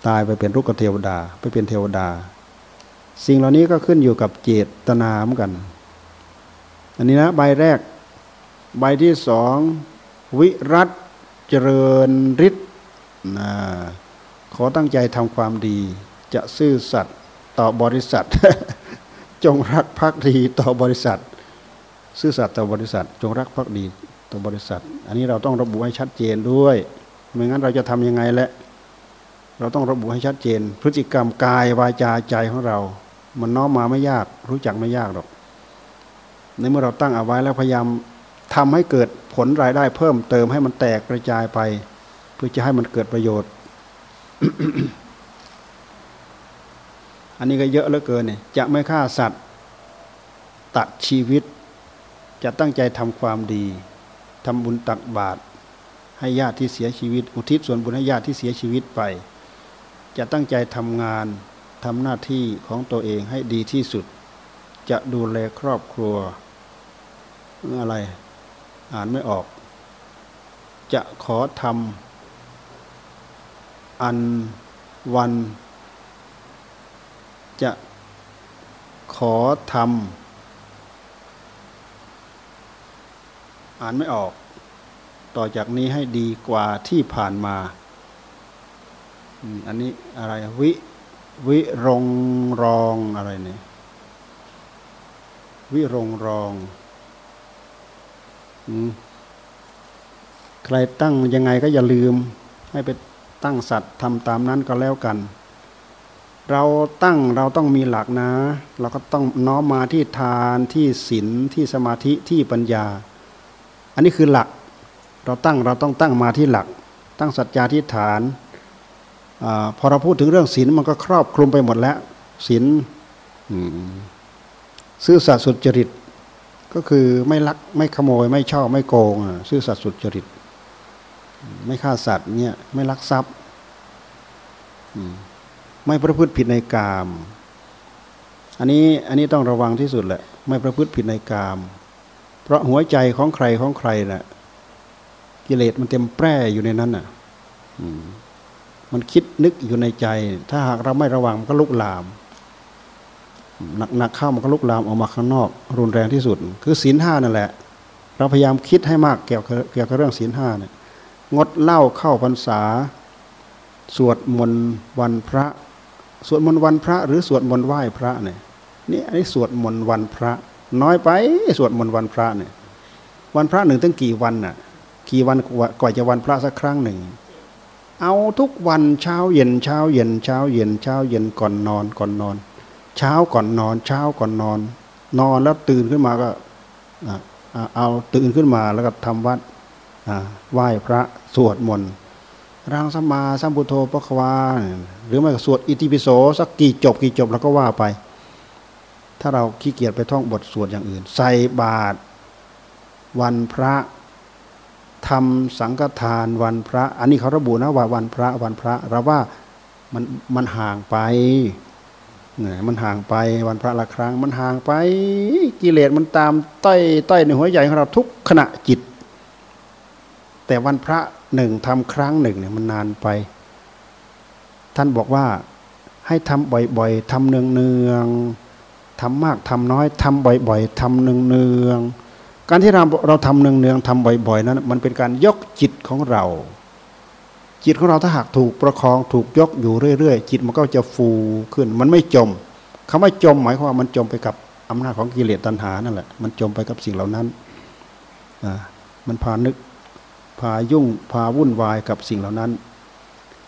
ตายไปเป็นรุกเทวดา ไปเป็นเทวดา สิ่งเหล่านี้ก็ขึ้นอยู่กับเจตนาเหมือนกัน อันนี้นะ ใบแรก ใบที่สองวิรัต เจริญฤทธิ์ขอตั้งใจทำความดี จะซื่อสัตย์ต่อบริษัท จงรักภักดีต่อบริษัท ซื่อสัตย์ต่อบริษัท จงรักภักดีต่อบริษัท อันนี้เราต้องระบุให้ชัดเจนด้วย ไม่งั้นเราจะทำยังไงและเราต้องระบุให้ชัดเจน พฤติกรรมกายวาจาใจของเรา มันน้อมมาไม่ยาก รู้จักไม่ยากหรอกในเมื่อเราตั้งเอาไว้แล้วพยายาม ทำให้เกิดผลรายได้เพิ่มเติมให้มันแตกกระจายไป เพื่อจะให้มันเกิดประโยชน์ อันนี้ก็เยอะเหลือเกินเนี่ยจะไม่ฆ่าสัตว์ ตัดชีวิต จะตั้งใจทำความดีทำบุญตักบาตรให้ญาติที่เสียชีวิต อุทิศส่วนบุญให้ญาติที่เสียชีวิตไป จะตั้งใจทำงานทำหน้าที่ของตัวเองให้ดีที่สุด จะดูแลครอบครัวอะไร อ่านไม่ออก จะขอทำอันวัน จะขอทำอ่านไม่ออก ต่อจากนี้ให้ดีกว่าที่ผ่านมา อันนี้อะไรวิวิรงรองอะไรเนี่ยวิรงรอง ใครตั้งยังไงก็อย่าลืม ให้ไปตั้งสัตว์ทำตามนั้นก็แล้วกัน เราตั้งเราต้องมีหลักนะ เราก็ต้องน้อมมาที่ทานที่ศีลที่สมาธิที่ปัญญา อันนี้คือหลัก เราตั้งเราต้องตั้งมาที่หลัก ตั้งสัจจาทิฏฐานอพอเราพูดถึงเรื่องศีลมันก็ครอบคลุมไปหมดแล้วศีลซื่อสัตย์สุจริต ก็คือไม่ลักไม่ขโมยไม่ช่อไม่โกงซื่อสัตย์สุจริต ไม่ฆ่าสัตว์เนี่ยไม่ลักทรัพย์ไม่ประพฤติผิดในกามอันนี้อันนี้ต้องระวังที่สุดแหละ ไม่ประพฤติผิดในกาม เพราะหัวใจของใครของใครนะ่ะกิเลสมันเต็มแปร่อยู่ในนั้นน่ะมันคิดนึกอยู่ในใจ ถ้าหากเราไม่ระวังมันก็ลุกลาม หนักๆเข้ามันก็ลุกลามออกมาข้างนอก รุนแรงที่สุด คือศีลห้านั่นแหละ เราพยายามคิดให้มากเกี่ยวกับเกี่ยวกับเรื่องศีลห้าเนี่ยงดเหล้าเข้าพรรษา สวดมนต์วันพระ สวดมนต์วันพระ หรือสวดมนต์ไหว้พระเนี่ยนี่อันนี้สวดมนต์วันพระ น้อยไปสวดมนต์วันพระเนี่ยวันพระหนึ่งตั้งกี่วันน่ะกี่วันกว่าจะวันพระสักครั้งหนึ่ง เอาทุกวันเช้าเย็นเช้าเย็นเช้าเย็นเช้าเย็นก่อนนอนก่อนนอน เช้าก่อนนอน เช้าก่อนนอน นอนแล้วตื่นขึ้นมาก็เอาตื่นขึ้นมาแล้วก็ทำวัดไหว้พระสวดมนต์ร่างสมาสัมพุทโธปะควา หรือไม่ก็สวดอิติปิโสสักกี่จบกี่จบแล้วก็ว่าไป ถ้าเราขี้เกียจไปท่องบทสวดอย่างอื่น ใส่บาตรวันพระทำสังฆทานวันพระ อันนี้เขาระบุนะว่าวันพระวันพระเราว่ามันมันห่างไป นี่ยมันห่างไปวันพระละครั้ง มันห่างไปกิเลสมันตามต้อยต้อยในหัวใจของเราทุกขณะจิต แต่วันพระหนึ่งทำครั้งหนึ่งเนี่ยมันนานไป ท่านบอกว่าให้ทำบ่อยๆทำเนืองๆทำมากทำน้อยทำบ่อยๆทำเนืองๆการที่เราเราทำเนืองๆทำบ่อยๆนั้นมันเป็นการยกจิตของเรา จิตของเราถ้าหากถูกประคองถูกยกอยู่เรื่อยๆ จิตมันก็จะฟูขึ้น มันไม่จมคำว่าจมหมายความว่ามันจมไปกับอำนาจของกิเลสตัณหานั่นแหละมันจมไปกับสิ่งเหล่านั้นอ่ามันพานึกพายุ่งพาวุ่นวายกับสิ่งเหล่านั้น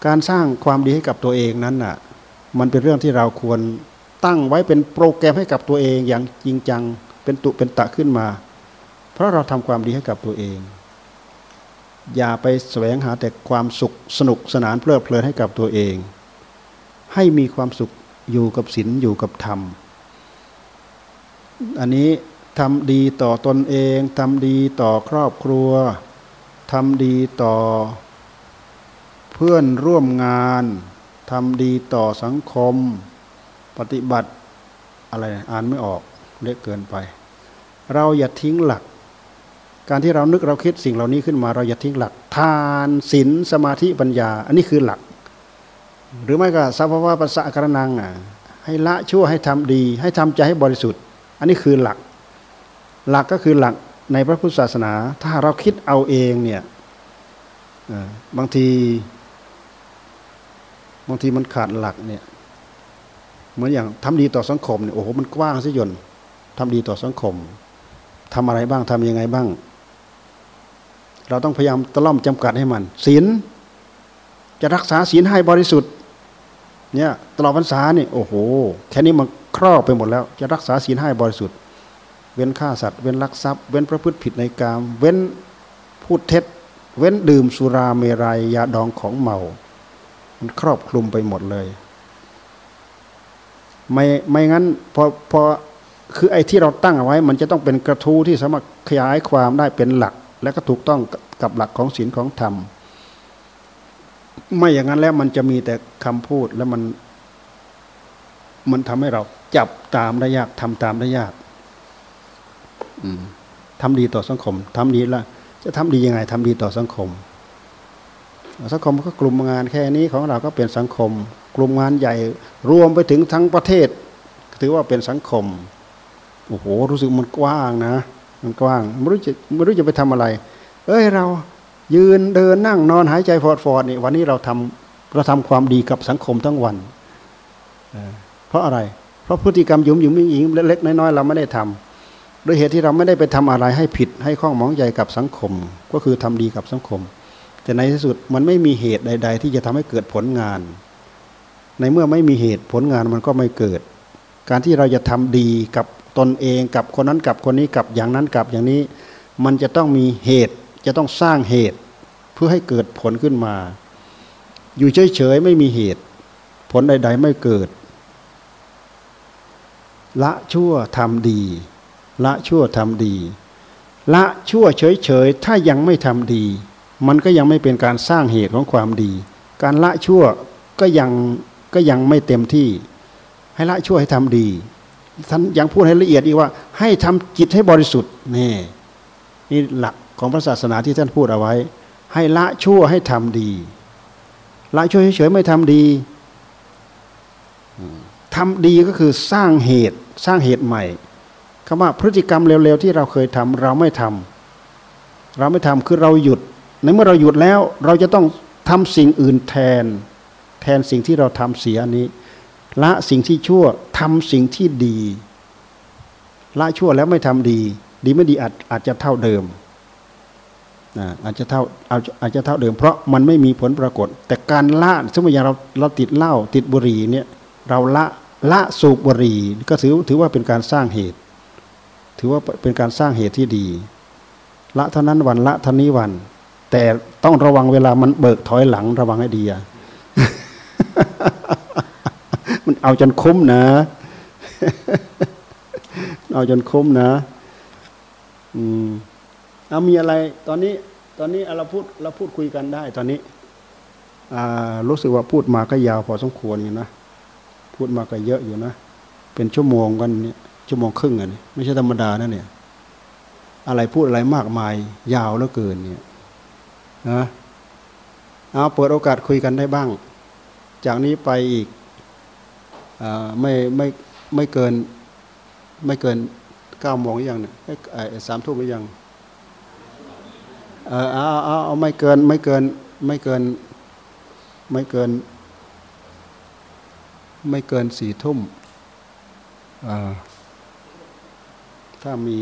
การสร้างความดีให้กับตัวเองนั้นน่ะมันเป็นเรื่องที่เราควรตั้งไว้เป็นโปรแกรมให้กับตัวเองอย่างจริงจังเป็นตุเป็นตะขึ้นมา เพราะเราทำความดีให้กับตัวเอง อย่าไปแสวงหาแต่ความสุขสนุกสนานเพลิดเพลินให้กับตัวเอง ให้มีความสุขอยู่กับศีลอยู่กับธรรม อันนี้ทำดีต่อตนเองทำดีต่อครอบครัวทำดีต่อ เพื่อนร่วมงานทำดีต่อสังคม ปฏิบัติอะไรอ่านไม่ออกเล็กเกินไป เราอย่าทิ้งหลัก การที่เรานึกเราคิดสิ่งเหล่านี้ขึ้นมาเราอย่าทิ้งหลัก ทานศีลสมาธิปัญญา อันนี้คือหลัก หรือไม่ก็สัพพะปัสสะกระนังอะให้ละชั่วให้ทำดี ให้ทำใจให้บริสุทธิ์ อันนี้คือหลัก หลักก็คือหลักในพระพุทธศาสนา ถ้าเราคิดเอาเองเนี่ยบางทีบางทีมันขาดหลักเนี่ยเหมือนอย่างทำดีต่อสังคมเนี่ยโอ้โหมันกว้างซะยนทำดีต่อสังคมทำอะไรบ้างทำยังไงบ้าง เราต้องพยายามตะล่อมจำกัดให้มันศีลจะรักษาศีลให้บริสุทธิ์เนี่ยตลอดพรรษานี่โอ้โหแค่นี้มันครอบไปหมดแล้ว จะรักษาศีลให้บริสุทธิ์ เว้นฆ่าสัตว์เว้นลักทรัพย์เว้นประพฤติผิดในกาม เว้นพูดเท็จ เว้นดื่มสุราเมรัยยาดองของเมา มันครอบคลุมไปหมดเลย ไม่ไม่งั้นพอพอคือไอ้ที่เราตั้งเอาไว้ มันจะต้องเป็นกระทู้ที่สามารถขยายความได้เป็นหลัก และก็ถูกต้องกับหลักของศีลของธรรม ไม่อย่างนั้นแล้วมันจะมีแต่คำพูดแล้วมัน มันทำให้เราจับตามได้ยากทำตามได้ยากทำดีต่อสังคมทำดีละจะทำดียังไงทำดีต่อสังคม สังคมก็กลุ่มงานแค่นี้ของเราก็เป็นสังคม กลุ่มงานใหญ่รวมไปถึงทั้งประเทศ ถือว่าเป็นสังคมโอ้โหรู้สึกมันกว้างนะ มันกว้างไม่รู้จะไม่รู้จะไปทำอะไร เอ้ยเรายืนเดินนั่งนอนหายใจฟอดฟอดนี่วันนี้เราทำเราทำความดีกับสังคมทั้งวัน เพราะอะไร เพราะพฤติกรรมยุ่มยุ่มยิงยิงเล็กๆน้อยๆเราไม่ได้ทำโดยเหตุที่เราไม่ได้ไปทำอะไรให้ผิดให้ข้องมองใจกับสังคม ก็คือทำดีกับสังคม แต่ในที่สุดมันไม่มีเหตุใด ๆ ที่จะทำให้เกิดผลงาน ในเมื่อไม่มีเหตุผลงานมันก็ไม่เกิด การที่เราจะทำดีกับ ตนเองกับคนนั้นกับคนนี้กับอย่างนั้นกับอย่างนี้ มันจะต้องมีเหตุ จะต้องสร้างเหตุเพื่อให้เกิดผลขึ้นมา อยู่เฉยๆไม่มีเหตุ ผลใด ๆ ไม่เกิด ละชั่วทำดี ละชั่วทำดี ละชั่วเฉยๆถ้ายังไม่ทำดี มันก็ยังไม่เป็นการสร้างเหตุของความดี การละชั่วก็ยังก็ยังไม่เต็มที่ ให้ละชั่วให้ทำดี ท่านยังพูดให้ละเอียดอีกว่า ให้ทำจิตให้บริสุทธิ์นี่นี่หลักของพระศาสนาที่ท่านพูดเอาไว้ ให้ละชั่วให้ทำดี ละชั่วเฉยๆไม่ทำดีทำดีก็คือสร้างเหตุสร้างเหตุใหม่คำว่าพฤติกรรมเร็วๆที่เราเคยทำเราไม่ทำเราไม่ทำคือเราหยุด ในเมื่อเราหยุดแล้ว เราจะต้องทำสิ่งอื่นแทน แทนสิ่งที่เราทำเสียนี้ ละสิ่งที่ชั่วทำสิ่งที่ดี ละชั่วแล้วไม่ทำดี ดีไม่ดีอาจอาจจะเท่าเดิมอาจจะเท่าอาจจะเท่าเดิม เพราะมันไม่มีผลปรากฏ แต่การละสมมติอย่างเราเราติดเหล้าติดบุหรี่เนี่ยเราละละสูบบุหรี่ก็ถือถือว่าเป็นการสร้างเหตุ ถือว่าเป็นการสร้างเหตุที่ดี ละเท่านั้นวันละเท่านี้วัน แต่ต้องระวังเวลามันเบิกถอยหลังระวังให้ดีอะ มันเอาจนคุ้มนะ เอาจนคุ้มนะ อืมเอามีอะไร ตอนนี้ ตอนนี้เราพูดเราพูดคุยกันได้ ตอนนี้รู้สึกว่าพูดมาก็ยาวพอสมควรอยู่นะ พูดมาก็เยอะอยู่นะ เป็นชั่วโมงกันเนี่ยชั่วโมงครึ่งอะนี่ไม่ใช่ธรรมดานะเนี่ย อะไรพูดอะไรมากมาย ยาวเหลือเกินเนี่ยนะเอาเปิดโอกาสคุยกันได้บ้าง จากนี้ไปอีก ไม่ไม่ไม่เกินไม่เกินเก้าโมงยังเนี่ยสามทุ่มหรือยังเออเอาเอาเอาไม่เกินไม่เกินไม่เกินไม่เกิน ไม่เกินสี่ทุ่มถ้ามี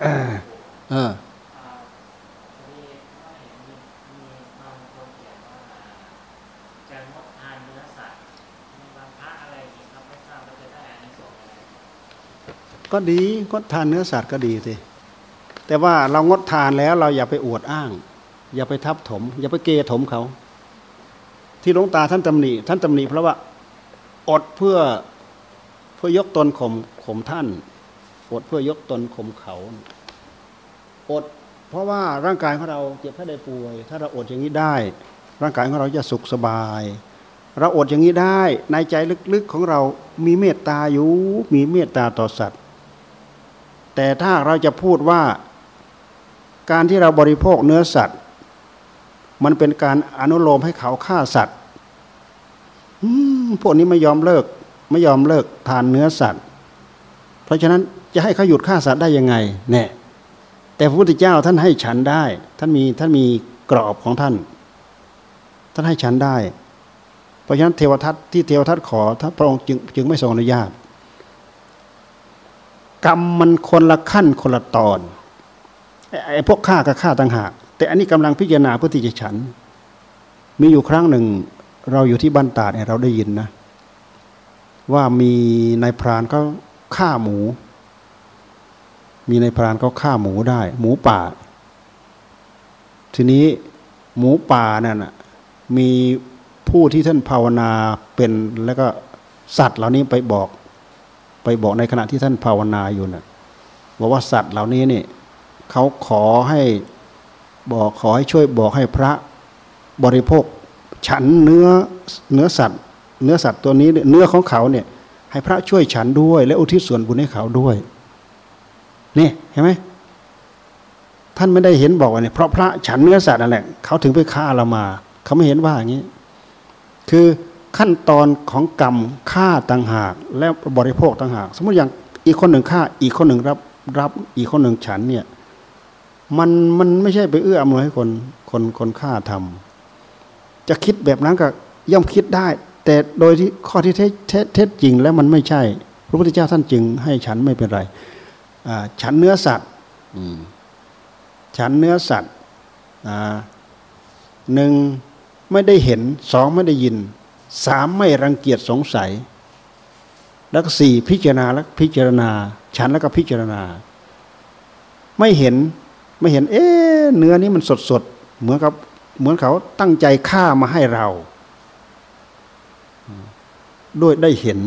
เออก็ดีงดทานเนื้อสัตว์ก็ดีสิแต่ว่าเรางดทานแล้วเราอย่าไปอวดอ้าง อย่าไปทับถม อย่าไปเกถมเขา ที่หลวงตาท่านตำหนิท่านตำหนิเพราะว่าอดเพื่อเพื่อยกตนข่มข่มท่าน อดเพื่อยกตนข่มเขา อด เพราะว่าร่างกายของเราเจ็บแค่ได้ป่วย ถ้าเราอดอย่างนี้ได้ ร่างกายของเราจะสุขสบาย เราอดอย่างนี้ได้ ในใจลึกๆของเรามีเมตตาอยู่ มีเมตตาต่อสัตว์ แต่ถ้าเราจะพูดว่าการที่เราบริโภคเนื้อสัตว์ มันเป็นการอนุโลมให้เขาฆ่าสัตว์พวกนี้ไม่ยอมเลิก ไม่ยอมเลิกทานเนื้อสัตว์ เพราะฉะนั้น จะให้เขาหยุดฆ่าสัตว์ได้ยังไงเนี่ยแต่พระพุทธเจ้าท่านให้ฉันได้ ท่านมีท่านมีกรอบของท่าน ท่านให้ฉันได้ เพราะฉะนั้นเทวทัตที่เทวทัตขอท่านพระองค์จึงจึงไม่ทรงอนุญาต กรรมมันคนละขั้นคนละตอนไอ้พวกฆ่ากับฆ่าต่างหาก แต่อันนี้กำลังพิจารณาเพื่อที่จะฉัน มีอยู่ครั้งหนึ่ง เราอยู่ที่บ้านตาเนี่ยเราได้ยินนะ ว่ามีนายพรานก็ฆ่าหมู มีในพรานก็ฆ่าหมูได้ หมูป่า ทีนี้หมูป่านั่นมีผู้ที่ท่านภาวนาเป็นแล้วก็สัตว์เหล่านี้ไปบอก ไปบอกในขณะที่ท่านภาวนาอยู่นะ่ะบอกว่าสัตว์เหล่านี้นี่เขาขอให้บอกขอให้ช่วยบอกให้พระบริโภค ฉันเนื้อเนื้อสัตว์ เนื้อสัตว์ตัวนี้เนื้อของเขาเนี่ยให้พระช่วยฉันด้วย และอุทิศส่วนบุญให้เขาด้วย นี่เห็นไหมท่านไม่ได้เห็นบอกว่าเนี่ยเพราะพระฉันเนื้อสัตว์นั่นแหละเขาถึงไปฆ่าเรามา เขาไม่เห็นว่าอย่างนี้ คือขั้นตอนของกรรมฆ่าต่างหาก และบริโภคต่างหาก สมมติอย่างอีกคนหนึ่งฆ่าอีกคนหนึ่งรับรับอีกคนหนึ่งฉันเนี่ยมันมันไม่ใช่ไปเอื้ออำนวยให้คนคนคนฆ่าทำจะคิดแบบนั้นก็ย่อมคิดได้ แต่โดยที่ข้อที่เท็จเท็จจริงแล้วมันไม่ใช่ พระพุทธเจ้าท่านจึงให้ฉันไม่เป็นไร ฉันเนื้อสัตว์อืมฉันเนื้อสัตว์อ่าหนึ่งไม่ได้เห็นสองไม่ได้ยินสามไม่รังเกียจสงสัย แล้วก็สี่พิจารณาแล้วพิจารณา ฉันแล้วก็พิจารณา ไม่เห็นไม่เห็น เอ๊ะเนื้อนี้มันสดสดๆเหมือนกับเหมือนเขาตั้งใจฆ่ามาให้เรา ด้วยได้เห็น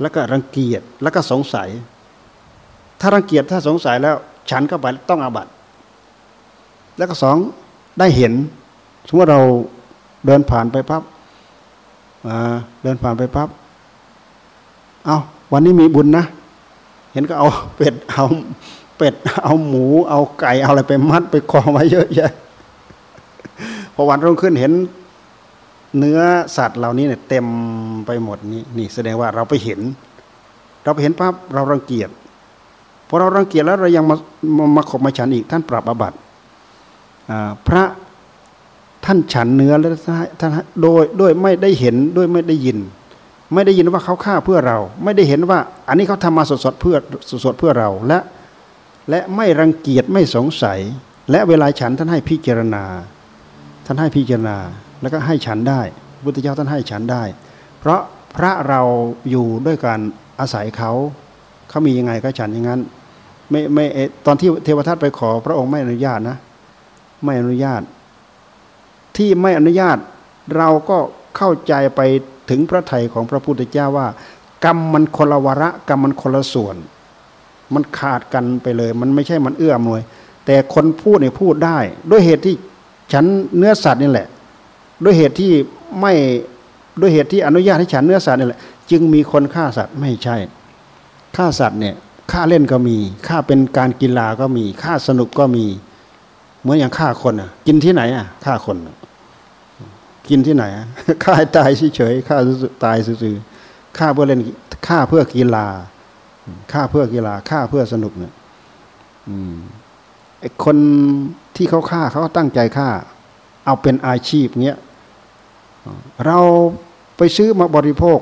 แล้วก็รังเกียจแล้วก็สงสัย ถ้ารังเกียจถ้าสงสัยแล้ว ฉันเข้าไปต้องอาบัตแล้วก็สองได้เห็น สมมติเราเดินผ่านไปปั๊บเดินผ่านไปปั๊บเอาวันนี้มีบุญนะ เห็นก็เอาเป็ดเอาเป็ดเอาหมู เอาไก่เอาอะไรไปมัดไปกองไว้เยอะแยะพอวันรุ่งขึ้นเห็นเนื้อสัตว์เหล่านี้เนี่ยเต็มไปหมดนี้นี่แสดงว่าเราไปเห็น เราไปเห็นปั๊บเรารังเกียจ พอเรารังเกียจแล้วเรายังมามามาขบมาฉันอีกท่านปรับอาบัติพระท่านฉันเนื้อแล้วท่านโดยด้วยไม่ได้เห็นด้วยไม่ได้ยิน ไม่ได้ยินว่าเขาฆ่าเพื่อเรา ไม่ได้เห็นว่า อันนี้เขาทำมาสดๆเพื่อสดๆเพื่อเราและและไม่รังเกียจไม่สงสัย และเวลาฉันท่านให้พิจารณา ท่านให้พิจารณาแล้วก็ให้ฉันได้พุทธเจ้าท่านให้ฉันได้ เพราะพระเราอยู่ด้วยการอาศัยเขาเขามียังไงก็ฉันอย่างนั้น ไม่ไม่ตอนที่เทวทัตไปขอ พระองค์ไม่อนุญาตนะ ไม่อนุญาต ที่ไม่อนุญาตเราก็เข้าใจไปถึงพระไทยของพระพุทธเจ้าว่า กรรมมันคนละวระกรรมมันคนละส่วน มันขาดกันไปเลย มันไม่ใช่มันเอื้อมหน่วย แต่คนพูดเนี่ยพูดได้ ด้วยเหตุที่ฉันเนื้อสัตว์นี่แหละ ด้วยเหตุที่ไม่ด้วยเหตุที่อนุญาตให้ฉันเนื้อสัตว์นี่แหละ จึงมีคนฆ่าสัตว์ไม่ใช่ฆ่าสัตว์เนี่ย ฆ่าเล่นก็มีฆ่าเป็นการกีฬาก็มีฆ่าสนุกก็มี เหมือนอย่างฆ่าคนอะ กินที่ไหนอะฆ่าคน กินที่ไหนฆ่าตายเฉยๆฆ่าตายซื่อๆฆ่าเพื่อเล่นฆ่าเพื่อกีฬาฆ่าเพื่อกีฬาฆ่าเพื่อสนุกเนี่ยไอคนที่เขาฆ่าเขาตั้งใจฆ่า เอาเป็นอาชีพเงี้ยเราไปซื้อมาบริโภค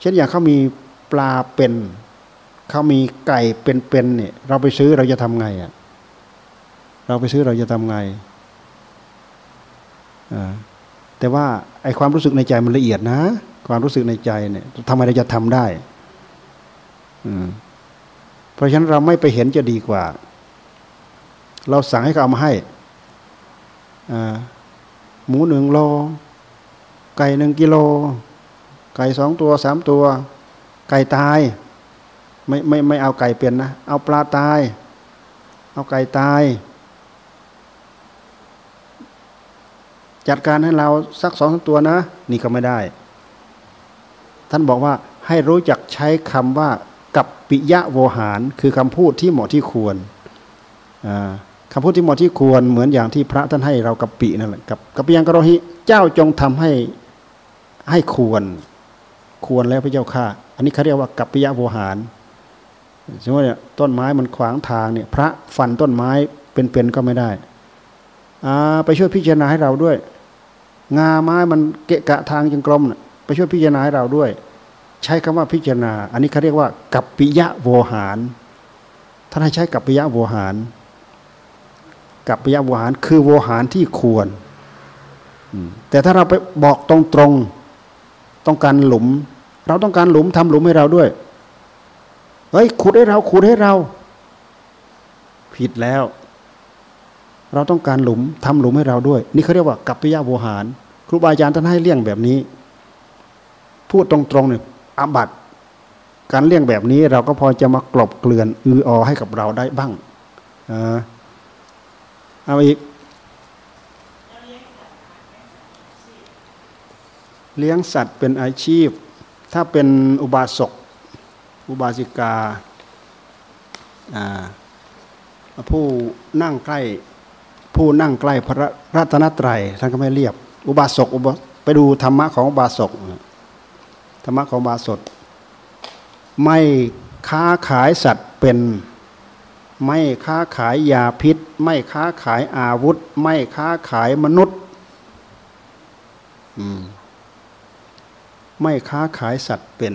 เช่นอย่างเขามี ลาเป็นเขามีไก่เป็นๆเนี่ยเราไปซื้อเราจะทำไงอะเราไปซื้อเราจะทำไงแต่ว่าไอความรู้สึกในใจมันละเอียดนะ ความรู้สึกในใจเนี่ยทำไมเราจะทำได้เพราะฉะนั้นเราไม่ไปเห็นจะดีกว่า เราสั่งให้เขาเอามาให้หมูหนึ่งโล ไก่หนึ่งกิโล ไก่สองตัวสามตัว ไก่ตาย ไม่ไม่ไม่เอาไก่เป็นนะ เอาปลาตาย เอาไก่ตาย จัดการให้เราสักสองสตัวนะ นี่ก็ไม่ได้ ท่านบอกว่าให้รู้จักใช้คำว่ากับปิยะโวหาร คือคำพูดที่เหมาะที่ควรคำพูดที่เหมาะที่ควรเหมือนอย่างที่พระท่านให้เรากับปีนั่นแหละกับกับยังกรหิเจ้าจงทำให้ให้ควร ควรแล้วพระเจ้าค่ะอันนี้เขาเรียกว่ากัปปิยะโวหารสมมติเนี่ยต้นไม้มันขวางทางเนี่ย พระฟันต้นไม้เป็นๆก็ไม่ได้อไปช่วยพิจารณาให้เราด้วย งาไม้มันเกะกะทางจงกรมไปช่วยพิจารณาให้เราด้วย ใช้คำว่าพิจารณา อันนี้เขาเรียกว่ากัปปิยะโวหารท่านให้ใช้กัปปิยะโวหารกับปยาวหารคือโวหารที่ควรแต่ถ้าเราไปบอกตรงๆต้องการหลุม เราต้องการหลุมทำหลุมให้เราด้วยเฮ้ยขุดให้เราขุดให้เรา ผิดแล้ว เราต้องการหลุมทำหลุมให้เราด้วย นี่เขาเรียกว่ากัปปยาโวหาร ครูบาอาจารย์ท่านให้เลี่ยงแบบนี้ พูดตรงๆเนี่ยอาบัตการเลี่ยงแบบนี้ เราก็พอจะมากลบเกลื่อนอืออให้กับเราได้บ้างเอาอีกเลี้ยงสัตว์เป็นอาชีพ ถ้าเป็นอุบาสกอุบาสิกาผู้นั่งใกล้ผู้นั่งใกล้พระรัตนตรัยท่านก็ไม่เรียบ อุบาสกไปดูธรรมะของอุบาสกธรรมะของอุบาสกไม่ค้าขายสัตว์เป็น ไม่ค้าขายยาพิษ ไม่ค้าขายอาวุธ ไม่ค้าขายมนุษย์อืม ไม่ค้าขายสัตว์เป็น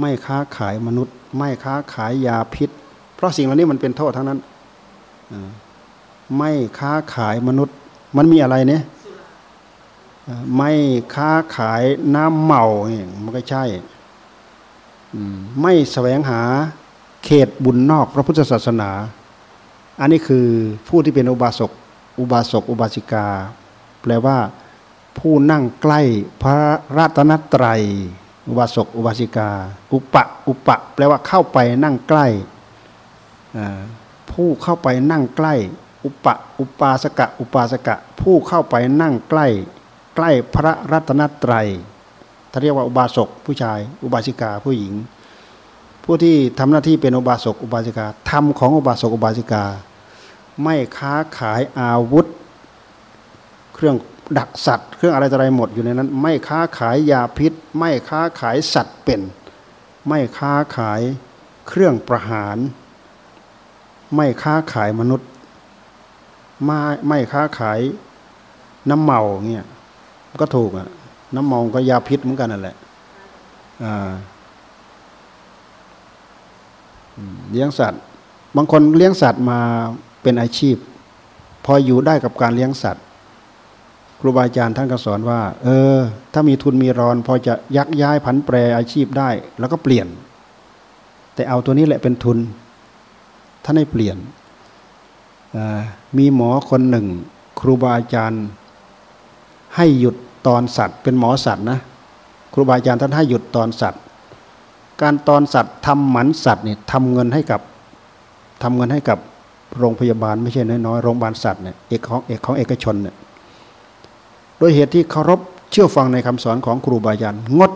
ไม่ค้าขายมนุษย์ ไม่ค้าขายยาพิษ เพราะสิ่งเหล่านี้มันเป็นโทษทั้งนั้นไม่ค้าขายมนุษย์ มันมีอะไรเนี่ยไม่ค้าขายน้ำเมาเนี่ยมันก็ใช่ไม่แสวงหาเขตบุญนอกพระพุทธศาสนา อันนี้คือผู้ที่เป็นอุบาสก อุบาสก อุบาสิกา แปลว่า ผู้นั่งใกล้พระราตนตรัยอุบาสกอุบาสิกา อุปะอุปะ แปลว่าเข้าไปนั่งใกล้ผู้เข้าไปนั่งใกล้ อุปะอุปาสกะ อุปาสกะ ผู้เข้าไปนั่งใกล้ ใกล้พระรัตนตรัยถ้าเรียกว่าอุบาสกผู้ชาย อุบาสิกาผู้หญิง ผู้ที่ทำหน้าที่เป็นอุบาสกอุบาสิกาธรรมของอุบาสกอุบาสิกา ไม่ค้าขายอาวุธ เครื่อง ดักสัตว์ เครื่องอะไรอะไรหมดอยู่ในนั้น ไม่ค้าขายยาพิษ ไม่ค้าขายสัตว์เป็น ไม่ค้าขายเครื่องประหาร ไม่ค้าขายมนุษย์ ไม่ไม่ค้าขายน้ำเมาเงี้ยก็ถูกอะน้ำมองก็ยาพิษเหมือนกันนั่นแหละเลี้ยงสัตว์ บางคนเลี้ยงสัตว์มาเป็นอาชีพ พออยู่ได้กับการเลี้ยงสัตว์ ครูบาอาจารย์ท่านก็สอนว่า เออ ถ้ามีทุนมีรอน พอจะยักย้ายผันแปรอาชีพได้ แล้วก็เปลี่ยน แต่เอาตัวนี้แหละเป็นทุน ท่านให้เปลี่ยน มีหมอคนหนึ่ง ครูบาอาจารย์ ให้หยุดตอนสัตว์ เป็นหมอสัตว์นะครูบาอาจารย์ท่านให้หยุดตอนสัตว์ การตอนสัตว์ทำหมันสัตว์เนี่ยทำเงินให้กับทำเงินให้กับโรงพยาบาลไม่ใช่น้อยๆโรงพยาบาลสัตว์เนี่ยเอกของเอกของเอกชนเนี่ย โดยเหตุที่เคารพเชื่อฟังในคำสอนของครูบาอาจารย์งด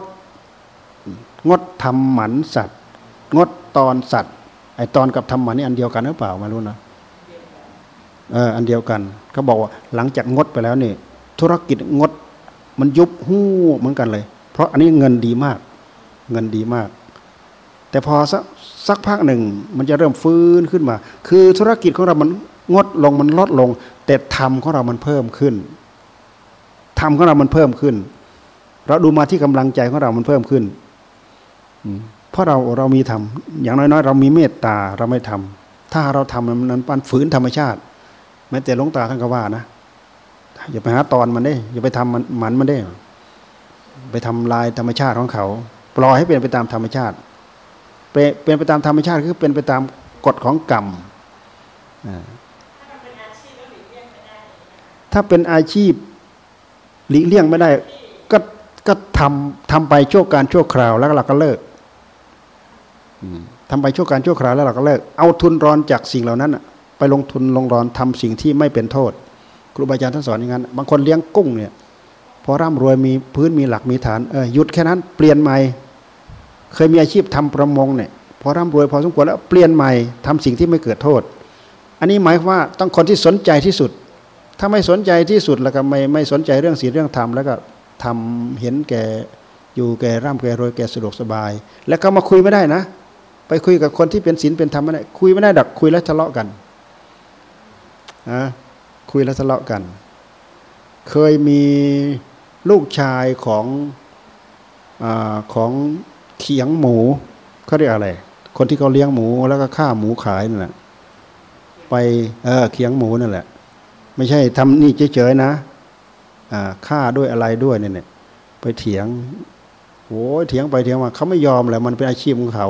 งดทำหมันสัตว์ งดตอนสัตว์ไอตอนกับทำหมันนี่อันเดียวกันหรือเปล่ามารู้นะเอออันเดียวกันเขาบอกว่าหลังจากงดไปแล้วนี่ธุรกิจงดมันยุบหู้เหมือนกันเลย เพราะอันนี้เงินดีมาก เงินดีมาก แต่พอสักสักพักหนึ่ง มันจะเริ่มฟื้นขึ้นมา คือธุรกิจของเรามันงดลงมันลดลง แต่ธรรมของเรามันเพิ่มขึ้น ธรรมของเรามันเพิ่มขึ้น เราดูมาที่กำลังใจของเรามันเพิ่มขึ้นเพราะเราเรามีธรรมอย่างน้อยๆ เรามีเมตตาเราไม่ทำถ้าเราทำมันนั้นปันฝืนธรรมชาติ แม้แต่หลวงตาท่านก็ว่านะอย่าไปหาตอนมันได้ อย่าไปทำมันมันมันได้ ไปทำลายธรรมชาติของเขา ปล่อยให้เป็นไปตามธรรมชาติ เป็นไปตามธรรมชาติคือเป็นไปตามกฎของกรรมถ้าเป็นอาชีพ หลีกเลี่ยงไม่ได้ ก็ก็ทำทำไปชั่วการชั่วคราวแล้วเราก็เลิกทำไปชั่วการชั่วคราวแล้วเราก็เลิก เอาทุนรอนจากสิ่งเหล่านั้นไปลงทุนลงรอนทำสิ่งที่ไม่เป็นโทษ ครูบาอาจารย์ท่านสอนอย่างนั้นบางคนเลี้ยงกุ้งเนี่ยพอร่ำรวยมีพื้นมีหลักมีฐานเออหยุดแค่นั้นเปลี่ยนใหม่เคยมีอาชีพทำประมงเนี่ยพอร่ำรวยพอสมควรแล้วเปลี่ยนใหม่ทำสิ่งที่ไม่เกิดโทษ อันนี้หมายว่าต้องคนที่สนใจที่สุด ถ้าไม่สนใจที่สุดแล้วก็ไม่ไม่สนใจเรื่องศีลเรื่องธรรมแล้วก็ทำเห็นแก่อยู่แก่ร่ำแก่รวยแก่สะดวกสบาย แล้วก็มาคุยไม่ได้นะ ไปคุยกับคนที่เป็นศีลเป็นธรรมไม่ได้คุยไม่ได้ดักคุยแล้วทะเลาะกันนะคุยแล้วทะเลาะกัน เคยมีลูกชายของอของเขียงหมูเขาเรียกอะไร คนที่เขาเลี้ยงหมูแล้วก็ฆ่าหมูขายนั่นแหละไปเออเขียงหมูนั่นแหละ ไม่ใช่ทำนี่เฉยๆนะฆ่าด้วยอะไรด้วยเนี่ยไปเถียงโอ้ยเถียงไปเถียงมาเขาไม่ยอมแหละมันเป็นอาชีพของเขา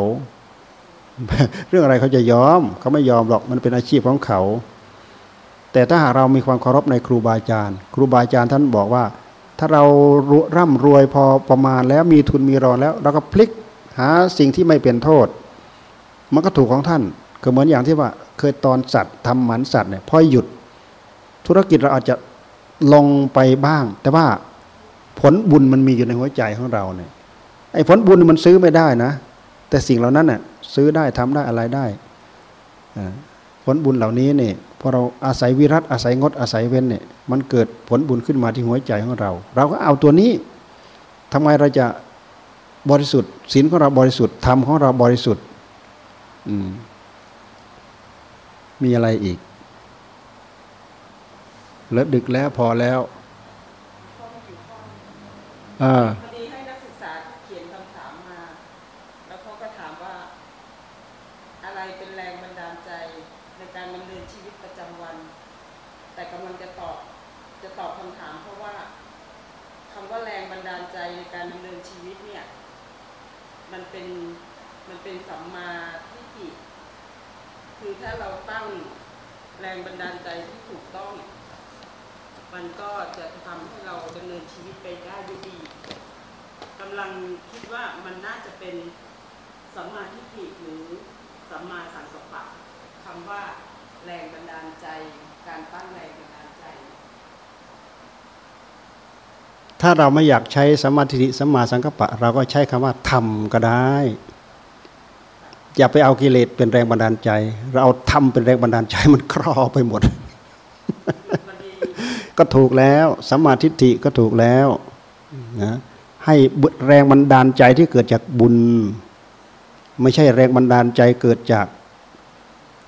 เรื่องอะไรเขาจะยอม เขาไม่ยอมหรอกมันเป็นอาชีพของเขา แต่ถ้าหากเรามีความเคารพในครูบาอาจารย์ ครูบาอาจารย์ท่านบอกว่า ถ้าเราร่ำรวยพอประมาณแล้วมีทุนมีรอนแล้วเราก็พลิกหาสิ่งที่ไม่เป็นโทษ มันก็ถูกของท่านก็เหมือนอย่างที่ว่า เคยตอนสัตว์ทำหมันสัตว์เนี่ยพอหยุด ธุรกิจเราอาจจะลงไปบ้าง แต่ว่าผลบุญมันมีอยู่ในหัวใจของเราเนี่ยไอ้ผลบุญมันซื้อไม่ได้นะ แต่สิ่งเหล่านั้นน่ะซื้อได้ทำได้อะไรได้ผลบุญเหล่านี้เนี่ยพอเราอาศัยวิรัตอาศัยงดอาศัยเว้นเนี่ยมันเกิดผลบุญขึ้นมาที่หัวใจของเรา เราก็เอาตัวนี้ทำไมเราจะบริสุทธิ์ศีลของเราบริสุทธิ์ธรรมของเราบริสุทธิ์มีอะไรอีก แล้วดึกแล้วพอแล้วอ่า ถ้าเราไม่อยากใช้สมมาธิฏฐิสมมาสังกัปปะ เราก็ใช้คำว่าทำก็ได้ อย่าไปเอากิเลสเป็นแรงบันดาลใจ เราเอาทำเป็นแรงบันดาลใจมันครอบไปหมด ก็ถูกแล้วสัมมาทิฏฐิก็ถูกแล้วนะให้แรงบันดาลใจที่เกิดจากบุญ ไม่ใช่แรงบันดาลใจเกิดจาก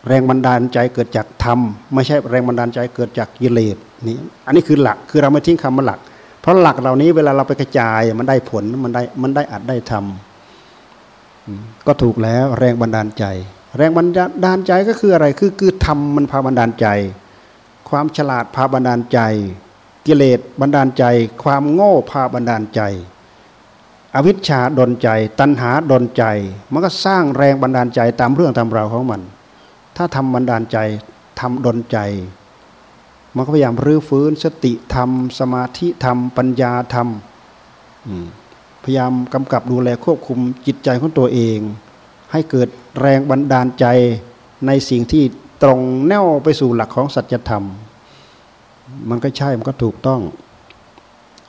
แรงบันดาลใจเกิดจากธรรม ไม่ใช่แรงบันดาลใจเกิดจากกิเลสนี่อันนี้คือหลักคือเราไม่ทิ้งคำว่าหลัก เพราะหลักเหล่านี้เวลาเราไปกระจายมันได้ผลมันได้มันได้อัดได้ทำก็ถูกแล้วแรงบันดาลใจ แรงบันดาลใจก็คืออะไรคือคือธรรมมันพาบันดาลใจ ความฉลาดพาบันดาลใจ กิเลสบันดาลใจ ความโง่พาบันดาลใจ อวิชชาดนใจ ตัณหาดนใจ มันก็สร้างแรงบันดาลใจตามเรื่องตามราวของมัน ถ้าทำบันดาลใจทำดนใจ มันก็พยายามรื้อฟื้นสติธรรม สมาธิธรรม ปัญญาธรรมพยายามกำกับดูแลควบคุมจิตใจของตัวเอง ให้เกิดแรงบันดาลใจในสิ่งที่ตรงแนวไปสู่หลักของสัจธรรม มันก็ใช่มันก็ถูกต้อง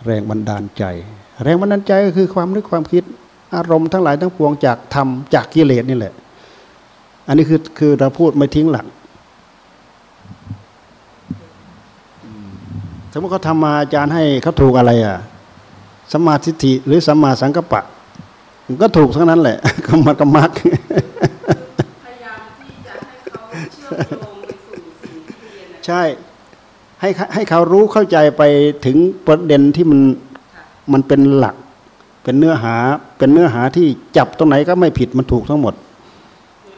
แรงบันดาลใจ แรงบันดาลใจก็คือความนึกความคิดอารมณ์ทั้งหลายทั้งปวงจากธรรมจากกิเลสนี่แหละ อันนี้คือคือเราพูดไม่ทิ้งหลัก สมมติเขาทำมาอาจารย์ให้เขาถูกอะไรอะสัมมาทิฏฐิหรือสัมมาสังกัปปะ มันก็ถูกทั้งนั้นแหละกรรมกรรมักพยายามที่จะให้เขาเชื่อมโยงไปสู่สิ่งที่เรียนนะใช่ให้ให้เขารู้เข้าใจไปถึงประเด็นที่มันค่ะมันเป็นหลัก เป็นเนื้อหาเป็นเนื้อหาที่จับตรงไหนก็ไม่ผิดมันถูกทั้งหมด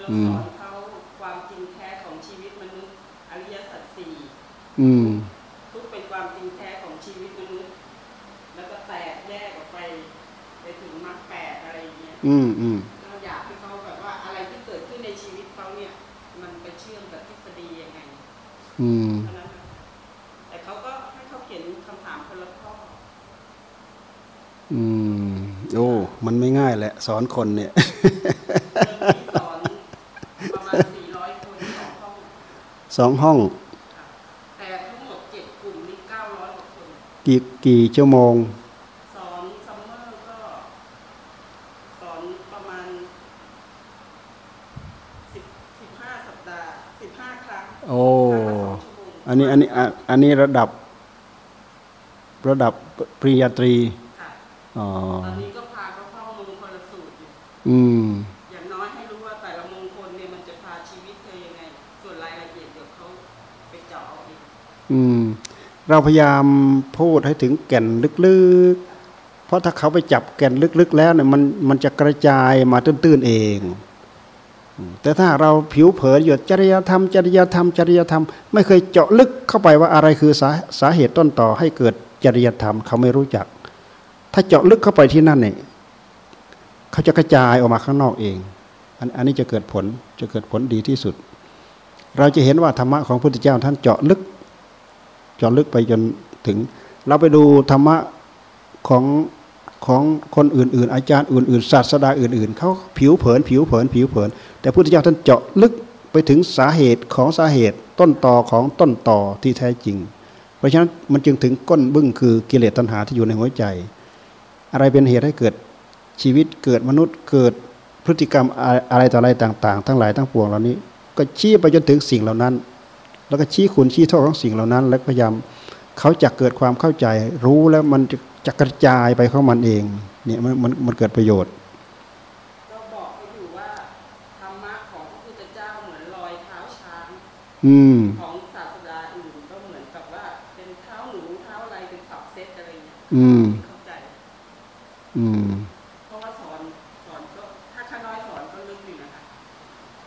คือเราสอนเขาความจริงแท้ของชีวิตม อะไรอย่างเงี้ยอืมอืมเราอยากให้เขาแบบว่าอะไรที่เกิดขึ้นในชีวิตเขาเนี่ย มันไปเชื่อมกับทฤษฎียังไงอืมเท่านั้นนะแต่เขาก็ให้เขาเขียนคำถามคนละข้ออืมโอ้มันไม่ง่ายแหละ สอนคนเนี่ยเทอมนี้สอนประมาณ 400 คนสองห้อง สองห้องค่ะแต่ทั้งหมด7กลุ่มนี่900กว่าคน กี่กี่ชั่วโมง สอน summer ก็ สอนประมาณ10 15 สัปดาห์ 15 ครั้ง โอ้ครั้งละสองชั่วโมงอันนี้อันนี้อะอันนี้ระดับระดับปริญญาตรีค่ะอ๋อตอนนี้ก็พาเขาเข้ามงคลสูตรอยู่อืมอย่างน้อยให้รู้ว่าแต่ละมงคลเนี่ยมันจะพาชีวิตเธอยังไง ส่วนรายละเอียดเดี๋ยวเขาไปเจาะเอาเองอืม เราพยายามพูดให้ถึงแก่นลึกๆ เพราะถ้าเขาไปจับแก่นลึกๆ แล้วเนี่ยมันมันจะกระจายมาตื้นๆเองอืม แต่ถ้าเราผิวเผินอยู่จริยธรรม จริยธรรม จริยธรรม ไม่เคยเจาะลึกเข้าไปว่าอะไรคือสาสาเหตุต้นต่อให้เกิดจริยธรรม เขาไม่รู้จัก ถ้าเจาะลึกเข้าไปที่นั่นเนี่ยเขาจะกระจายออกมาข้างนอกเองอันอันนี้จะเกิดผลจะเกิดผลดีที่สุด เราจะเห็นว่าธรรมะของพระพุทธเจ้าท่านเจาะลึก เจาะลึกไปจนถึง เราไปดูธรรมะของ ของคนอื่น ๆ อาจารย์อื่น ๆ ศาสดาอื่น ๆเขาผิวเผิน ผิวเผิน ผิวเผิน แต่พุทธเจ้าท่านเจาะลึกไปถึงสาเหตุของสาเหตุต้นต่อของต้นต่อที่แท้จริง เพราะฉะนั้นมันจึงถึงก้นบึ้งคือกิเลสตัณหาที่อยู่ในหัวใจ อะไรเป็นเหตุให้เกิดชีวิตเกิดมนุษย์เกิดพฤติกรรมอะไรต่ออะไรต่าง ๆ ทั้งหลายทั้งปวงเหล่านี้ ก็ชี้ไปจนถึงสิ่งเหล่านั้น แล้วก็ชี้คุณชี้โทษของสิ่งเหล่านั้น แล้วพยายาม เขาจะเกิดความเข้าใจ รู้แล้วมันจะจะกระจายไปของมันเองเนี่ยมันมันมันเกิดประโยชน์ก็บอกเขาอยู่ว่าธรรมะของพระพุทธเจ้าเหมือนรอยเท้าช้างอืมของศาสดาอื่นก็เหมือนกับว่าเป็นเท้าหนูเท้าอะไรเป็นสับเซตอะไรเงี้ยอืมเข้าใจ อืมเพราะว่าสอนสอนก็ถ้าข้าน้อยสอนก็ลึกอยู่นะคะ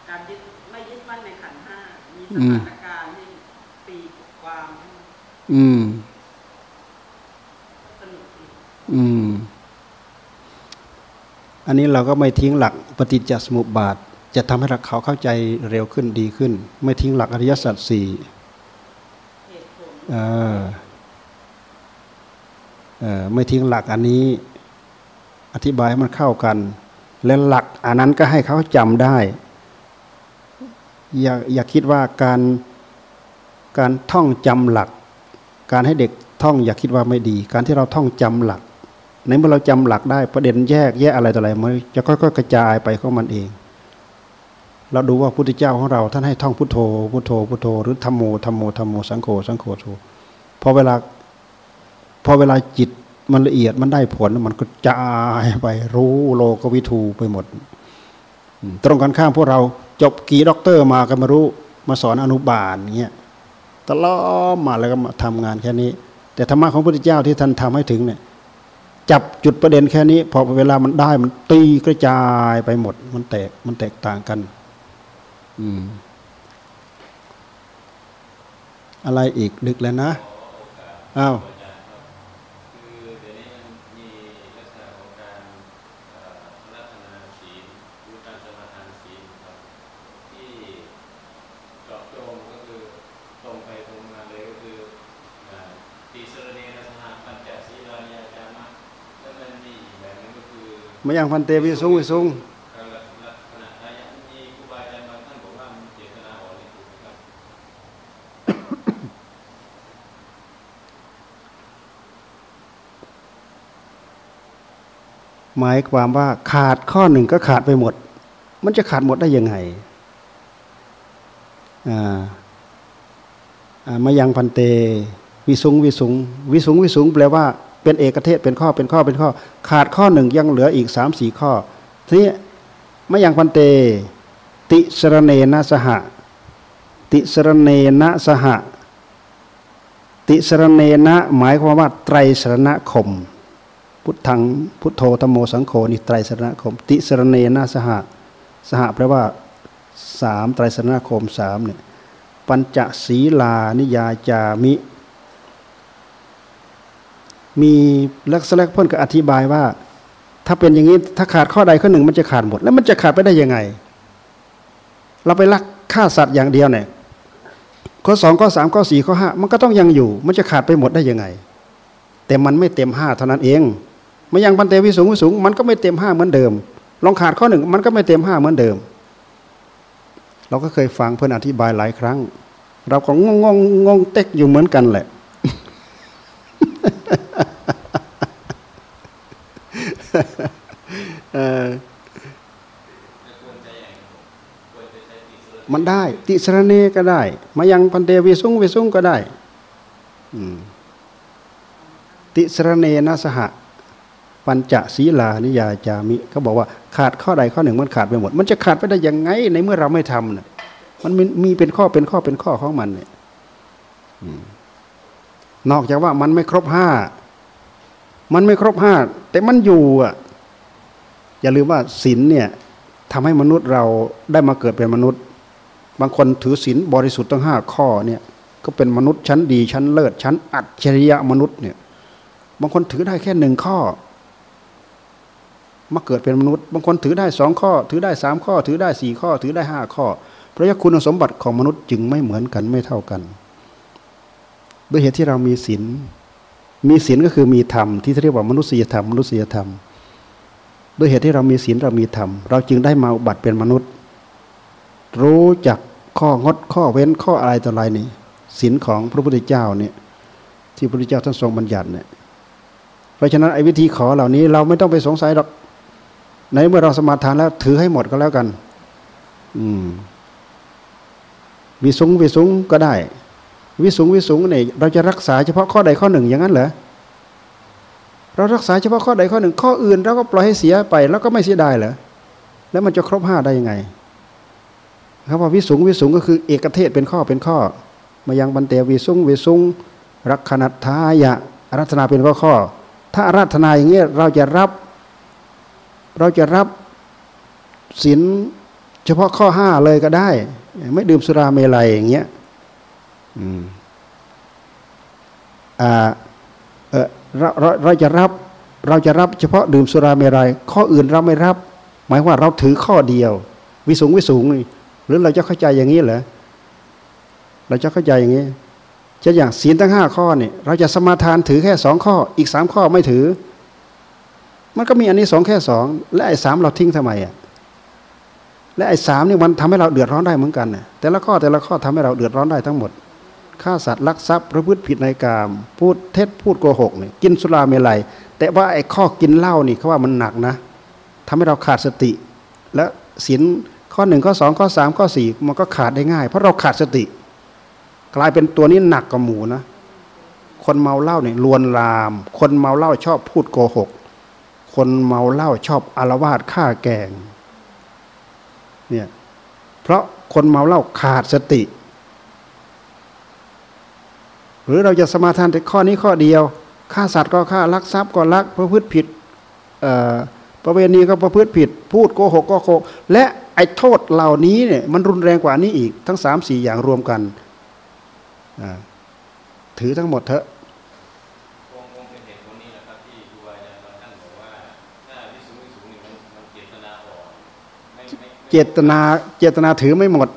การยึดไม่ยึดมั่นในขันธ์ห้ามีสถานการณ์ที่ตีความให้มัน อืม อืม อันนี้เราก็ไม่ทิ้งหลักปฏิจจสมุปบาท จะทำให้เขาเข้าใจเร็วขึ้นดีขึ้น ไม่ทิ้งหลักอริยสัจสี่เหตุผลเออเออไม่ทิ้งหลักอันนี้ อธิบายให้มันเข้ากัน และหลักอันนั้นก็ให้เขาจำได้ อย่าอย่าคิดว่าการการท่องจำหลัก การให้เด็กท่องอย่าคิดว่าไม่ดี การที่เราท่องจำหลักในเมื่อเราจำหลักได้ประเด็นแยกแยกอะไรต่ออะไรมันจะค่อยๆกระจายไปของมันเอง เราดูว่าพุทธเจ้าของเราท่านให้ท่องพุทโธพุทโธพุทโธหรือธรรมโมธรรมโมธรรมโมสังโฆสังโฆโธพอเวลาพอเวลาจิตมันละเอียดมันได้ผลมันก็จายไปรู้โลกวิทูไปหมด ตรงกันข้ามพวกเราจบกี่ด็อกเตอร์มาก็ม่รู้มาสอนอนุบาลเงี้ย ตลอดมาแล้วก็มาทำงานแค่นี้ แต่ธรรมะของพระพุทธเจ้าที่ท่านทำให้ถึงเนี่ยจับจุดประเด็นแค่นี้ พอเวลามันได้มันตีกระจายไปหมด มันแตกมันแตกต่างกัน อืม อะไรอีกดึกแล้วนะอ้าว คือเดี๋ยวนี้มันมีลักษณะของการเอ่อรัตนาศีลหรือการสมาทานศีลครับที่เจาะจงก็คือตรงไปตรงมาเลยก็คืออ่าติสรเนนะสหปัญจศีลานิยาจามะแล้วมันมีอีกแบบหนึงก็คือ มายังพันเตวิสุงวิสุงหมายความว่าขาดข้อหนึ่งก็ขาดไปหมด มันจะขาดหมดได้ยังไงอ่ามายังพันเต วิสุงวิสุง วิสุงวิสุงแปลว่า เป็นเอกเทศเป็นข้อเป็นข้อเป็นข้อ ขาดข้อหนึ่งยังเหลืออีกสามสี่ข้อทีนี้มายังพันเต ติสรเนนะสหะติสรเนนะสหะติสรเนนะหมายความว่าไตรสรณคม พุทธังพุทโธธรรมโมสังโฆนี่ไตรสรณคม ติสรเนนะสหะสหะแปลว่าสามไตรสรณคมสามเนี่ยปัญจศีลานิยาจามิ มีลักษณะเพิ่นก็อธิบายว่า ถ้าเป็นอย่างนี้ถ้าขาดข้อใดข้อหนึ่งมันจะขาดหมด แล้วมันจะขาดไปได้ยังไง เราไปลักฆ่าสัตว์อย่างเดียวเนี่ยข้อสองข้อสามข้อสี่ข้อห้ามันก็ต้องยังอยู่ มันจะขาดไปหมดได้ยังไง แต่มันไม่เต็มห้าเท่านั้นเองไม่ยังพันเตวิสูงวิสูง มันก็ไม่เต็มห้าเหมือนเดิม ลองขาดข้อหนึ่งมันก็ไม่เต็มห้าเหมือนเดิม เราก็เคยฟังเพื่อนอธิบายหลายครั้ง เราก็งงงงงเต็กอยู่เหมือนกันแหละ มันได้ ติสรเนก็ได้ มายังพันเตวิสุงวิสุงก็ได้ติสรเนนะสหะปัญจศีลานิยาจามิเขาบอกว่าขาดข้อใดข้อหนึ่งมันขาดไปหมด มันจะขาดไปได้ยังไง ในเมื่อเราไม่ทำน่ะมันมีมีเป็นข้อเป็นข้อเป็นข้อของมันเนี่ย อืม นอกจากว่ามันไม่ครบห้ามันไม่ครบห้าแต่มันอยู่อะอย่าลืมว่าศีลเนี่ยทำให้มนุษย์เราได้มาเกิดเป็นมนุษย์ บางคนถือศีลบริสุทธิ์ทั้งห้าข้อเนี่ยก็เป็นมนุษย์ชั้นดีชั้นเลิศชั้นอัจฉริยะมนุษย์เนี่ยบางคนถือได้แค่หนึ่งข้อ มาเกิดเป็นมนุษย์ บางคนถือได้สองข้อ ถือได้สามข้อ ถือได้สี่ข้อ ถือได้ห้าข้อ เพราะว่าคุณสมบัติของมนุษย์จึงไม่เหมือนกันไม่เท่ากัน ด้วยเหตุที่เรามีศีลมีศีลก็คือมีธรรมที่เรียกว่ามนุษยธรรมมนุษยธรรม ด้วยเหตุที่เรามีศีลเรามีธรรม เราจึงได้มาอุบัติเป็นมนุษย์ รู้จักข้องดข้อเว้นข้ออะไรต่ออะไรนี่ศีลของพระพุทธเจ้าเนี่ยที่พระพุทธเจ้าท่านทรงบัญญัติเนี่ยเพราะฉะนั้นไอ้วิธีขอเหล่านี้เราไม่ต้องไปสงสัยหรอกในเมื่อเราสมาทานแล้วถือให้หมดก็แล้วกัน อืมวิสุงวิสุงก็ได้ วิสุงวิสุงเนี่ยเราจะรักษาเฉพาะข้อใดข้อหนึ่งอย่างนั้นเหรอเรารักษาเฉพาะข้อใดข้อหนึ่ง ข้ออื่นเราก็ปล่อยให้เสียไป แล้วก็ไม่เสียดายเหรอแล้วมันจะครบห้าได้ยังไงคำว่าวิสุงวิสุงก็คือเอกเทศเป็นข้อเป็นข้อ มายังบันเตวิสุงวิสุงรักขณทายะอารัธนาเป็นข้อข้อ ถ้าอารัธนาอย่างเงี้ยเราจะรับเราจะรับศีลเฉพาะข้อห้าเลยก็ได้ ไม่ดื่มสุราเมลัยอย่างเงี้ย เราเราเราจะรับ เราจะรับเฉพาะดื่มสุราเมลัย ข้ออื่นเราไม่รับ หมายว่าเราถือข้อเดียว วิสูงวิสูงหรือเราจะเข้าใจอย่างนี้เหรอเราจะเข้าใจอย่างนี้จะอย่างศีลทั้งห้าข้อเนี่ยเราจะสมาทานถือแค่สองข้อ อีกสามข้อไม่ถือ มันก็มีอันนี้สองแค่สองและไอ้สามเราทิ้งทำไมอะและไอ้สามนี่มันทำให้เราเดือดร้อนได้เหมือนกันน่ะแต่ละข้อแต่ละข้อทำให้เราเดือดร้อนได้ทั้งหมด ฆ่าสัตว์ลักทรัพย์ประพฤติผิดในกาม พูดเท็จพูดโกหกนี่กินสุราเมลัย แต่ว่าไอ้ข้อกินเหล้านี่เขาว่ามันหนักนะทำให้เราขาดสติ และศีลข้อหนึ่งข้อสองข้อสามข้อสี่มันก็ขาดได้ง่าย เพราะเราขาดสติ กลายเป็นตัวนี้หนักกว่าหมูนะคนเมาเหล้าเนี่ยลวนลาม คนเมาเหล้าชอบพูดโกหก คนเมาเหล้าชอบอารวาสฆ่าแกงเนี่ยเพราะคนเมาเหล้าขาดสติ หรือเราจะสมาทานแต่ข้อนี้ข้อเดียวฆ่าสัตว์ก็ฆ่าลักทรัพย์ก็ลักประพฤติผิดเอ่อประเวณีก็ประพฤติผิด พูดโกหกก็โกหกและไอ้โทษเหล่านี้เนี่ยมันรุนแรงกว่านี้อีกทั้งสามสี่อย่างรวมกันอ่าถือทั้งหมดเถอะคงคงเป็นเหตุผลนี้แหละครับที่ครูบาอาจารย์บางท่านบอกว่าถ้าวิสุงวิสุงนี่มันมันเจตนาอ่อนไม่ไม่ไม่เจตนาเจตนาถือไม่หมด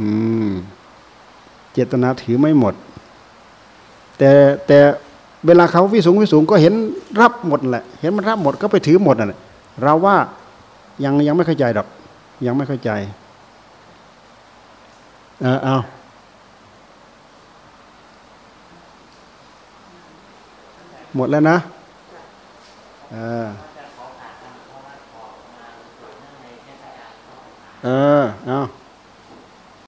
อืม เจตนาถือไม่หมด แต่แต่เวลาเขาวิสูงวิสูงก็เห็นรับหมดแหละ เห็นมันรับหมดก็ไปถือหมดน่ะเราว่ายังยังไม่เข้าใจดอก ยังไม่เข้าใจเออเอาหมดแล้วนะเออเออเอา